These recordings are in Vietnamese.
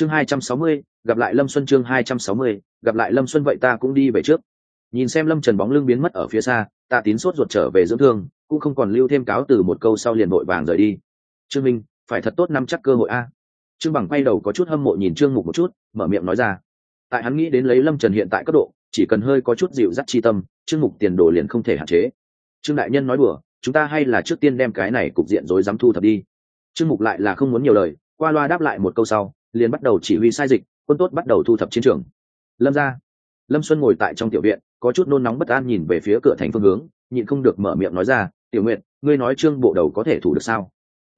chương hai trăm sáu mươi, gặp lại lâm xuân chương hai trăm sáu mươi, gặp lại lâm xuân vậy ta cũng đi về trước. Nhìn xem lâm trần bóng lưng biến mất ở phía xa, tạ tín sốt ruột trở về dưỡng thương, cũng không còn lưu thêm cáo từ một câu sau liền vội vàng rời đi. Trương minh, phải thật tốt nắm chắc cơ hội a. Trương bằng quay đầu có chút hâm mộ nhìn trương mục một chút, mở miệng nói ra. Tại hắn nghĩ đến lấy lâm trần hiện tại cấp độ, chỉ cần hơi có chút dịu dắt chi tâm, trương mục tiền đồ liền không thể hạn chế. Trương đại nhân nói đùa, chúng ta hay là trước tiên đem cái này cục diện rối dám thu thập đi. Trương mục lại là không muốn nhiều lời, qua loa đáp lại một câu sau liền bắt đầu chỉ huy sai dịch, quân tốt bắt đầu thu thập chiến trường. Lâm ra lâm xuân ngồi tại trong tiểu viện, có chút nôn nóng bất an nhìn về phía cửa thành phương hướng, nhịn không được mở miệng nói ra, tiểu nguyện ngươi nói trương bộ đầu có thể thủ được sao?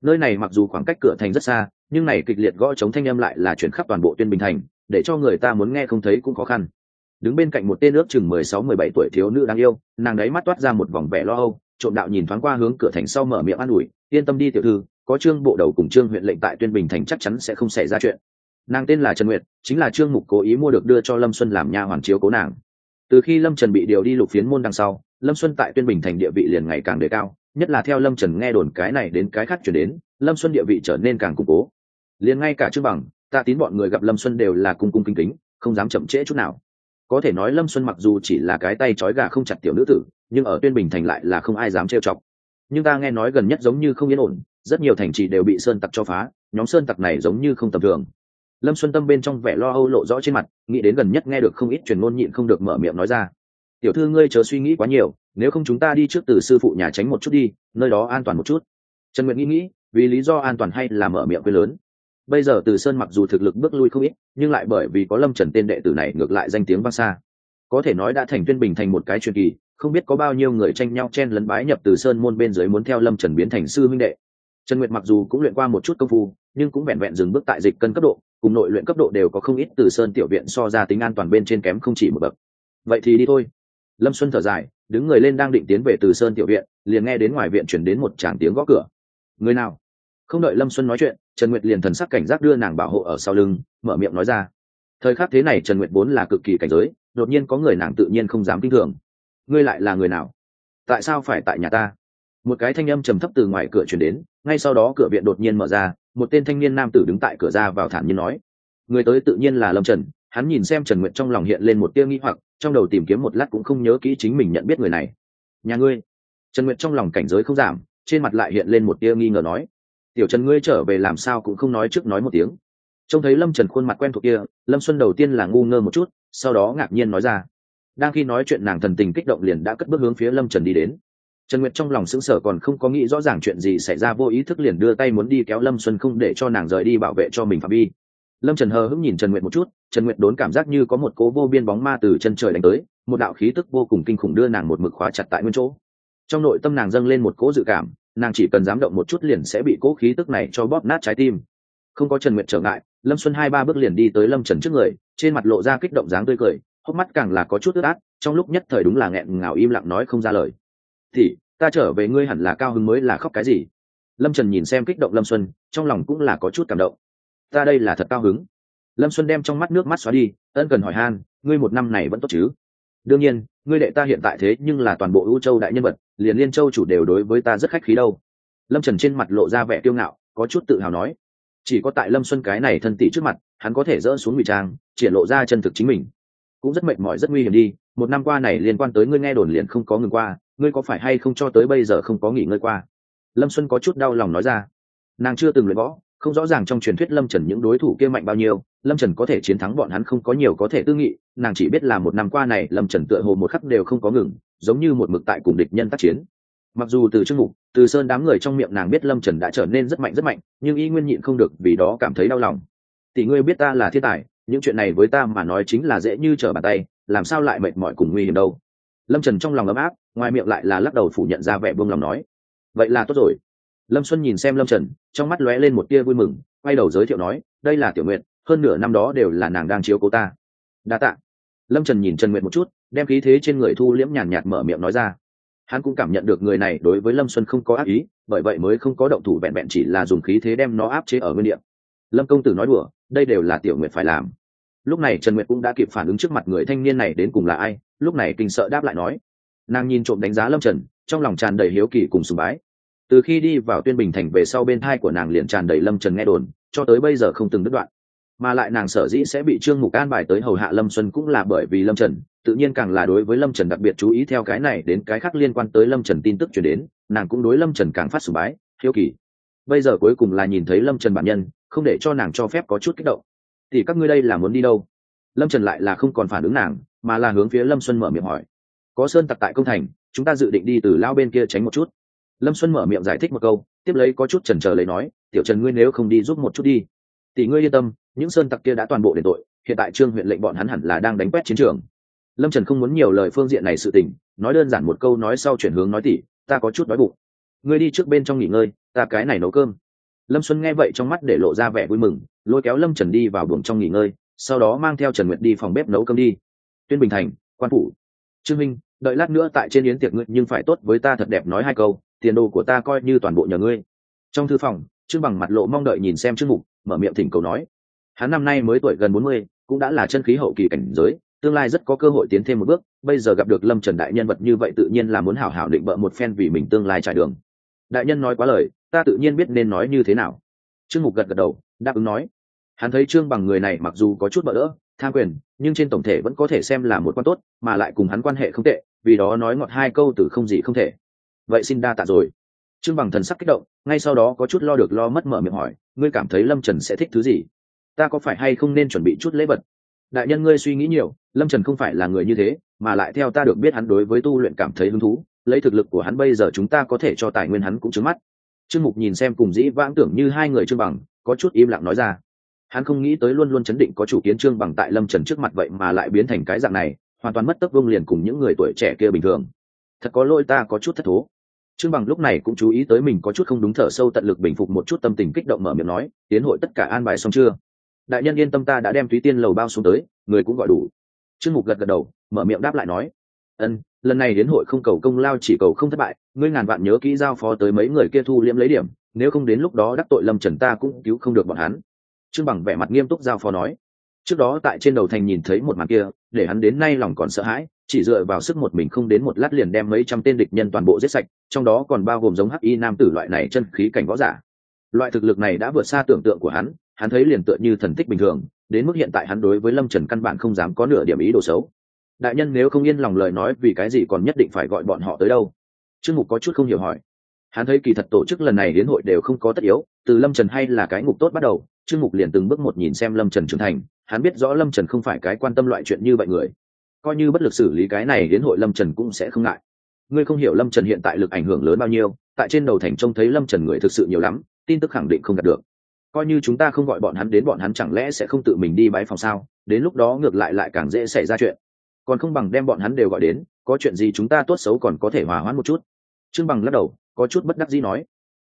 Nơi này mặc dù khoảng cách cửa thành rất xa, nhưng này kịch liệt gõ chống thanh âm lại là chuyển khắp toàn bộ tuyên bình thành, để cho người ta muốn nghe không thấy cũng khó khăn. Đứng bên cạnh một tên ước chừng mười sáu, mười bảy tuổi thiếu nữ đáng yêu, nàng đấy mắt toát ra một vòng vẻ lo âu, trộm đạo nhìn thoáng qua hướng cửa thành sau mở miệng an ủi, yên tâm đi tiểu thư, có trương bộ đầu cùng trương huyện lệnh tại tuyên bình thành chắc chắn sẽ không xảy ra chuyện nàng tên là trần nguyệt, chính là trương mục cố ý mua được đưa cho lâm xuân làm nha hoàn chiếu cố nàng. Từ khi lâm trần bị điều đi lục phiến môn đằng sau, lâm xuân tại tuyên bình thành địa vị liền ngày càng đề cao, nhất là theo lâm trần nghe đồn cái này đến cái khác chuyển đến, lâm xuân địa vị trở nên càng củng cố. Liền ngay cả trương bằng, tạ tín bọn người gặp lâm xuân đều là cung cung kính kính, không dám chậm trễ chút nào. Có thể nói lâm xuân mặc dù chỉ là cái tay trói gà không chặt tiểu nữ tử, nhưng ở tuyên bình thành lại là không ai dám trêu chọc. Nhưng ta nghe nói gần nhất giống như không yên ổn, rất nhiều thành trì đều bị sơn tặc cho phá, nhóm sơn tặc này giống như không tầm thường lâm xuân tâm bên trong vẻ lo âu lộ rõ trên mặt, nghĩ đến gần nhất nghe được không ít truyền ngôn nhịn không được mở miệng nói ra. Tiểu thư, ngươi chớ suy nghĩ quá nhiều, nếu không chúng ta đi trước từ sư phụ nhà tránh một chút đi, nơi đó an toàn một chút. Trần nguyện nghĩ nghĩ, vì lý do an toàn hay là mở miệng quê lớn. Bây giờ từ sơn mặc dù thực lực bước lui không ít, nhưng lại bởi vì có lâm trần tên đệ tử này ngược lại danh tiếng vang xa. Có thể nói đã thành tuyên bình thành một cái truyền kỳ, không biết có bao nhiêu người tranh nhau chen lấn bái nhập từ sơn môn bên dưới muốn theo lâm trần biến thành sư huynh đệ. Trần nguyệt mặc dù cũng luyện qua một chút công phu, nhưng cũng vẹn vẹn dừng bước tại dịch cân cấp độ cùng nội luyện cấp độ đều có không ít từ sơn tiểu viện so ra tính an toàn bên trên kém không chỉ một bậc. Vậy thì đi thôi. Lâm xuân thở dài, đứng người lên đang định tiến về từ sơn tiểu viện, liền nghe đến ngoài viện chuyển đến một tràng tiếng gõ cửa. Người nào? Không đợi lâm xuân nói chuyện, trần nguyệt liền thần sắc cảnh giác đưa nàng bảo hộ ở sau lưng, mở miệng nói ra. Thời khắc thế này trần nguyệt vốn là cực kỳ cảnh giới, đột nhiên có người nàng tự nhiên không dám kinh thường. Ngươi lại là người nào? Tại sao phải tại nhà ta? Một cái thanh âm trầm thấp từ ngoài cửa chuyển đến, ngay sau đó cửa viện đột nhiên mở ra một tên thanh niên nam tử đứng tại cửa ra vào thản nhiên nói, người tới tự nhiên là lâm trần. Hắn nhìn xem trần nguyệt trong lòng hiện lên một tia nghi hoặc, trong đầu tìm kiếm một lát cũng không nhớ kỹ chính mình nhận biết người này. Nhà ngươi? Trần nguyệt trong lòng cảnh giới không giảm, trên mặt lại hiện lên một tia nghi ngờ nói, tiểu trần ngươi trở về làm sao cũng không nói trước nói một tiếng. Trông thấy lâm trần khuôn mặt quen thuộc kia, lâm xuân đầu tiên là ngu ngơ một chút, sau đó ngạc nhiên nói ra, đang khi nói chuyện nàng thần tình kích động liền đã cất bước hướng phía lâm trần đi đến trần nguyệt trong lòng sững sờ còn không có nghĩ rõ ràng chuyện gì xảy ra, vô ý thức liền đưa tay muốn đi kéo lâm xuân không để cho nàng rời đi bảo vệ cho mình phạm vi. Lâm trần hờ hững nhìn trần nguyệt một chút, trần nguyệt đốn cảm giác như có một cố vô biên bóng ma từ chân trời đánh tới, một đạo khí tức vô cùng kinh khủng đưa nàng một mực khóa chặt tại nguyên chỗ. Trong nội tâm nàng dâng lên một cố dự cảm, nàng chỉ cần dám động một chút liền sẽ bị cố khí tức này cho bóp nát trái tim. Không có trần nguyệt trở ngại, lâm xuân hai ba bước liền đi tới lâm trần trước người, trên mặt lộ ra kích động dáng tươi cười, hốc mắt càng là có chút ướt át, trong lúc nhất thời đúng là nghẹn ngào im lặng nói không ra lời thì, ta trở về ngươi hẳn là cao hứng mới là khóc cái gì? Lâm trần nhìn xem kích động lâm xuân, trong lòng cũng là có chút cảm động. Ta đây là thật cao hứng. Lâm xuân đem trong mắt nước mắt xóa đi, ân cần hỏi han, ngươi một năm này vẫn tốt chứ? Đương nhiên, ngươi đệ ta hiện tại thế nhưng là toàn bộ ưu châu đại nhân vật, liền liên châu chủ đều đối với ta rất khách khí đâu. Lâm trần trên mặt lộ ra vẻ kiêu ngạo, có chút tự hào nói. Chỉ có tại lâm xuân cái này thân tỷ trước mặt, hắn có thể dỡ xuống ngụy trang, triển lộ ra chân thực chính mình cũng rất mệt mỏi, rất nguy hiểm đi. Một năm qua này liên quan tới ngươi nghe đồn liền không có ngừng qua. Ngươi có phải hay không cho tới bây giờ không có nghỉ ngơi qua? Lâm xuân có chút đau lòng nói ra. Nàng chưa từng luyện võ, không rõ ràng trong truyền thuyết lâm trần những đối thủ kia mạnh bao nhiêu. Lâm trần có thể chiến thắng bọn hắn không có nhiều có thể tư nghị. Nàng chỉ biết là một năm qua này lâm trần tựa hồ một khắc đều không có ngừng, giống như một mực tại cùng địch nhân tác chiến. Mặc dù từ chương mục, từ sơn đám người trong miệng nàng biết lâm trần đã trở nên rất mạnh rất mạnh, nhưng y nguyên nhịn không được vì đó cảm thấy đau lòng. Tỷ ngươi biết ta là thiên tài những chuyện này với ta mà nói chính là dễ như trở bàn tay, làm sao lại mệt mỏi cùng nguy hiểm đâu? Lâm trần trong lòng ấm áp, ngoài miệng lại là lắc đầu phủ nhận ra vẻ buông lòng nói. Vậy là tốt rồi. Lâm xuân nhìn xem lâm trần, trong mắt lóe lên một tia vui mừng, quay đầu giới thiệu nói, đây là tiểu nguyện hơn nửa năm đó đều là nàng đang chiếu cố ta. Đa t ạ lâm trần nhìn trần nguyện một chút, đem khí thế trên người thu liễm nhàn nhạt mở miệng nói ra. Hắn cũng cảm nhận được người này đối với lâm xuân không có ác ý, bởi vậy mới không có động thủ vẹn vẹn chỉ là dùng khí thế đem nó áp chế ở nguyên đ lâm công tử nói đùa, đây đều là tiểu Nguyệt phải làm. Lúc này trần nguyệt cũng đã kịp phản ứng trước mặt người thanh niên này đến cùng là ai, lúc này kinh sợ đáp lại nói. Nàng nhìn trộm đánh giá lâm trần, trong lòng tràn đầy hiếu kỳ cùng sùng bái. Từ khi đi vào tuyên bình thành về sau bên thai của nàng liền tràn đầy lâm trần nghe đồn, cho tới bây giờ không từng đứt đoạn. Mà lại nàng sở dĩ sẽ bị trương mục an bài tới hầu hạ lâm xuân cũng là bởi vì lâm trần, tự nhiên càng là đối với lâm trần đặc biệt chú ý theo cái này đến cái khác liên quan tới lâm trần tin tức chuyển đến, nàng cũng đối lâm trần càng phát sùng bái, hiếu kỳ. Bây giờ cuối cùng là nhìn thấy lâm trần bản nhân không để cho nàng cho phép có chút kích động. Thì các ngươi đây là muốn đi đâu? Lâm trần lại là không còn phản ứng nàng, mà là hướng phía lâm xuân mở miệng hỏi. Có sơn tặc tại công thành, chúng ta dự định đi từ lao bên kia tránh một chút. Lâm xuân mở miệng giải thích một câu, tiếp lấy có chút trần trờ lấy nói, tiểu trần ngươi nếu không đi giúp một chút đi. Tỷ ngươi yên tâm, những sơn tặc kia đã toàn bộ đền tội, hiện tại trương huyện lệnh bọn hắn hẳn là đang đánh quét chiến trường. Lâm trần không muốn nhiều lời phương diện này sự tình, nói đơn giản một câu nói sau chuyển hướng nói tỷ ta có chút đói bụng. Ngươi đi trước bên trong nghỉ ngơi, ta cái này nấu cơm lâm xuân nghe vậy trong mắt để lộ ra vẻ vui mừng, lôi kéo lâm trần đi vào buồng trong nghỉ ngơi, sau đó mang theo trần nguyệt đi phòng bếp nấu cơm đi. Tuyên bình thành, quan phủ. Trương minh, đợi lát nữa tại trên yến tiệc ngươi, nhưng phải tốt với ta thật đẹp nói hai câu, tiền đồ của ta coi như toàn bộ nhờ ngươi. Trong thư phòng, trương bằng mặt lộ mong đợi nhìn xem trương mục, mở miệng thỉnh cầu nói. Hắn năm nay mới tuổi gần bốn mươi, cũng đã là chân khí hậu kỳ cảnh giới, tương lai rất có cơ hội tiến thêm một bước, bây giờ gặp được lâm trần đại nhân vật như vậy tự nhiên là muốn hảo hảo định bợ một phen vì mình tương lai trải đường đại nhân nói quá lời, ta tự nhiên biết nên nói như thế nào. Trương mục gật gật đầu, đáp ứng nói. Hắn thấy trương bằng người này mặc dù có chút bỡ đỡ, tham quyền, nhưng trên tổng thể vẫn có thể xem là một quan tốt, mà lại cùng hắn quan hệ không tệ, vì đó nói ngọt hai câu từ không gì không thể. Vậy xin đa tạ rồi. Trương bằng thần sắc kích động, ngay sau đó có chút lo được lo mất mở miệng hỏi, ngươi cảm thấy lâm trần sẽ thích thứ gì? Ta có phải hay không nên chuẩn bị chút lễ vật? Đại nhân ngươi suy nghĩ nhiều, lâm trần không phải là người như thế, mà lại theo ta được biết hắn đối với tu luyện cảm thấy hứng thú lấy thực lực của hắn bây giờ chúng ta có thể cho tài nguyên hắn cũng trứng mắt. Trương mục nhìn xem cùng dĩ vãng tưởng như hai người trương bằng, có chút im lặng nói ra. Hắn không nghĩ tới luôn luôn chấn định có chủ kiến trương bằng tại lâm trần trước mặt vậy mà lại biến thành cái dạng này, hoàn toàn mất tấc vương liền cùng những người tuổi trẻ kia bình thường. Thật có lỗi ta có chút thất thố. Trương bằng lúc này cũng chú ý tới mình có chút không đúng thở sâu tận lực bình phục một chút tâm tình kích động mở miệng nói, tiến hội tất cả an bài xong chưa? Đại nhân yên tâm ta đã đem túy tiên lầu bao xuống tới, người cũng gọi đủ. Trương mục gật gật đầu, mở miệng đáp lại nói, ân lần này đến hội không cầu công lao chỉ cầu không thất bại, ngươi ngàn vạn nhớ kỹ giao phó tới mấy người kia thu liễm lấy điểm, nếu không đến lúc đó đắc tội lâm trần ta cũng cứu không được bọn hắn. Trương bằng vẻ mặt nghiêm túc giao phó nói. Trước đó tại trên đầu thành nhìn thấy một màn kia, để hắn đến nay lòng còn sợ hãi, chỉ dựa vào sức một mình không đến một lát liền đem mấy trăm tên địch nhân toàn bộ giết sạch, trong đó còn bao gồm giống hắc y nam tử loại này chân khí cảnh võ giả. Loại thực lực này đã vượt xa tưởng tượng của hắn hắn thấy liền tựa như thần tích bình thường, đến mức hiện tại hắn đối với lâm trần căn bản không dám có nửa điểm ý đồ xấu đại nhân nếu không yên lòng lời nói vì cái gì còn nhất định phải gọi bọn họ tới đâu? Trương mục có chút không hiểu hỏi. Hắn thấy kỳ thật tổ chức lần này đến hội đều không có tất yếu, từ lâm trần hay là cái ngục tốt bắt đầu, trương mục liền từng bước một nhìn xem lâm trần trưởng thành, hắn biết rõ lâm trần không phải cái quan tâm loại chuyện như vậy người. Coi như bất lực xử lý cái này đến hội lâm trần cũng sẽ không ngại. Ngươi không hiểu lâm trần hiện tại lực ảnh hưởng lớn bao nhiêu, tại trên đầu thành trông thấy lâm trần người thực sự nhiều lắm, tin tức khẳng định không đạt được. Coi như chúng ta không gọi bọn hắn đến, bọn hắn chẳng lẽ sẽ không tự mình đi bãi phòng sao? Đến lúc đó ngược lại lại càng dễ xảy ra chuyện còn không bằng đem bọn hắn đều gọi đến, có chuyện gì chúng ta tốt xấu còn có thể hòa hoãn một chút. Trương bằng lắc đầu, có chút bất đắc dĩ nói,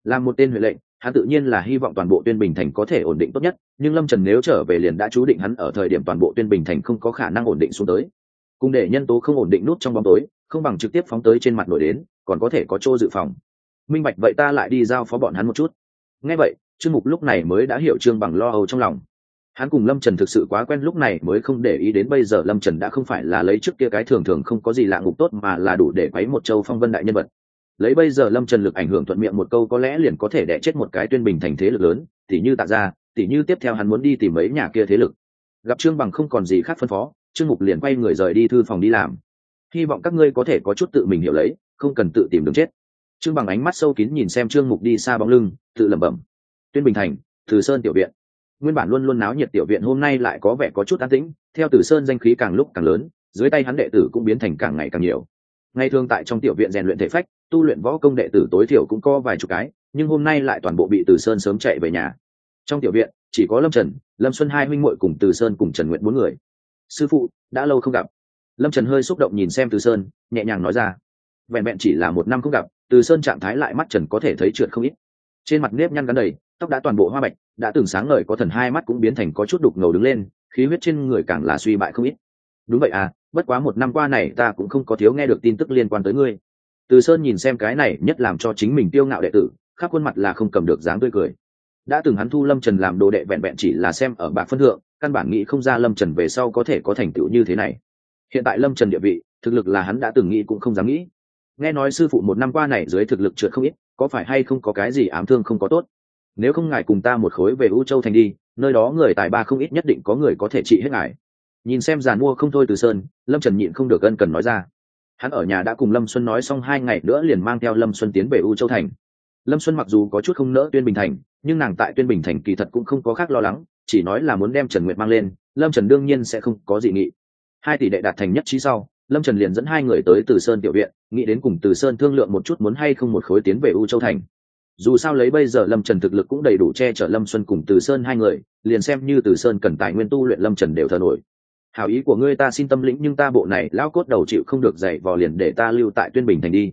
là một tên huệ lệnh, hắn tự nhiên là hy vọng toàn bộ tuyên bình thành có thể ổn định tốt nhất, nhưng lâm trần nếu trở về liền đã chú định hắn ở thời điểm toàn bộ tuyên bình thành không có khả năng ổn định xuống tới. Cùng để nhân tố không ổn định nút trong bóng tối, không bằng trực tiếp phóng tới trên mặt nổi đến, còn có thể có chỗ dự phòng. Minh bạch, vậy ta lại đi giao phó bọn hắn một chút. Nghe vậy, trương mục lúc này mới đã hiểu trương bằng lo âu trong lòng hắn cùng lâm trần thực sự quá quen lúc này mới không để ý đến bây giờ lâm trần đã không phải là lấy trước kia cái thường thường không có gì lạ ngục tốt mà là đủ để quấy một châu phong vân đại nhân vật. Lấy bây giờ lâm trần lực ảnh hưởng thuận miệng một câu có lẽ liền có thể đẻ chết một cái tuyên bình thành thế lực lớn, tỉ như tạ ra tỉ như tiếp theo hắn muốn đi tìm mấy nhà kia thế lực. Gặp trương bằng không còn gì khác phân phó, trương mục liền quay người rời đi thư phòng đi làm. Hy vọng các ngươi có thể có chút tự mình hiểu lấy, không cần tự tìm đường chết. Trương bằng ánh mắt sâu kín nhìn xem trương mục đi xa bóng lưng, tự lẩm bẩm. Tuyên bình thành, từ sơn tiểu viện nguyên bản luôn luôn náo nhiệt tiểu viện hôm nay lại có vẻ có chút an tĩnh, theo Tử sơn danh khí càng lúc càng lớn, dưới tay hắn đệ tử cũng biến thành càng ngày càng nhiều. Ngày thường tại trong tiểu viện rèn luyện thể phách, tu luyện võ công đệ tử tối thiểu cũng có vài chục cái, nhưng hôm nay lại toàn bộ bị từ sơn sớm chạy về nhà. Trong tiểu viện, chỉ có lâm trần, lâm xuân hai huynh muội cùng từ sơn cùng trần nguyện bốn người. Sư phụ, đã lâu không gặp. Lâm trần hơi xúc động nhìn xem từ sơn, nhẹ nhàng nói ra. Vẹn vẹn chỉ là một năm không gặp, từ sơn trạng thái lại mắt trần có thể thấy trượt không ít. Trên mặt nếp nhăn gắn đầy tóc đã toàn bộ hoa bạch, đã từng sáng ngời có thần hai mắt cũng biến thành có chút đục ngầu đứng lên, khí huyết trên người càng là suy bại không ít. Đúng vậy à bất quá một năm qua này ta cũng không có thiếu nghe được tin tức liên quan tới ngươi. Từ sơn nhìn xem cái này nhất làm cho chính mình tiêu ngạo đệ tử, khắp khuôn mặt là không cầm được dáng tươi cười. Đã từng hắn thu lâm trần làm đồ đệ vẹn vẹn chỉ là xem ở bạc phân thượng, căn bản nghĩ không ra lâm trần về sau có thể có thành tựu như thế này. Hiện tại lâm trần địa vị, thực lực là hắn đã từng nghĩ cũng không dám nghĩ. Nghe nói sư phụ một năm qua này dưới thực lực trượt không ít, có phải hay không có cái gì ám thương không có tốt? Nếu không ngài cùng ta một khối về u châu thành đi, nơi đó người tài ba không ít nhất định có người có thể trị hết ngài. Nhìn xem giàn mua không thôi từ sơn, lâm trần nhịn không được ân cần nói ra. Hắn ở nhà đã cùng lâm xuân nói xong hai ngày nữa liền mang theo lâm xuân tiến về u châu thành. Lâm xuân mặc dù có chút không nỡ tuyên bình thành, nhưng nàng tại tuyên bình thành kỳ thật cũng không có khác lo lắng, chỉ nói là muốn đem trần nguyệt mang lên, lâm trần đương nhiên sẽ không có dị nghị. Hai tỷ đệ đạt thành nhất trí sau, lâm trần liền dẫn hai người tới từ sơn tiểu viện, nghĩ đến cùng từ sơn thương lượng một chút muốn hay không một khối tiến về u châu thành dù sao lấy bây giờ lâm trần thực lực cũng đầy đủ che chở lâm xuân cùng từ sơn hai người, liền xem như từ sơn cần tài nguyên tu luyện lâm trần đều thờ nổi. Hảo ý của ngươi ta xin tâm lĩnh nhưng ta bộ này lão cốt đầu chịu không được dạy vò liền để ta lưu tại tuyên bình thành đi.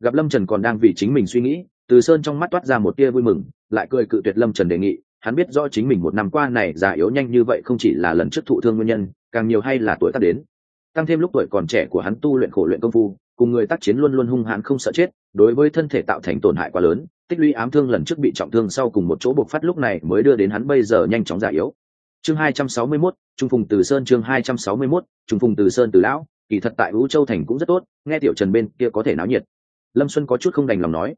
Gặp lâm trần còn đang vì chính mình suy nghĩ, từ sơn trong mắt toát ra một tia vui mừng, lại cười cự tuyệt lâm trần đề nghị, hắn biết rõ chính mình một năm qua này già yếu nhanh như vậy không chỉ là lần trước thụ thương nguyên nhân, càng nhiều hay là tuổi tác đến. Tăng thêm lúc tuổi còn trẻ của hắn tu luyện khổ luyện công phu, cùng người tác chiến luôn luôn hung hãn không sợ chết, đối với thân thể tạo thành tổn hại quá lớn tích lũy ám thương lần trước bị trọng thương sau cùng một chỗ bộc phát lúc này mới đưa đến hắn bây giờ nhanh chóng già yếu. Chương 261, trung phùng từ sơn chương 261, trung phùng từ sơn từ lão kỳ thật tại vũ châu thành cũng rất tốt nghe tiểu trần bên kia có thể náo nhiệt. Lâm xuân có chút không đành lòng nói.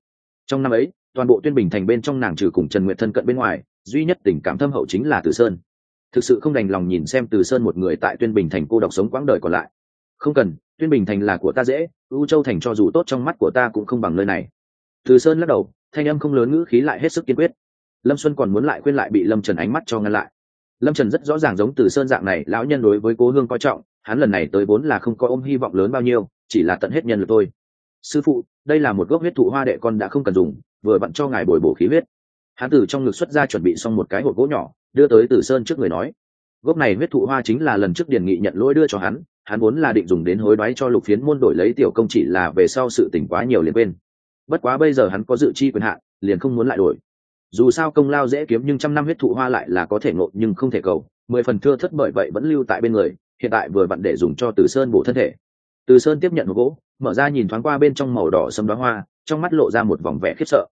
Trong năm ấy toàn bộ tuyên bình thành bên trong nàng trừ cùng trần nguyệt thân cận bên ngoài duy nhất tình cảm thâm hậu chính là từ sơn. Thực sự không đành lòng nhìn xem từ sơn một người tại tuyên bình thành cô độc sống quãng đời còn lại. Không cần tuyên bình thành là của ta dễ u châu thành cho dù tốt trong mắt của ta cũng không bằng nơi này. Từ sơn lắc đầu thanh âm không lớn ngữ khí lại hết sức kiên quyết. Lâm xuân còn muốn lại khuyên lại bị lâm trần ánh mắt cho ngăn lại. Lâm trần rất rõ ràng giống từ sơn dạng này, lão nhân đối với cố hương coi trọng, hắn lần này tới vốn là không có ôm hy vọng lớn bao nhiêu, chỉ là tận hết nhân lực thôi. Sư phụ, đây là một gốc huyết thụ hoa đệ con đã không cần dùng, vừa vặn cho ngài bồi bổ khí huyết. Hắn từ trong ngực xuất ra chuẩn bị xong một cái hộp gỗ nhỏ, đưa tới từ sơn trước người nói. Gốc này huyết thụ hoa chính là lần trước điền nghị nhận lỗi đưa cho hắn hắn vốn là định dùng đến hối đoái cho lục phiến môn đổi lấy tiểu công chỉ là về sau sự tỉnh quá nhiều liền quên bất quá bây giờ hắn có dự chi quyền hạn, liền không muốn lại đổi. Dù sao công lao dễ kiếm nhưng trăm năm huyết thụ hoa lại là có thể ngộ nhưng không thể cầu, mười phần thưa thất bởi vậy vẫn lưu tại bên người, hiện tại vừa vặn để dùng cho từ sơn bổ thân thể. Từ sơn tiếp nhận một gỗ, mở ra nhìn thoáng qua bên trong màu đỏ sâm đoá hoa, trong mắt lộ ra một vòng vẻ khiếp sợ.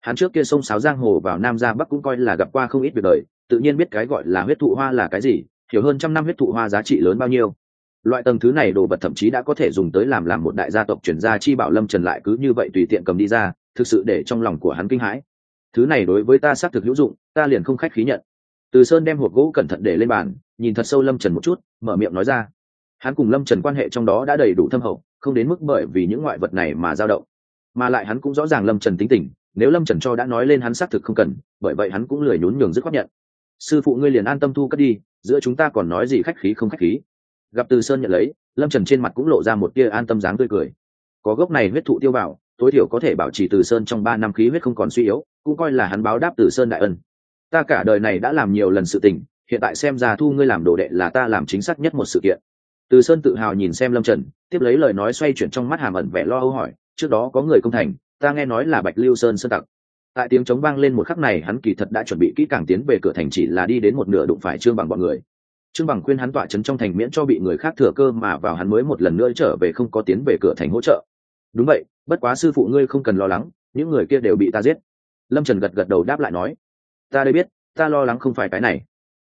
Hắn trước kia sông sáo giang hồ vào nam ra bắc cũng coi là gặp qua không ít việc đời, tự nhiên biết cái gọi là huyết thụ hoa là cái gì, hiểu hơn trăm năm huyết thụ hoa giá trị lớn bao nhiêu loại tầng thứ này đồ vật thậm chí đã có thể dùng tới làm làm một đại gia tộc chuyển gia chi bảo lâm trần lại cứ như vậy tùy tiện cầm đi ra, thực sự để trong lòng của hắn kinh hãi. Thứ này đối với ta xác thực hữu dụng, ta liền không khách khí nhận. Từ sơn đem hộp gỗ cẩn thận để lên bàn, nhìn thật sâu lâm trần một chút, mở miệng nói ra. Hắn cùng lâm trần quan hệ trong đó đã đầy đủ thâm hậu, không đến mức bởi vì những ngoại vật này mà dao động. Mà lại hắn cũng rõ ràng lâm trần tính tình, nếu lâm trần cho đã nói lên hắn xác thực không cần, bởi vậy hắn cũng lười nhún nhường dứt khoát nhận. Sư phụ ngươi liền an tâm thu cất đi, giữa chúng ta còn nói gì khách khí không khách khí gặp từ sơn nhận lấy, lâm trần trên mặt cũng lộ ra một tia an tâm dáng tươi cười. Có gốc này huyết thụ tiêu bảo, tối thiểu có thể bảo trì từ sơn trong ba năm khí huyết không còn suy yếu, cũng coi là hắn báo đáp từ sơn đại ân. Ta cả đời này đã làm nhiều lần sự tình, hiện tại xem ra thu ngươi làm đồ đệ là ta làm chính xác nhất một sự kiện. Từ sơn tự hào nhìn xem lâm trần, tiếp lấy lời nói xoay chuyển trong mắt hàm ẩn vẻ lo âu hỏi, trước đó có người công thành, ta nghe nói là bạch lưu sơn sơn tặc. Tại tiếng chống vang lên một khắc này, hắn kỳ thật đã chuẩn bị kỹ càng tiến về cửa thành chỉ là đi đến một nửa đụng phải trương bằng bọn người trương bằng khuyên hắn tọa trấn trong thành miễn cho bị người khác thừa cơ mà vào hắn mới một lần nữa trở về không có tiến về cửa thành hỗ trợ. Đúng vậy, bất quá sư phụ ngươi không cần lo lắng, những người kia đều bị ta giết. Lâm trần gật gật đầu đáp lại nói, ta đây biết, ta lo lắng không phải cái này.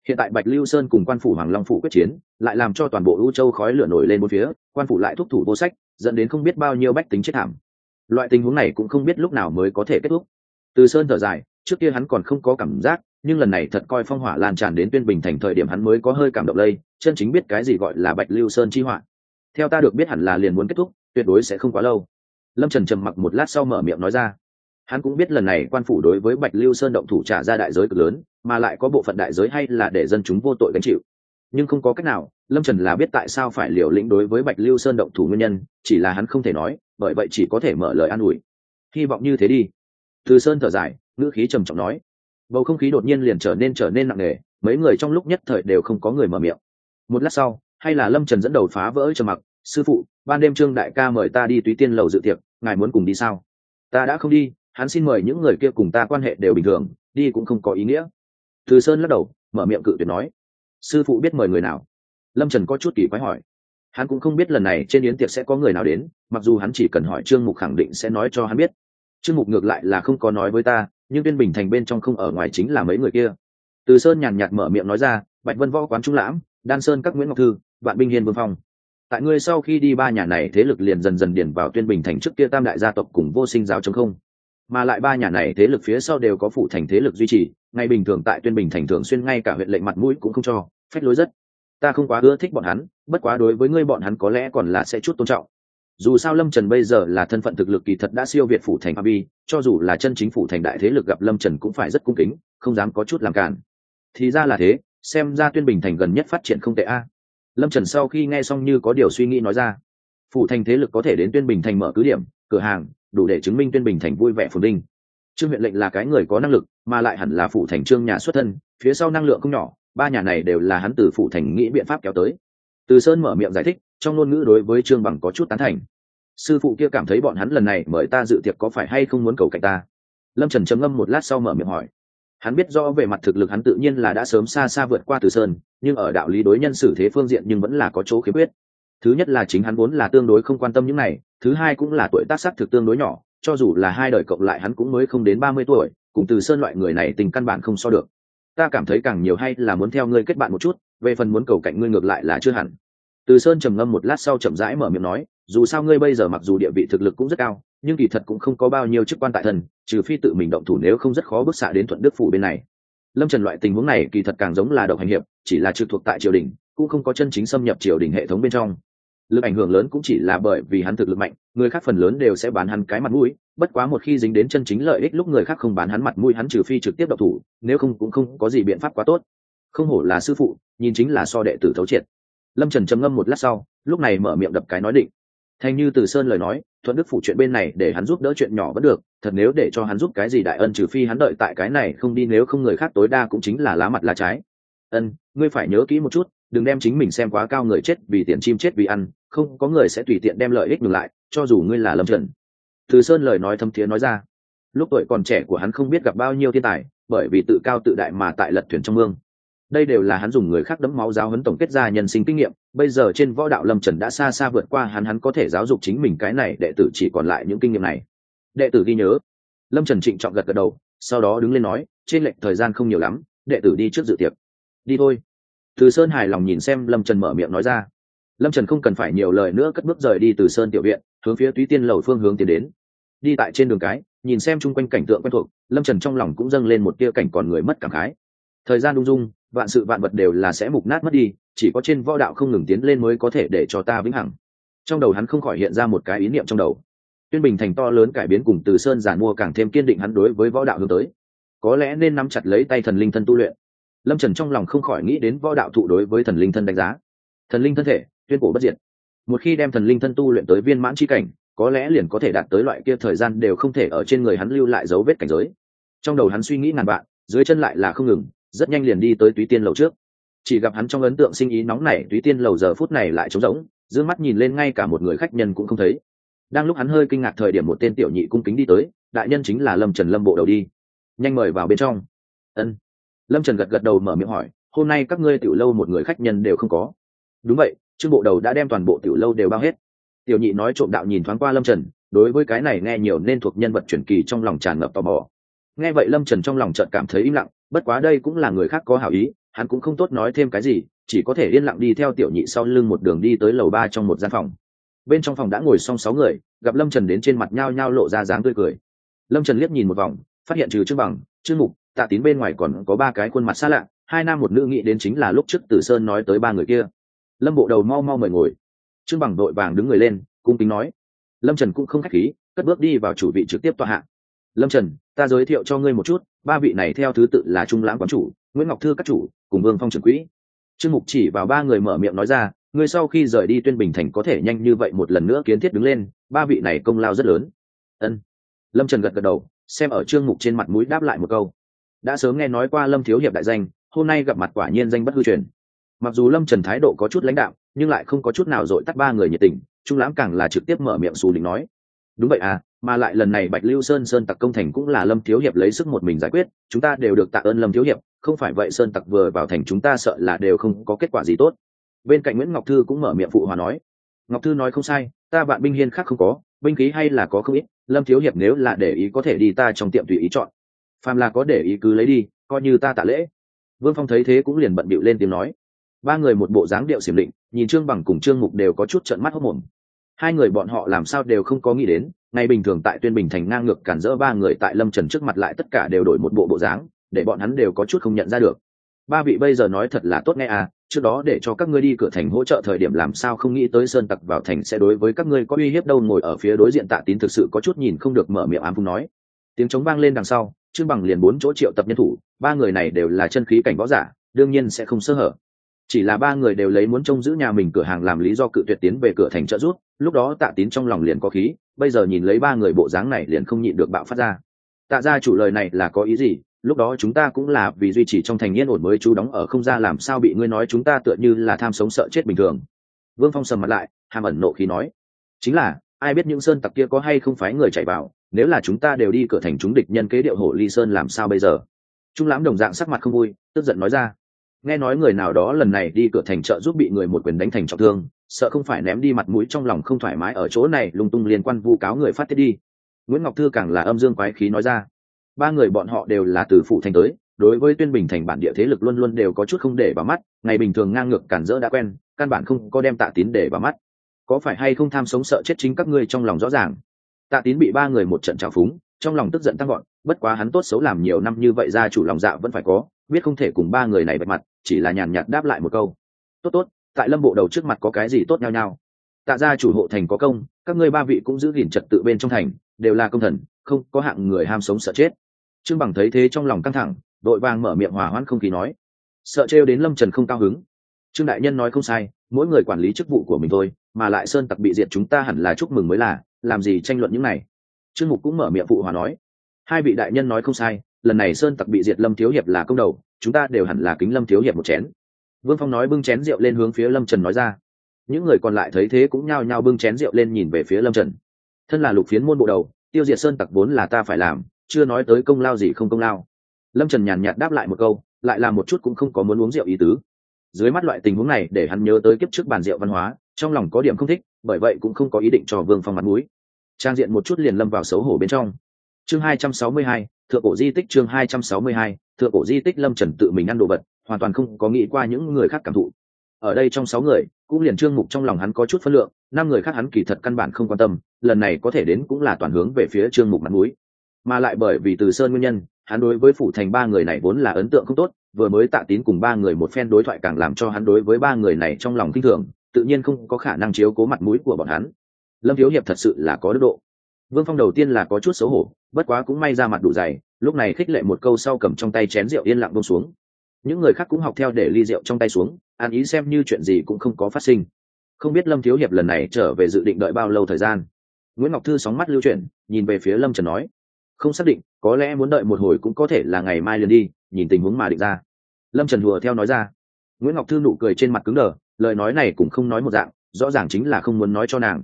Hiện tại bạch lưu sơn cùng quan phủ hoàng long phủ quyết chiến, lại làm cho toàn bộ ưu châu khói lửa nổi lên một phía, quan phủ lại thúc thủ vô sách, dẫn đến không biết bao nhiêu bách tính chết thảm. Loại tình huống này cũng không biết lúc nào mới có thể kết thúc. Từ sơn thở dài, trước kia hắn còn không có cảm giác nhưng lần này thật coi phong hỏa lan tràn đến tuyên bình thành thời điểm hắn mới có hơi cảm động lây, chân chính biết cái gì gọi là bạch lưu sơn chi họa. Theo ta được biết hẳn là liền muốn kết thúc, tuyệt đối sẽ không quá lâu. Lâm trần trầm mặc một lát sau mở miệng nói ra. Hắn cũng biết lần này quan phủ đối với bạch lưu sơn động thủ trả ra đại giới cực lớn, mà lại có bộ phận đại giới hay là để dân chúng vô tội gánh chịu. Nhưng không có cách nào, lâm trần là biết tại sao phải liều lĩnh đối với bạch lưu sơn động thủ nguyên nhân, chỉ là hắn không thể nói, bởi vậy chỉ có thể mở lời an ủi. Hy vọng như thế đi. Từ sơn thở dài, ngữ khí trầm trọng nói bầu không khí đột nhiên liền trở nên trở nên nặng nề, mấy người trong lúc nhất thời đều không có người mở miệng. Một lát sau, hay là lâm trần dẫn đầu phá vỡ trầm mặc, sư phụ, ban đêm trương đại ca mời ta đi túy tiên lầu dự tiệc, ngài muốn cùng đi sao? Ta đã không đi, hắn xin mời những người kia cùng ta quan hệ đều bình thường, đi cũng không có ý nghĩa. Từ sơn lắc đầu, mở miệng cự tuyệt nói, sư phụ biết mời người nào? Lâm trần có chút kỳ quái hỏi. Hắn cũng không biết lần này trên yến tiệc sẽ có người nào đến, mặc dù hắn chỉ cần hỏi trương mục khẳng định sẽ nói cho hắn biết. Trương mục ngược lại là không có nói với ta nhưng tuyên bình thành bên trong không ở ngoài chính là mấy người kia. Từ sơn nhàn nhạt mở miệng nói ra, bạch vân võ quán trung lãm, đan sơn các nguyễn ngọc thư, vạn binh hiền vương phong. Tại ngươi sau khi đi ba nhà này, thế lực liền dần dần điển vào tuyên bình thành trước kia tam đại gia tộc cùng vô sinh giáo chống không. Mà lại ba nhà này, thế lực phía sau đều có phụ thành thế lực duy trì, ngay bình thường tại tuyên bình thành thường xuyên ngay cả huyện lệnh mặt mũi cũng không cho phép lối rất. Ta không quá ưa thích bọn hắn, bất quá đối với ngươi bọn hắn có lẽ còn là sẽ chút tôn trọng dù sao lâm trần bây giờ là thân phận thực lực kỳ thật đã siêu việt phủ thành a bi cho dù là chân chính phủ thành đại thế lực gặp lâm trần cũng phải rất cung kính, không dám có chút làm cản. Thì ra là thế, xem ra tuyên bình thành gần nhất phát triển không tệ a. Lâm trần sau khi nghe xong như có điều suy nghĩ nói ra, phủ thành thế lực có thể đến tuyên bình thành mở cứ điểm, cửa hàng, đủ để chứng minh tuyên bình thành vui vẻ phồn vinh. Trương huyện lệnh là cái người có năng lực, mà lại hẳn là phủ thành trương nhà xuất thân, phía sau năng lượng không nhỏ, ba nhà này đều là hắn từ phủ thành nghĩ biện pháp kéo tới. Từ sơn mở miệng giải thích trong ngôn ngữ đối với trương bằng có chút tán thành. Sư phụ kia cảm thấy bọn hắn lần này mời ta dự tiệc có phải hay không muốn cầu cạnh ta? Lâm trần trầm ngâm một lát sau mở miệng hỏi. Hắn biết rõ về mặt thực lực hắn tự nhiên là đã sớm xa xa vượt qua từ sơn, nhưng ở đạo lý đối nhân xử thế phương diện nhưng vẫn là có chỗ khiếm khuyết. Thứ nhất là chính hắn vốn là tương đối không quan tâm những này, thứ hai cũng là tuổi tác sắc thực tương đối nhỏ, cho dù là hai đời cộng lại hắn cũng mới không đến ba mươi tuổi, cùng từ sơn loại người này tình căn bản không so được. Ta cảm thấy càng nhiều hay là muốn theo ngươi kết bạn một chút, về phần muốn cầu cạnh ngươi ngược lại là chưa hẳn từ sơn trầm ngâm một lát sau chậm rãi mở miệng nói, dù sao ngươi bây giờ mặc dù địa vị thực lực cũng rất cao, nhưng kỳ thật cũng không có bao nhiêu chức quan tại thần trừ phi tự mình động thủ nếu không rất khó bước xạ đến thuận đức phủ bên này. Lâm trần loại tình huống này kỳ thật càng giống là độc hành hiệp, chỉ là trực thuộc tại triều đình, cũng không có chân chính xâm nhập triều đình hệ thống bên trong. Lực ảnh hưởng lớn cũng chỉ là bởi vì hắn thực lực mạnh, người khác phần lớn đều sẽ bán hắn cái mặt mũi, bất quá một khi dính đến chân chính lợi ích lúc người khác không bán hắn mặt mũi hắn trừ phi trực tiếp độc thủ, nếu không cũng không có gì biện pháp quá tốt. Không hổ là sư phụ, nhìn chính là so đệ tử thấu triệt lâm trần trầm ngâm một lát sau, lúc này mở miệng đập cái nói định. Thanh như từ sơn lời nói, thuận đức phủ chuyện bên này để hắn giúp đỡ chuyện nhỏ vẫn được, thật nếu để cho hắn giúp cái gì đại ân trừ phi hắn đợi tại cái này không đi nếu không người khác tối đa cũng chính là lá mặt lá trái. Ân, ngươi phải nhớ kỹ một chút, đừng đem chính mình xem quá cao người chết vì tiền chim chết vì ăn, không có người sẽ tùy tiện đem lợi ích ngược lại, cho dù ngươi là lâm trần. Từ sơn lời nói thâm thiế nói ra. Lúc tuổi còn trẻ của hắn không biết gặp bao nhiêu thiên tài, bởi vì tự cao tự đại mà tại lật thuyền trong mương đây đều là hắn dùng người khác đấm máu giáo huấn tổng kết ra nhân sinh kinh nghiệm, bây giờ trên võ đạo lâm trần đã xa xa vượt qua hắn hắn có thể giáo dục chính mình cái này, đệ tử chỉ còn lại những kinh nghiệm này. Đệ tử ghi nhớ. Lâm trần trịnh trọng gật gật đầu, sau đó đứng lên nói, trên lệnh thời gian không nhiều lắm, đệ tử đi trước dự tiệc. Đi thôi. Từ sơn hài lòng nhìn xem lâm trần mở miệng nói ra. Lâm trần không cần phải nhiều lời nữa, cất bước rời đi từ sơn tiểu viện, hướng phía túy tiên lầu phương hướng tiến đến. Đi tại trên đường cái, nhìn xem chung quanh cảnh tượng quen thuộc, lâm trần trong lòng cũng dâng lên một tia cảnh còn người mất cảm khái. Thời gian đung dung vạn sự vạn vật đều là sẽ mục nát mất đi, chỉ có trên võ đạo không ngừng tiến lên mới có thể để cho ta vĩnh hằng. Trong đầu hắn không khỏi hiện ra một cái ý niệm trong đầu. Tuyên bình thành to lớn cải biến cùng từ sơn giản mua càng thêm kiên định hắn đối với võ đạo hướng tới. Có lẽ nên nắm chặt lấy tay thần linh thân tu luyện. Lâm trần trong lòng không khỏi nghĩ đến võ đạo thụ đối với thần linh thân đánh giá. Thần linh thân thể, tuyên cổ bất diệt. Một khi đem thần linh thân tu luyện tới viên mãn c cảnh, có lẽ liền có thể đạt tới loại kia thời gian đều không thể ở trên người hắn lưu lại dấu vết cảnh giới. Trong đầu hắn suy nghĩ ngàn vạn, dưới chân lại là không ngừng rất nhanh liền đi tới túy tiên lầu trước. Chỉ gặp hắn trong ấn tượng sinh ý nóng nảy túy tiên lầu giờ phút này lại trống rỗng d mắt nhìn lên ngay cả một người khách nhân cũng không thấy. Đang lúc hắn hơi kinh ngạc thời điểm một tên tiểu nhị cung kính đi tới, đại nhân chính là lâm trần lâm bộ đầu đi. Nhanh mời vào bên trong. Ân. Lâm trần gật gật đầu mở miệng hỏi, hôm nay các ngươi tiểu lâu một người khách nhân đều không có. Đúng vậy, trương bộ đầu đã đem toàn bộ tiểu lâu đều bao hết. Tiểu nhị nói trộm đạo nhìn thoáng qua lâm trần, đối với cái này nghe nhiều nên thuộc nhân vật truyền kỳ trong lòng tràn ngập tò mò. Nghe vậy lâm trần trong lòng trợt cảm thấy im lặng bất quá đây cũng là người khác có hảo ý, hắn cũng không tốt nói thêm cái gì, chỉ có thể yên lặng đi theo tiểu nhị sau lưng một đường đi tới lầu ba trong một gian phòng. Bên trong phòng đã ngồi xong sáu người, gặp lâm trần đến trên mặt nhao nhao lộ ra dáng tươi cười. Lâm trần liếc nhìn một vòng, phát hiện trừ trương bằng, trương mục, tạ tín bên ngoài còn có ba cái khuôn mặt xa lạ, hai nam một nữ nghĩ đến chính là lúc trước tử sơn nói tới ba người kia. Lâm bộ đầu mau mau mời ngồi. Trương bằng đội vàng đứng người lên, cung kính nói. Lâm trần cũng không k h á c h khí, cất bước đi vào chủ vị trực tiếp tòa hạng lâm trần, ta giới thiệu cho ngươi một chút, ba vị này theo thứ tự là trung lãng quán chủ, nguyễn ngọc thư các chủ, cùng vương phong trưởng quỹ. Trương mục chỉ vào ba người mở miệng nói ra, ngươi sau khi rời đi tuyên bình thành có thể nhanh như vậy một lần nữa kiến thiết đứng lên, ba vị này công lao rất lớn. Ân. Lâm trần gật gật đầu, xem ở trương mục trên mặt mũi đáp lại một câu. Đã sớm nghe nói qua lâm thiếu hiệp đại danh, hôm nay gặp mặt quả nhiên danh bất hư truyền. Mặc dù lâm trần thái độ có chút lãnh đạo nhưng lại không có chút nào dội tắt ba người nhiệt tình, trung lãng càng là trực tiếp mở miệng xù định nói đúng vậy à mà lại lần này bạch lưu sơn sơn tặc công thành cũng là lâm thiếu hiệp lấy sức một mình giải quyết, chúng ta đều được tạ ơn lâm thiếu hiệp, không phải vậy sơn tặc vừa vào thành chúng ta sợ là đều không có kết quả gì tốt. Bên cạnh nguyễn ngọc thư cũng mở miệng phụ hòa nói, ngọc thư nói không sai, ta bạn binh hiên khác không có, binh khí hay là có không ít, lâm thiếu hiệp nếu là để ý có thể đi ta trong tiệm tùy ý chọn. Phàm là có để ý cứ lấy đi, coi như ta tạ lễ. Vương phong thấy thế cũng liền bận bịu lên tiếng nói. Ba người một bộ dáng điệu xiểm định, nhìn trương bằng cùng trương mục đều có chút trận mắt hốc mồm hai người bọn họ làm sao đều không có nghĩ đến ngày bình thường tại tuyên bình thành ngang ngược cản rỡ ba người tại lâm trần trước mặt lại tất cả đều đổi một bộ bộ dáng, để bọn hắn đều có chút không nhận ra được. Ba vị bây giờ nói thật là tốt nghe à trước đó để cho các ngươi đi cửa thành hỗ trợ thời điểm làm sao không nghĩ tới sơn tặc vào thành sẽ đối với các ngươi có uy hiếp đâu, ngồi ở phía đối diện tạ tín thực sự có chút nhìn không được mở miệng ám phung nói. Tiếng trống vang lên đằng sau, trương bằng liền bốn chỗ triệu tập nhân thủ, ba người này đều là chân khí cảnh võ giả, đương nhiên sẽ không sơ hở. Chỉ là ba người đều lấy muốn trông giữ nhà mình cửa hàng làm lý do cự tuyệt tiến về cửa thành trợ rút lúc đó tạ tín trong lòng liền có khí, bây giờ nhìn lấy ba người bộ dáng này liền không nhịn được bạo phát ra. Tạ ra chủ lời này là có ý gì? Lúc đó chúng ta cũng là vì duy trì trong thành yên ổn mới chú đóng ở không ra làm sao bị ngươi nói chúng ta tựa như là tham sống sợ chết bình thường. Vương phong sầm mặt lại, hàm ẩn nộ khí nói, chính là, ai biết những sơn tặc kia có hay không phái người chạy vào, nếu là chúng ta đều đi cửa thành chúng địch nhân kế điệu hổ ly sơn làm sao bây giờ? Trung lãm đồng dạng sắc mặt không vui, tức giận nói ra nghe nói người nào đó lần này đi cửa thành trợ giúp bị người một quyền đánh thành trọng thương, sợ không phải ném đi mặt mũi trong lòng không thoải mái ở chỗ này, lung tung liên quan vu cáo người phát tiết đi. Nguyễn ngọc thư càng là âm dương quái khí nói ra. Ba người bọn họ đều là từ phụ thành tới, đối với tuyên bình thành bản địa thế lực luôn luôn đều có chút không để vào mắt, ngày bình thường ngang ngược cản rỡ đã quen, căn bản không có đem tạ tín để vào mắt. Có phải hay không tham sống sợ chết chính các ngươi trong lòng rõ ràng? Tạ tín bị ba người một trận trào phúng, trong lòng tức giận tăng gọn bất quá hắn tốt xấu làm nhiều năm như vậy ra chủ lòng dạ vẫn phải có, biết không thể cùng ba người này bạch mặt chỉ là nhàn nhạt đáp lại một câu. Tốt tốt, tại lâm bộ đầu trước mặt có cái gì tốt nhau nhau? Tạ ra chủ hộ thành có công, các ngươi ba vị cũng giữ gìn trật tự bên trong thành, đều là công thần, không có hạng người ham sống sợ chết. Trương bằng thấy thế trong lòng căng thẳng, đội vàng mở miệng hòa hoãn không khí nói, sợ trêu đến lâm trần không cao hứng. Trương đại nhân nói không sai, mỗi người quản lý chức vụ của mình thôi, mà lại sơn tặc bị diệt chúng ta hẳn là chúc mừng mới là, làm gì tranh luận những này? Trương mục cũng mở miệng phụ hòa nói, hai vị đại nhân nói không sai lần này sơn tặc bị diệt lâm thiếu hiệp là công đầu, chúng ta đều hẳn là kính lâm thiếu hiệp một chén. Vương phong nói bưng chén rượu lên hướng phía lâm trần nói ra. Những người còn lại thấy thế cũng nhao nhao bưng chén rượu lên nhìn về phía lâm trần. Thân là lục phiến môn bộ đầu, tiêu diệt sơn tặc vốn là ta phải làm, chưa nói tới công lao gì không công lao. Lâm trần nhàn nhạt đáp lại một câu, lại làm một chút cũng không có muốn uống rượu ý tứ. Dưới mắt loại tình huống này để hắn nhớ tới kiếp trước bàn rượu văn hóa, trong lòng có điểm không thích, bởi vậy cũng không có ý định cho vương phong mặt mũi. Trang diện một chút liền lâm vào xấu hổ bên trong. Chương hai trăm sáu mươi hai thượng cổ di tích chương hai trăm sáu mươi hai, thượng cổ di tích lâm trần tự mình ăn đồ vật, hoàn toàn không có nghĩ qua những người khác cảm thụ. Ở đây trong sáu người, cũng liền trương mục trong lòng hắn có chút phân lượng, năm người khác hắn kỳ thật căn bản không quan tâm, lần này có thể đến cũng là toàn hướng về phía trương mục mặt mũi. Mà lại bởi vì từ sơn nguyên nhân, hắn đối với phủ thành ba người này vốn là ấn tượng không tốt, vừa mới tạ tín cùng ba người một phen đối thoại càng làm cho hắn đối với ba người này trong lòng kinh thường, tự nhiên không có khả năng chiếu cố mặt mũi của bọn hắn. Lâm thiếu hiệp thật sự là có đức độ vương phong đầu tiên là có chút xấu hổ, bất quá cũng may ra mặt đủ dày, lúc này khích lệ một câu sau cầm trong tay chén rượu yên lặng bông xuống. Những người khác cũng học theo để ly rượu trong tay xuống an ý xem như chuyện gì cũng không có phát sinh. Không biết lâm thiếu hiệp lần này trở về dự định đợi bao lâu thời gian. Nguyễn ngọc thư sóng mắt lưu chuyển, nhìn về phía lâm trần nói, không xác định, có lẽ muốn đợi một hồi cũng có thể là ngày mai liền đi, nhìn tình huống mà định ra. Lâm trần hùa theo nói ra. Nguyễn ngọc thư nụ cười trên mặt cứng đờ, lời nói này cũng không nói một dạng, rõ ràng chính là không muốn nói cho nàng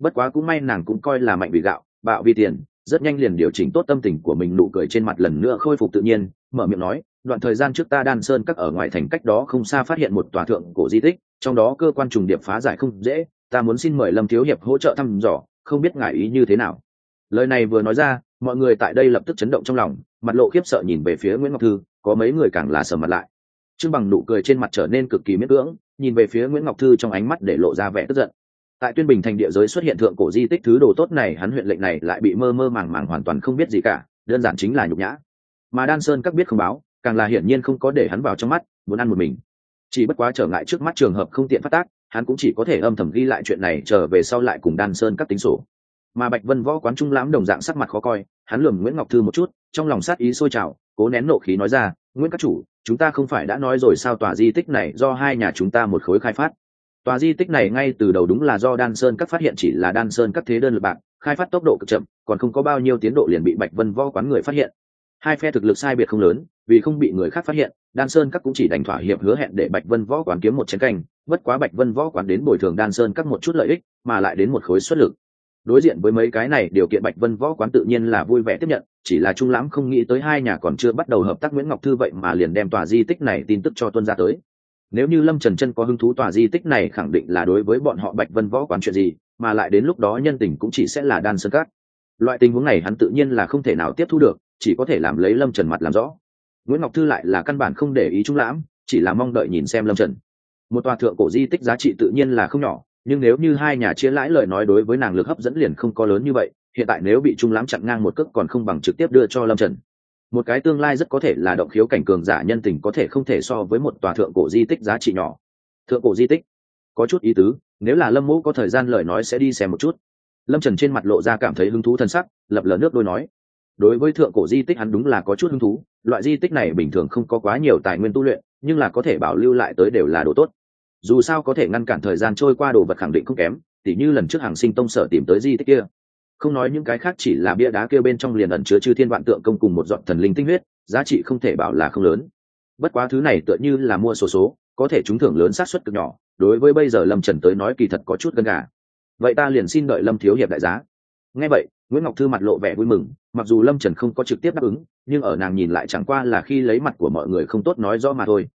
bất quá cũng may nàng cũng coi là mạnh vì gạo, bạo vì tiền, rất nhanh liền điều chỉnh tốt tâm tình của mình nụ cười trên mặt lần nữa khôi phục tự nhiên, mở miệng nói, đoạn thời gian trước ta đan sơn các ở ngoài thành cách đó không xa phát hiện một tòa thượng cổ di tích, trong đó cơ quan trùng điệp phá giải không dễ, ta muốn xin mời lâm thiếu hiệp hỗ trợ thăm dò, không biết ngại ý như thế nào. Lời này vừa nói ra, mọi người tại đây lập tức chấn động trong lòng, mặt lộ khiếp sợ nhìn về phía nguyễn ngọc thư, có mấy người càng là sờ mặt lại. Trương bằng nụ cười trên mặt trở nên cực kỳ miễn cưỡng, nhìn về phía nguyễn ngọc thư trong ánh mắt để lộ ra vẻ tức giận tại tuyên bình thành địa giới xuất hiện thượng cổ di tích thứ đồ tốt này, hắn huyện lệnh này lại bị mơ mơ màng màng hoàn toàn không biết gì cả, đơn giản chính là nhục nhã. Mà đan sơn các biết không báo, càng là hiển nhiên không có để hắn vào trong mắt, muốn ăn một mình. Chỉ bất quá trở ngại trước mắt trường hợp không tiện phát tác, hắn cũng chỉ có thể âm thầm ghi lại chuyện này, trở về sau lại cùng đan sơn các tính sổ. Mà bạch vân võ quán trung lãm đồng dạng sắc mặt khó coi, hắn lườm nguyễn ngọc thư một chút, trong lòng sát ý sôi trào, cố nén nộ khí nói ra, nguyễn các chủ, chúng ta không phải đã nói rồi sao tòa di tích này do hai nhà chúng ta một khối khai phát? Tòa di tích này ngay từ đầu đúng là do đan sơn các phát hiện, chỉ là đan sơn các thế đơn lực bạc, khai phát tốc độ cực chậm, còn không có bao nhiêu tiến độ liền bị bạch vân võ quán người phát hiện. Hai phe thực lực sai biệt không lớn, vì không bị người khác phát hiện, đan sơn các cũng chỉ đành thỏa hiệp hứa hẹn để bạch vân võ quán kiếm một chén canh bất quá bạch vân võ quán đến bồi thường đan sơn các một chút lợi ích, mà lại đến một khối xuất lực. Đối diện với mấy cái này, điều kiện bạch vân võ quán tự nhiên là vui vẻ tiếp nhận, chỉ là trung lãm không nghĩ tới hai nhà còn chưa bắt đầu hợp tác nguyễn ngọc thư vậy mà liền đem tòa di tích này tin tức cho tuân ra tới nếu như lâm trần chân có hứng thú tòa di tích này khẳng định là đối với bọn họ bạch vân võ quán chuyện gì, mà lại đến lúc đó nhân tình cũng chỉ sẽ là đan sơn cát. Loại tình huống này hắn tự nhiên là không thể nào tiếp thu được, chỉ có thể làm lấy lâm trần mặt làm rõ. Nguyễn ngọc thư lại là căn bản không để ý trung lãm, chỉ là mong đợi nhìn xem lâm trần. Một tòa thượng cổ di tích giá trị tự nhiên là không nhỏ, nhưng nếu như hai nhà chia lãi lời nói đối với nàng lực hấp dẫn liền không có lớn như vậy, hiện tại nếu bị trung lãm chặn ngang một cước còn không bằng trực tiếp đưa cho lâm trần một cái tương lai rất có thể là động khiếu cảnh cường giả nhân tình có thể không thể so với một tòa thượng cổ di tích giá trị nhỏ. Thượng cổ di tích? Có chút ý tứ, nếu là lâm mẫu có thời gian lời nói sẽ đi xem một chút. Lâm trần trên mặt lộ ra cảm thấy hứng thú t h ầ n sắc, lập lờ nước đôi nói. Đối với thượng cổ di tích hắn đúng là có chút hứng thú, loại di tích này bình thường không có quá nhiều tài nguyên tu luyện, nhưng là có thể bảo lưu lại tới đều là đồ tốt. Dù sao có thể ngăn cản thời gian trôi qua đồ vật khẳng định không kém, tỉ như lần trước hàng sinh tông sở tìm tới di tích kia không nói những cái khác, chỉ là bia đá kia bên trong liền ẩn chứa chư thiên vạn tượng công cùng một dọn thần linh tinh huyết, giá trị không thể bảo là không lớn. Bất quá thứ này tựa như là mua số số, có thể trúng thưởng lớn sát suất cực nhỏ, đối với bây giờ lâm trần tới nói kỳ thật có chút gần gà. Vậy ta liền xin đợi lâm thiếu hiệp đại giá. Nghe vậy, nguyễn ngọc thư mặt lộ vẻ vui mừng, mặc dù lâm trần không có trực tiếp đáp ứng, nhưng ở nàng nhìn lại chẳng qua là khi lấy mặt của mọi người không tốt nói rõ mà thôi.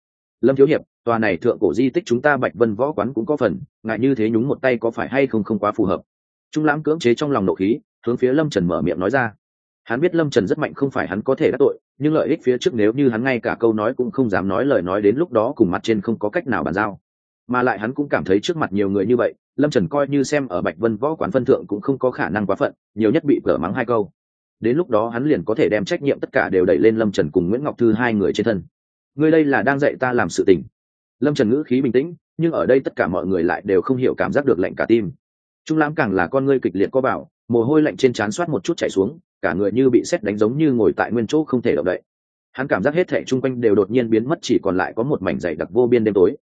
Lâm thiếu hiệp, tòa này thượng cổ di tích chúng ta bạch vân võ quán cũng có phần, ngại như thế nhúng một tay có phải hay không không quá phù hợp trung lãm cưỡng chế trong lòng nộ khí, hướng phía lâm trần mở miệng nói ra. Hắn biết lâm trần rất mạnh không phải hắn có thể đắc tội, nhưng lợi ích phía trước nếu như hắn ngay cả câu nói cũng không dám nói lời nói đến lúc đó cùng mặt trên không có cách nào bàn giao. Mà lại hắn cũng cảm thấy trước mặt nhiều người như vậy, lâm trần coi như xem ở bạch vân võ quán phân thượng cũng không có khả năng quá phận, nhiều nhất bị cở mắng hai câu. Đến lúc đó hắn liền có thể đem trách nhiệm tất cả đều đẩy lên lâm trần cùng nguyễn ngọc thư hai người trên thân. Ngươi đây là đang dạy ta làm sự tình. Lâm trần ngữ khí bình tĩnh, nhưng ở đây tất cả mọi người lại đều không hiểu cảm giác được lạnh cả tim trung lãm càng là con ngươi kịch liệt co bảo, mồ hôi lạnh trên trán soát một chút chảy xuống, cả người như bị xét đánh giống như ngồi tại nguyên chỗ không thể động đậy. Hắn cảm giác hết thẻ chung quanh đều đột nhiên biến mất, chỉ còn lại có một mảnh dày đặc vô biên đêm tối.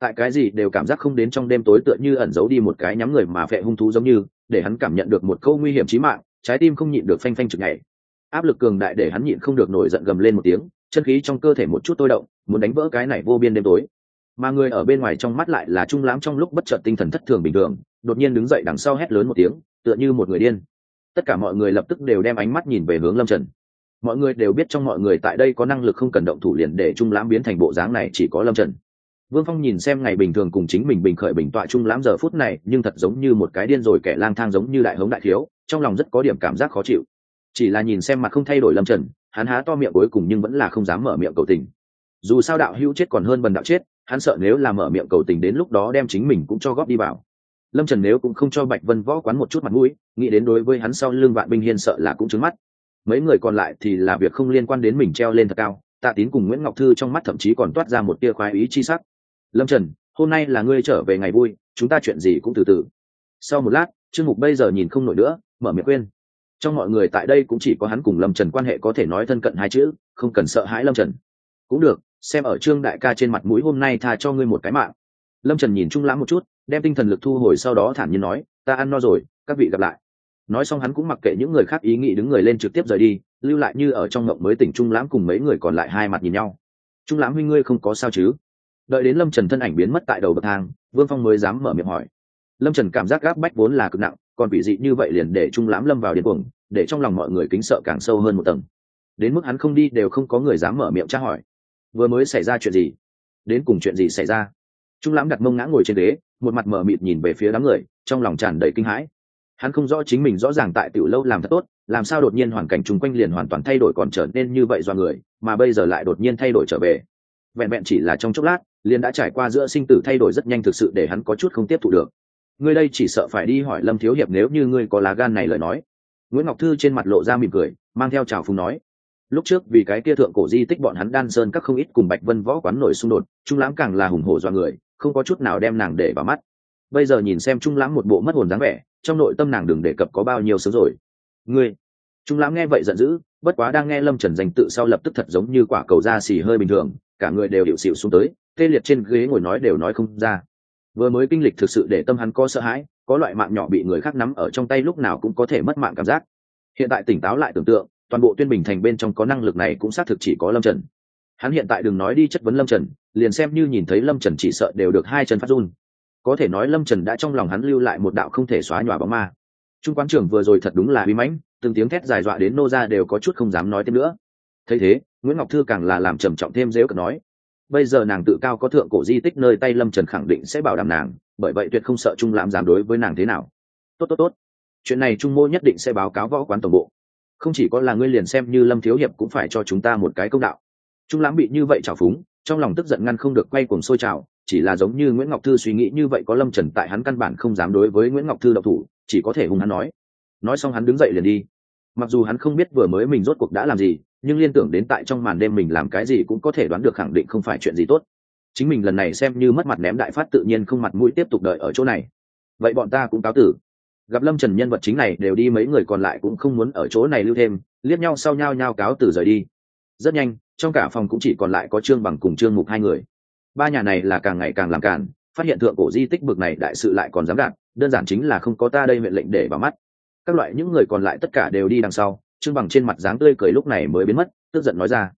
Tại cái gì đều cảm giác không đến trong đêm tối tựa như ẩn giấu đi một cái nhắm người mà phệ hung thú giống như, để hắn cảm nhận được một câu nguy hiểm chí mạng, trái tim không nhịn được phanh phanh chực ngày áp lực cường đại để hắn nhịn không được nổi giận gầm lên một tiếng, chân khí trong cơ thể một chút tôi động, muốn đánh vỡ cái này vô biên đêm tối. Mà người ở bên ngoài trong mắt lại là trung lãm trong lúc bất chợt tinh thần thất thường bình thường đột nhiên đứng dậy đằng sau hét lớn một tiếng, tựa như một người điên. Tất cả mọi người lập tức đều đem ánh mắt nhìn về hướng lâm trần. Mọi người đều biết trong mọi người tại đây có năng lực không cần động thủ liền để trung lãm biến thành bộ dáng này chỉ có lâm trần. Vương phong nhìn xem ngày bình thường cùng chính mình bình khởi bình tọa trung lãm giờ phút này, nhưng thật giống như một cái điên rồi kẻ lang thang giống như đại hống đại thiếu, trong lòng rất có điểm cảm giác khó chịu. Chỉ là nhìn xem mặt không thay đổi lâm trần, hắn há to miệng cuối cùng nhưng vẫn là không dám mở miệng cầu tình. Dù sao đạo hữu chết còn hơn bần đạo chết, hắn sợ nếu là mở miệng cầu tình đến lúc đó đem chính mình cũng cho góp đi vào lâm trần nếu cũng không cho bạch vân võ quán một chút mặt mũi, nghĩ đến đối với hắn sau lưng vạn binh hiên sợ là cũng trứng mắt. Mấy người còn lại thì là việc không liên quan đến mình treo lên thật cao, tạ tín cùng nguyễn ngọc thư trong mắt thậm chí còn toát ra một tia khoái ý chi sắc. Lâm trần, hôm nay là ngươi trở về ngày vui, chúng ta chuyện gì cũng từ từ. Sau một lát, trương mục bây giờ nhìn không nổi nữa, mở miệng khuyên. Trong mọi người tại đây cũng chỉ có hắn cùng lâm trần quan hệ có thể nói thân cận hai chữ, không cần sợ hãi lâm trần. Cũng được, xem ở trương đại ca trên mặt mũi hôm nay tha cho ngươi một cái mạng. Lâm trần nhìn trung lãm một chút đem tinh thần lực thu hồi sau đó thản nhiên nói, ta ăn no rồi, các vị gặp lại. Nói xong hắn cũng mặc kệ những người khác ý nghĩ đứng người lên trực tiếp rời đi, lưu lại như ở trong ngộng mới tỉnh trung lãm cùng mấy người còn lại hai mặt nhìn nhau. Trung lãm huynh ngươi không có sao chứ? Đợi đến lâm trần thân ảnh biến mất tại đầu bậc thang, vương phong mới dám mở miệng hỏi. Lâm trần cảm giác gáp bách vốn là cực nặng, còn bị dị như vậy liền để trung lãm lâm vào điên cuồng, để trong lòng mọi người kính sợ càng sâu hơn một tầng. Đến mức hắn không đi đều không có người dám mở miệng tra hỏi. Vừa mới xảy ra chuyện gì? Đến cùng chuyện gì xảy ra? Trung lãm đặt mông ngã ngồi trên ghế một mặt mờ mịt nhìn về phía đám người, trong lòng tràn đầy kinh hãi. Hắn không rõ chính mình rõ ràng tại tiểu lâu làm thật tốt, làm sao đột nhiên hoàn cảnh chung quanh liền hoàn toàn thay đổi còn trở nên như vậy do người, mà bây giờ lại đột nhiên thay đổi trở về. Vẹn vẹn chỉ là trong chốc lát, liền đã trải qua giữa sinh tử thay đổi rất nhanh thực sự để hắn có chút không tiếp thu được. Ngươi đây chỉ sợ phải đi hỏi lâm thiếu hiệp nếu như ngươi có lá gan này lời nói. Nguyễn ngọc thư trên mặt lộ ra mỉm cười, mang theo trào phúng nói. Lúc trước vì cái kia thượng cổ di tích bọn hắn đan sơn các không ít cùng bạch vân võ quán nổi xung đột, trung lãm càng là hùng hổ do người không có chút nào đem nàng để vào mắt. Bây giờ nhìn xem trung lãm một bộ mất hồn dáng vẻ, trong nội tâm nàng đừng đề cập có bao nhiêu sớm rồi. Ngươi, trung lãm nghe vậy giận dữ, bất quá đang nghe lâm trần danh tự sau lập tức thật giống như quả cầu da xì hơi bình thường, cả người đều điệu xịu xuống tới, tê liệt trên ghế ngồi nói đều nói không ra. Vừa mới kinh lịch thực sự để tâm hắn có sợ hãi, có loại mạng nhỏ bị người khác nắm ở trong tay lúc nào cũng có thể mất mạng cảm giác. Hiện tại tỉnh táo lại tưởng tượng, toàn bộ tuyên bình thành bên trong có năng lực này cũng xác thực chỉ có lâm trần. Hắn hiện tại đừng nói đi chất vấn lâm trần liền xem như nhìn thấy lâm trần chỉ sợ đều được hai chân phát run. Có thể nói lâm trần đã trong lòng hắn lưu lại một đạo không thể xóa nhòa bóng ma. Trung quán trưởng vừa rồi thật đúng là bí mãnh, từng tiếng thét dài dọa đến nô ra đều có chút không dám nói thêm nữa. Thấy thế, nguyễn ngọc thư càng là làm trầm trọng thêm dếu cật nói, bây giờ nàng tự cao có thượng cổ di tích nơi tay lâm trần khẳng định sẽ bảo đảm nàng, bởi vậy tuyệt không sợ trung lãm dám đối với nàng thế nào. Tốt tốt tốt. Chuyện này trung mô nhất định sẽ báo cáo võ quán tổng bộ. Không chỉ có là ngươi liền xem như lâm thiếu hiệp cũng phải cho chúng ta một cái công đạo. Trung lãm bị như vậy trào phúng trong lòng tức giận ngăn không được quay cuồng sôi trào, chỉ là giống như nguyễn ngọc thư suy nghĩ như vậy có lâm trần tại hắn căn bản không dám đối với nguyễn ngọc thư độc thủ, chỉ có thể hung hắn nói. Nói xong hắn đứng dậy liền đi. Mặc dù hắn không biết vừa mới mình rốt cuộc đã làm gì, nhưng liên tưởng đến tại trong màn đêm mình làm cái gì cũng có thể đoán được khẳng định không phải chuyện gì tốt. Chính mình lần này xem như mất mặt ném đại phát tự nhiên không mặt mũi tiếp tục đợi ở chỗ này. Vậy bọn ta cũng cáo tử. Gặp lâm trần nhân vật chính này đều đi mấy người còn lại cũng không muốn ở chỗ này lưu thêm, liếc nhau sau nhau nhau cáo tử rời đi. Rất nhanh trong cả phòng cũng chỉ còn lại có trương bằng cùng trương mục hai người. Ba nhà này là càng ngày càng làm càn, phát hiện thượng cổ di tích bực này đại sự lại còn dám đạt đơn giản chính là không có ta đây mệnh lệnh để vào mắt. Các loại những người còn lại tất cả đều đi đằng sau, trương bằng trên mặt dáng tươi cười lúc này mới biến mất, tức giận nói ra.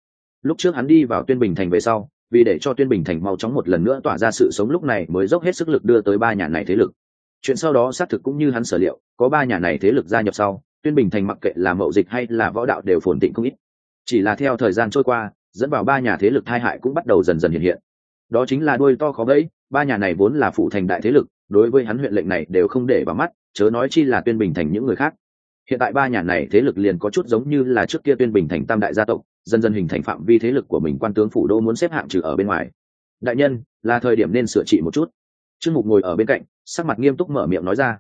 Lúc trước hắn đi vào tuyên bình thành về sau, vì để cho tuyên bình thành mau chóng một lần nữa tỏa ra sự sống lúc này mới dốc hết sức lực đưa tới ba nhà này thế lực. Chuyện sau đó xác thực cũng như hắn sở liệu, có ba nhà này thế lực gia nhập sau, tuyên bình thành mặc kệ là mậu dịch hay là võ đạo đều phồn tịnh không ít chỉ là theo thời gian trôi qua, dẫn vào ba nhà thế lực thai hại cũng bắt đầu dần dần hiện hiện. Đó chính là đuôi to khó gãy ba nhà này vốn là phụ thành đại thế lực, đối với hắn huyện lệnh này đều không để vào mắt, chớ nói chi là tuyên bình thành những người khác. Hiện tại ba nhà này thế lực liền có chút giống như là trước kia tuyên bình thành tam đại gia tộc, dần dần hình thành phạm vi thế lực của mình quan tướng phủ đô muốn xếp hạng trừ ở bên ngoài. Đại nhân, là thời điểm nên sửa trị một chút. Trương mục ngồi ở bên cạnh, sắc mặt nghiêm túc mở miệng nói ra.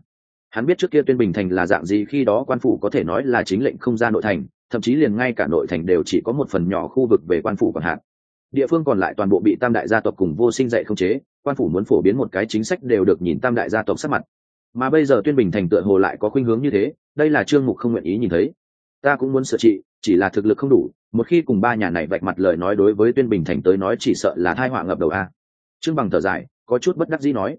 Hắn biết trước kia tuyên bình thành là dạng gì khi đó quan phủ có thể nói là chính lệnh không ra nội thành thậm chí liền ngay cả nội thành đều chỉ có một phần nhỏ khu vực về quan phủ còn hạn. Địa phương còn lại toàn bộ bị tam đại gia tộc cùng vô sinh dạy không chế, quan phủ muốn phổ biến một cái chính sách đều được nhìn tam đại gia tộc sắc mặt. Mà bây giờ tuyên bình thành tựa hồ lại có khuynh hướng như thế, đây là trương mục không nguyện ý nhìn thấy. Ta cũng muốn sửa trị, chỉ là thực lực không đủ, một khi cùng ba nhà này vạch mặt lời nói đối với tuyên bình thành tới nói chỉ sợ là thai họa ngập đầu a. Trương bằng thở dài, có chút bất đắc dĩ nói.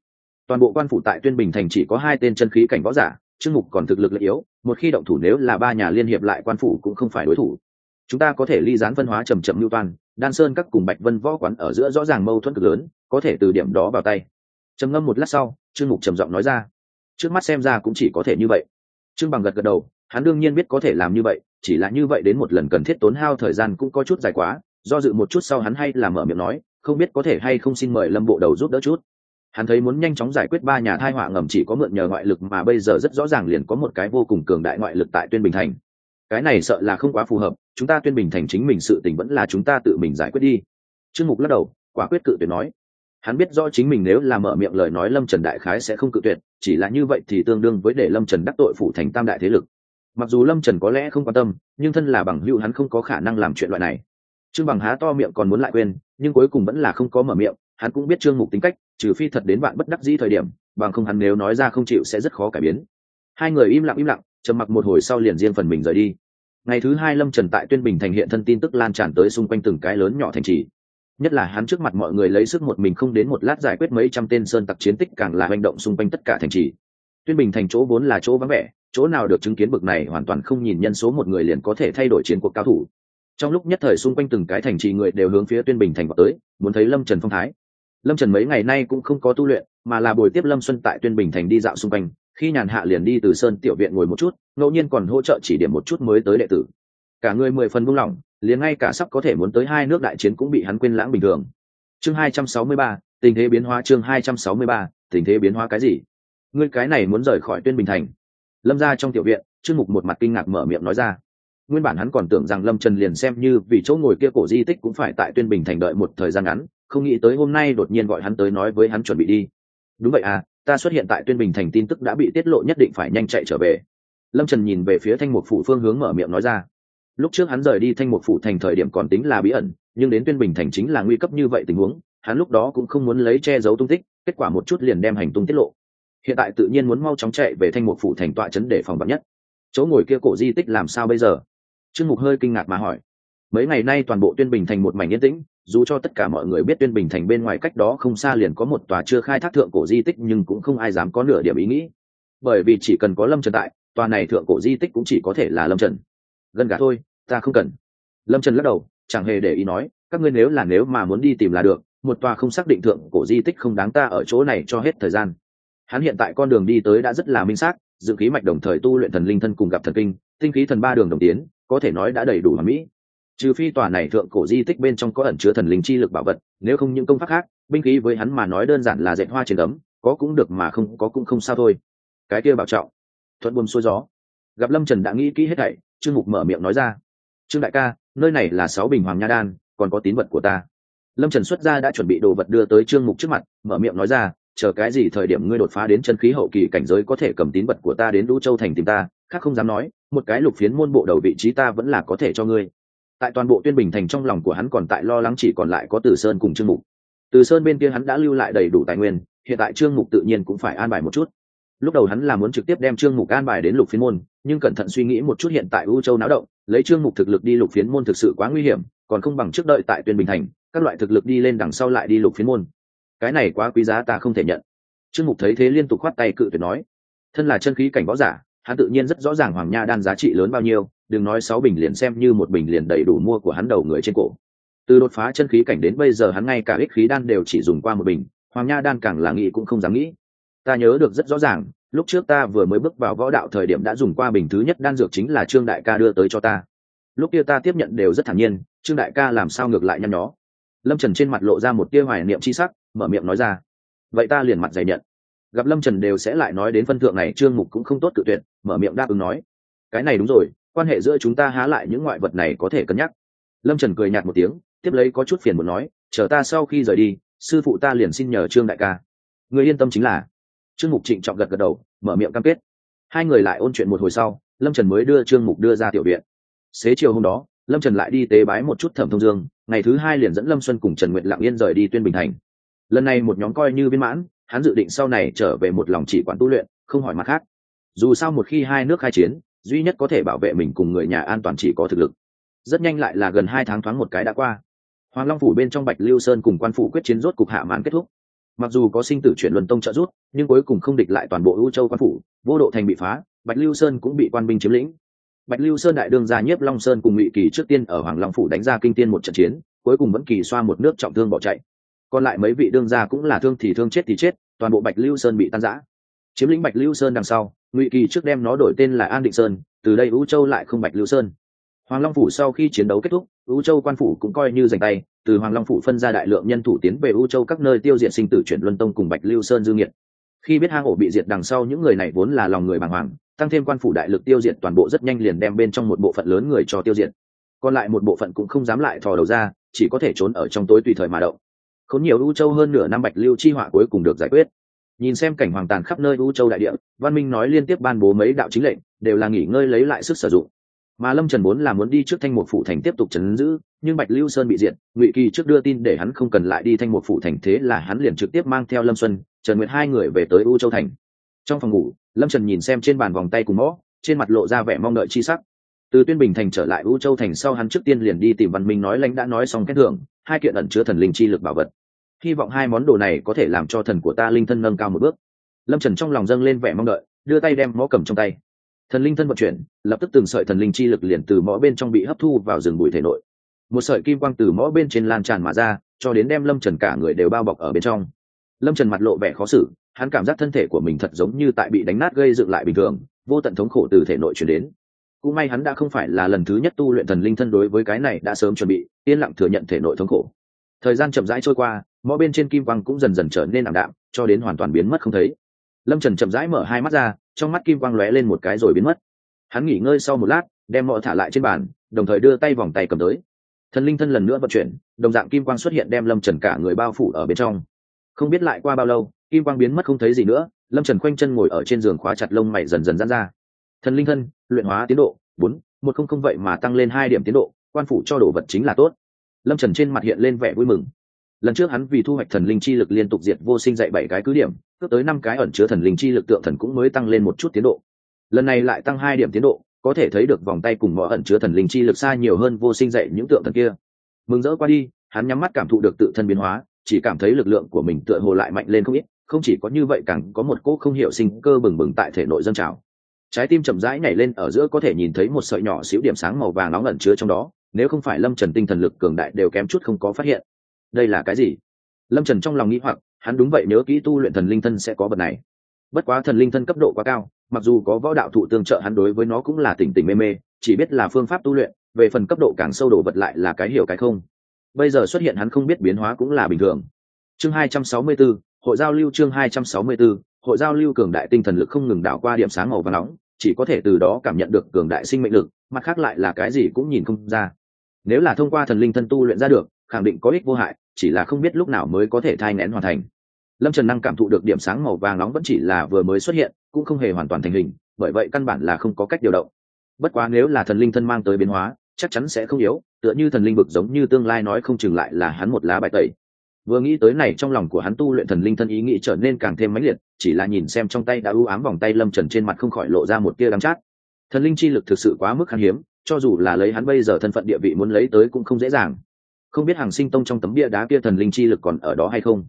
Toàn bộ quan phủ tại tuyên bình thành chỉ có hai tên chân khí cảnh võ giả trương mục còn thực lực lợi yếu, một khi động thủ nếu là ba nhà liên hiệp lại quan phủ cũng không phải đối thủ. Chúng ta có thể ly gián phân hóa trầm trầm lưu toan, đan sơn các cùng bạch vân võ quán ở giữa rõ ràng mâu thuẫn cực lớn, có thể từ điểm đó vào tay. Trầm ngâm một lát sau trương mục trầm giọng nói ra. Trước mắt xem ra cũng chỉ có thể như vậy. Trương bằng gật gật đầu, hắn đương nhiên biết có thể làm như vậy, chỉ là như vậy đến một lần cần thiết tốn hao thời gian cũng có chút dài quá, do dự một chút sau hắn hay là mở miệng nói, không biết có thể hay không xin mời lâm bộ đầu giúp đỡ chút hắn thấy muốn nhanh chóng giải quyết ba nhà thai họa ngầm chỉ có mượn nhờ ngoại lực mà bây giờ rất rõ ràng liền có một cái vô cùng cường đại ngoại lực tại tuyên bình thành. Cái này sợ là không quá phù hợp, chúng ta tuyên bình thành chính mình sự tình vẫn là chúng ta tự mình giải quyết đi. Trương mục lắc đầu, quả quyết cự tuyệt nói. Hắn biết rõ chính mình nếu là mở miệng lời nói lâm trần đại khái sẽ không cự tuyệt, chỉ là như vậy thì tương đương với để lâm trần đắc tội phủ thành tam đại thế lực. Mặc dù lâm trần có lẽ không quan tâm, nhưng thân là bằng hữu hắn không có khả năng làm chuyện loại này. Trương bằng há to miệng còn muốn lại quên, nhưng cuối cùng vẫn là không có mở miệng hắn cũng biết trương mục tính cách, trừ phi thật đến bạn bất đắc dĩ thời điểm, bằng không hắn nếu nói ra không chịu sẽ rất khó cải biến. Hai người im lặng im lặng, trầm mặc một hồi sau liền riêng phần mình rời đi. Ngày thứ hai lâm trần tại tuyên bình thành hiện thân tin tức lan tràn tới xung quanh từng cái lớn nhỏ thành trì. Nhất là hắn trước mặt mọi người lấy sức một mình không đến một lát giải quyết mấy trăm tên sơn tặc chiến tích càng là hành động xung quanh tất cả thành trì. Tuyên bình thành chỗ vốn là chỗ vắng vẻ, chỗ nào được chứng kiến bực này hoàn toàn không nhìn nhân số một người liền có thể thay đổi chiến cuộc cao thủ. Trong lúc nhất thời xung quanh từng cái thành trì người đều hướng phía tuyên bình thành vào tới, muốn thấy lâm trần phong thái lâm trần mấy ngày nay cũng không có tu luyện, mà là buổi tiếp lâm xuân tại tuyên bình thành đi dạo xung quanh, khi nhàn hạ liền đi từ sơn tiểu viện ngồi một chút, ngẫu nhiên còn hỗ trợ chỉ điểm một chút mới tới đệ tử. Cả người mười phần buông lỏng, liền ngay cả sắp có thể muốn tới hai nước đại chiến cũng bị hắn quên lãng bình thường. Chương hai trăm sáu mươi ba, tình thế biến hóa chương hai trăm sáu mươi ba, tình thế biến hóa cái gì? Ngươi cái này muốn rời khỏi tuyên bình thành. Lâm ra trong tiểu viện, trương mục một mặt kinh ngạc mở miệng nói ra. Nguyên bản hắn còn tưởng rằng lâm trần liền xem như vì chỗ ngồi kia cổ di tích cũng phải tại tuyên bình thành đợi một thời gian ngắn không nghĩ tới hôm nay đột nhiên gọi hắn tới nói với hắn chuẩn bị đi. Đúng vậy à ta xuất hiện tại tuyên bình thành tin tức đã bị tiết lộ nhất định phải nhanh chạy trở về. Lâm trần nhìn về phía thanh mục phủ phương hướng mở miệng nói ra. Lúc trước hắn rời đi thanh mục phủ thành thời điểm còn tính là bí ẩn, nhưng đến tuyên bình thành chính là nguy cấp như vậy tình huống, hắn lúc đó cũng không muốn lấy che giấu tung tích, kết quả một chút liền đem hành tung tiết lộ. Hiện tại tự nhiên muốn mau chóng chạy về thanh mục phủ thành tọa trấn để phòng bắn nhất. Chỗ ngồi kia cổ di tích làm sao bây giờ? Trương mục hơi kinh ngạc mà hỏi. Mấy ngày nay toàn bộ tuyên bình thành một mảnh yên tĩnh dù cho tất cả mọi người biết tuyên bình thành bên ngoài cách đó không xa liền có một tòa chưa khai thác thượng cổ di tích nhưng cũng không ai dám có nửa điểm ý nghĩ. Bởi vì chỉ cần có lâm trần tại, tòa này thượng cổ di tích cũng chỉ có thể là lâm trần. Gần cả thôi, ta không cần. Lâm trần lắc đầu, chẳng hề để ý nói, các ngươi nếu là nếu mà muốn đi tìm là được, một tòa không xác định thượng cổ di tích không đáng ta ở chỗ này cho hết thời gian. Hắn hiện tại con đường đi tới đã rất là minh xác, dự khí mạch đồng thời tu luyện thần linh thân cùng gặp thần kinh, tinh khí thần ba đường đồng tiến, có thể nói đã đầy đủ hoàn mỹ trừ phi tòa này thượng cổ di tích bên trong có ẩn chứa thần linh chi lực bảo vật, nếu không những công pháp khác, binh khí với hắn mà nói đơn giản là dạy hoa trên ấm có cũng được mà không, có cũng không sao thôi. Cái kia bảo trọng. Thuận buồm xuôi gió. Gặp lâm trần đã nghĩ kỹ hết thảy, trương mục mở miệng nói ra. Trương đại ca, nơi này là sáu bình hoàng nha đan, còn có tín vật của ta. Lâm trần xuất ra đã chuẩn bị đồ vật đưa tới trương mục trước mặt, mở miệng nói ra, chờ cái gì thời điểm ngươi đột phá đến chân khí hậu kỳ cảnh giới có thể cầm tín vật của ta đến đũ châu thành tìm ta, khác không dám nói, một cái lục phiến môn bộ đầu vị trí ta vẫn là có thể cho ngươi tại toàn bộ tuyên bình thành trong lòng của hắn còn tại lo lắng chỉ còn lại có từ sơn cùng trương mục. Từ sơn bên kia hắn đã lưu lại đầy đủ tài nguyên, hiện tại trương mục tự nhiên cũng phải an bài một chút. Lúc đầu hắn là muốn trực tiếp đem trương mục an bài đến lục phiến môn, nhưng cẩn thận suy nghĩ một chút hiện tại u châu náo động, lấy trương mục thực lực đi lục phiến môn thực sự quá nguy hiểm, còn không bằng trước đợi tại tuyên bình thành, các loại thực lực đi lên đằng sau lại đi lục phiến môn. Cái này quá quý giá ta không thể nhận. Trương mục thấy thế liên tục khoát tay cự tuyệt nói. Thân là chân khí cảnh võ giả, hắn tự nhiên rất rõ ràng hoàng nha đan giá trị lớn bao nhiêu đừng nói sáu bình liền xem như một bình liền đầy đủ mua của hắn đầu người trên cổ. Từ đột phá chân khí cảnh đến bây giờ hắn ngay cả ích khí đan đều chỉ dùng qua một bình, hoàng nha đan càng là nghĩ cũng không dám nghĩ. Ta nhớ được rất rõ ràng, lúc trước ta vừa mới bước vào võ đạo thời điểm đã dùng qua bình thứ nhất đan dược chính là trương đại ca đưa tới cho ta. Lúc kia ta tiếp nhận đều rất thản nhiên, trương đại ca làm sao ngược lại nhăn nhó. Lâm trần trên mặt lộ ra một tia hoài niệm c h i sắc, mở miệng nói ra. Vậy ta liền mặt dày nhận. Gặp lâm trần đều sẽ lại nói đến phân thượng này, trương mục cũng không tốt tự tuyệt, mở miệng đáp ứng nói. Cái này đúng rồi quan hệ giữa chúng ta há lại những ngoại vật này có thể cân nhắc. Lâm trần cười nhạt một tiếng, tiếp lấy có chút phiền muốn nói, chờ ta sau khi rời đi, sư phụ ta liền xin nhờ trương đại ca. Người yên tâm chính là. Trương mục trịnh trọng gật gật đầu, mở miệng cam kết. Hai người lại ôn chuyện một hồi sau, lâm trần mới đưa trương mục đưa ra tiểu viện. Xế chiều hôm đó, lâm trần lại đi tế bái một chút thẩm thông dương, ngày thứ hai liền dẫn lâm xuân cùng trần nguyện lặng yên rời đi tuyên bình thành. Lần này một nhóm coi như viên mãn, hắn dự định sau này trở về một lòng chỉ quản tu luyện, không hỏi mặt khác. Dù sao một khi hai nước khai chiến duy nhất có thể bảo vệ mình cùng người nhà an toàn chỉ có thực lực. Rất nhanh lại là gần hai tháng thoáng một cái đã qua. Hoàng long phủ bên trong bạch lưu sơn cùng quan phủ quyết chiến rốt cục hạ mãn kết thúc. Mặc dù có sinh tử chuyển luân tông trợ rút nhưng cuối cùng không địch lại toàn bộ ưu châu quan phủ, vô độ thành bị phá, bạch lưu sơn cũng bị quan binh chiếm lĩnh. Bạch lưu sơn đại đương gia nhiếp long sơn cùng ngụy kỳ trước tiên ở hoàng long phủ đánh ra kinh tiên một trận chiến, cuối cùng vẫn kỳ xoa một nước trọng thương bỏ chạy. Còn lại mấy vị đương gia cũng là thương thì thương chết thì chết, toàn bộ bạch lưu sơn bị tan rã chiếm lĩnh bạch lưu sơn đằng sau, ngụy kỳ trước đem nó đổi tên là an định sơn, từ đây ưu châu lại không bạch lưu sơn. Hoàng long phủ sau khi chiến đấu kết thúc ưu châu quan phủ cũng coi như giành tay, từ hoàng long phủ phân ra đại lượng nhân thủ tiến về ưu châu các nơi tiêu diệt sinh tử chuyển luân tông cùng bạch lưu sơn dư nghiệt. Khi biết hang ổ bị diệt đằng sau, những người này vốn là lòng người bàng hoàng, tăng thêm quan phủ đại lực tiêu diệt toàn bộ rất nhanh liền đem bên trong một bộ phận lớn người cho tiêu diệt. Còn lại một bộ phận cũng không dám lại thò đầu ra, chỉ có thể trốn ở trong tối tùy thời mà động. Khốn nhiều ưu châu hơn nửa năm bạch lưu chi họa cuối cùng được giải quyết nhìn xem cảnh hoàng tàn khắp nơi U châu đại địa, văn minh nói liên tiếp ban bố mấy đạo chính lệnh, đều là nghỉ ngơi lấy lại sức sử dụng. Mà lâm trần muốn là muốn đi trước thanh một phủ thành tiếp tục chấn giữ, nhưng bạch lưu sơn bị diệt, ngụy kỳ trước đưa tin để hắn không cần lại đi thanh một phủ thành thế là hắn liền trực tiếp mang theo lâm xuân, trần nguyệt hai người về tới u châu thành. Trong phòng ngủ, lâm trần nhìn xem trên bàn vòng tay cùng mõ, trên mặt lộ ra vẻ mong đợi chi sắc. Từ tuyên bình thành trở lại u châu thành sau hắn trước tiên liền đi tìm văn minh nói lãnh đã nói xong kết thưởng, hai kiện ẩn chứa thần linh chi lực bảo vật hy vọng hai món đồ này có thể làm cho thần của ta linh thân nâng cao một bước. Lâm trần trong lòng dâng lên vẻ mong đợi, đưa tay đem mõ cầm trong tay. Thần linh thân vận chuyển, lập tức từng sợi thần linh chi lực liền từ mõ bên trong bị hấp thu vào rừng bụi thể nội. Một sợi kim quang từ mõ bên trên lan tràn mà ra, cho đến đem lâm trần cả người đều bao bọc ở bên trong. Lâm trần mặt lộ vẻ khó xử, hắn cảm giác thân thể của mình thật giống như tại bị đánh nát gây dựng lại bình thường, vô tận thống khổ từ thể nội chuyển đến. Cũng may hắn đã không phải là lần thứ nhất tu luyện thần linh thân đối với cái này đã sớm chuẩn bị, yên lặng thừa nhận thể nội thống khổ. Thời gian chậm rãi trôi qua mõ bên trên kim quang cũng dần dần trở nên ảm đạm, cho đến hoàn toàn biến mất không thấy. Lâm trần chậm rãi mở hai mắt ra, trong mắt kim quang lóe lên một cái rồi biến mất. Hắn nghỉ ngơi sau một lát, đem mõ thả lại trên bàn, đồng thời đưa tay vòng tay cầm tới. Thần linh thân lần nữa vận chuyển, đồng dạng kim quang xuất hiện đem lâm trần cả người bao phủ ở bên trong. Không biết lại qua bao lâu, kim quang biến mất không thấy gì nữa, lâm trần khoanh chân ngồi ở trên giường khóa chặt lông mày dần dần dán ra. Thần linh thân, luyện hóa tiến độ, bốn, một không không vậy mà tăng lên hai điểm tiến độ, quan phủ cho đồ vật chính là tốt. Lâm trần trên mặt hiện lên vẻ vui mừng lần trước hắn vì thu hoạch thần linh chi lực liên tục diệt vô sinh dạy bảy cái cứ điểm, cướp tới năm cái ẩn chứa thần linh chi lực tượng thần cũng mới tăng lên một chút tiến độ. Lần này lại tăng hai điểm tiến độ, có thể thấy được vòng tay cùng mọi ẩn chứa thần linh chi lực xa nhiều hơn vô sinh dạy những tượng thần kia. Mừng rỡ qua đi, hắn nhắm mắt cảm thụ được tự thân biến hóa, chỉ cảm thấy lực lượng của mình tựa hồ lại mạnh lên không ít, không chỉ có như vậy càng có một cỗ không hiểu sinh cơ bừng bừng tại thể nội dân trào. Trái tim chậm rãi nhảy lên ở giữa có thể nhìn thấy một sợi nhỏ xíu điểm sáng màu vàng nóng ẩn chứa trong đó, nếu không phải lâm trần tinh thần lực cường đại đều kém chút không có phát hiện đây là cái gì? Lâm trần trong lòng nghĩ hoặc hắn đúng vậy nhớ kỹ tu luyện thần linh thân sẽ có vật này. Bất quá thần linh thân cấp độ quá cao mặc dù có võ đạo thụ tương trợ hắn đối với nó cũng là tỉnh tỉnh mê mê chỉ biết là phương pháp tu luyện về phần cấp độ càng sâu đổ vật lại là cái hiểu cái không. Bây giờ xuất hiện hắn không biết biến hóa cũng là bình thường. Chương 264, hội giao lưu chương 264, hội giao lưu cường đại tinh thần lực không ngừng đảo qua điểm sáng màu và nóng chỉ có thể từ đó cảm nhận được cường đại sinh mệnh lực mặt khác lại là cái gì cũng nhìn không ra. Nếu là thông qua thần linh thân tu luyện ra được khẳng định có ích vô hại, chỉ là không biết lúc nào mới có thể thai nén hoàn thành. Lâm trần năng cảm thụ được điểm sáng màu vàng nóng vẫn chỉ là vừa mới xuất hiện, cũng không hề hoàn toàn thành hình, bởi vậy căn bản là không có cách điều động. Bất quá nếu là thần linh thân mang tới biến hóa, chắc chắn sẽ không yếu, tựa như thần linh vực giống như tương lai nói không chừng lại là hắn một lá bài tẩy. Vừa nghĩ tới này trong lòng của hắn tu luyện thần linh thân ý nghĩ trở nên càng thêm mãnh liệt, chỉ là nhìn xem trong tay đã ưu ám vòng tay lâm trần trên mặt không khỏi lộ ra một tia đắm chát. Thần linh chi lực thực sự quá mức khan hiếm, cho dù là lấy hắn bây giờ thân phận địa vị muốn lấy tới cũng không dễ dàng không biết hàng sinh tông trong tấm bia đá kia thần linh chi lực còn ở đó hay không.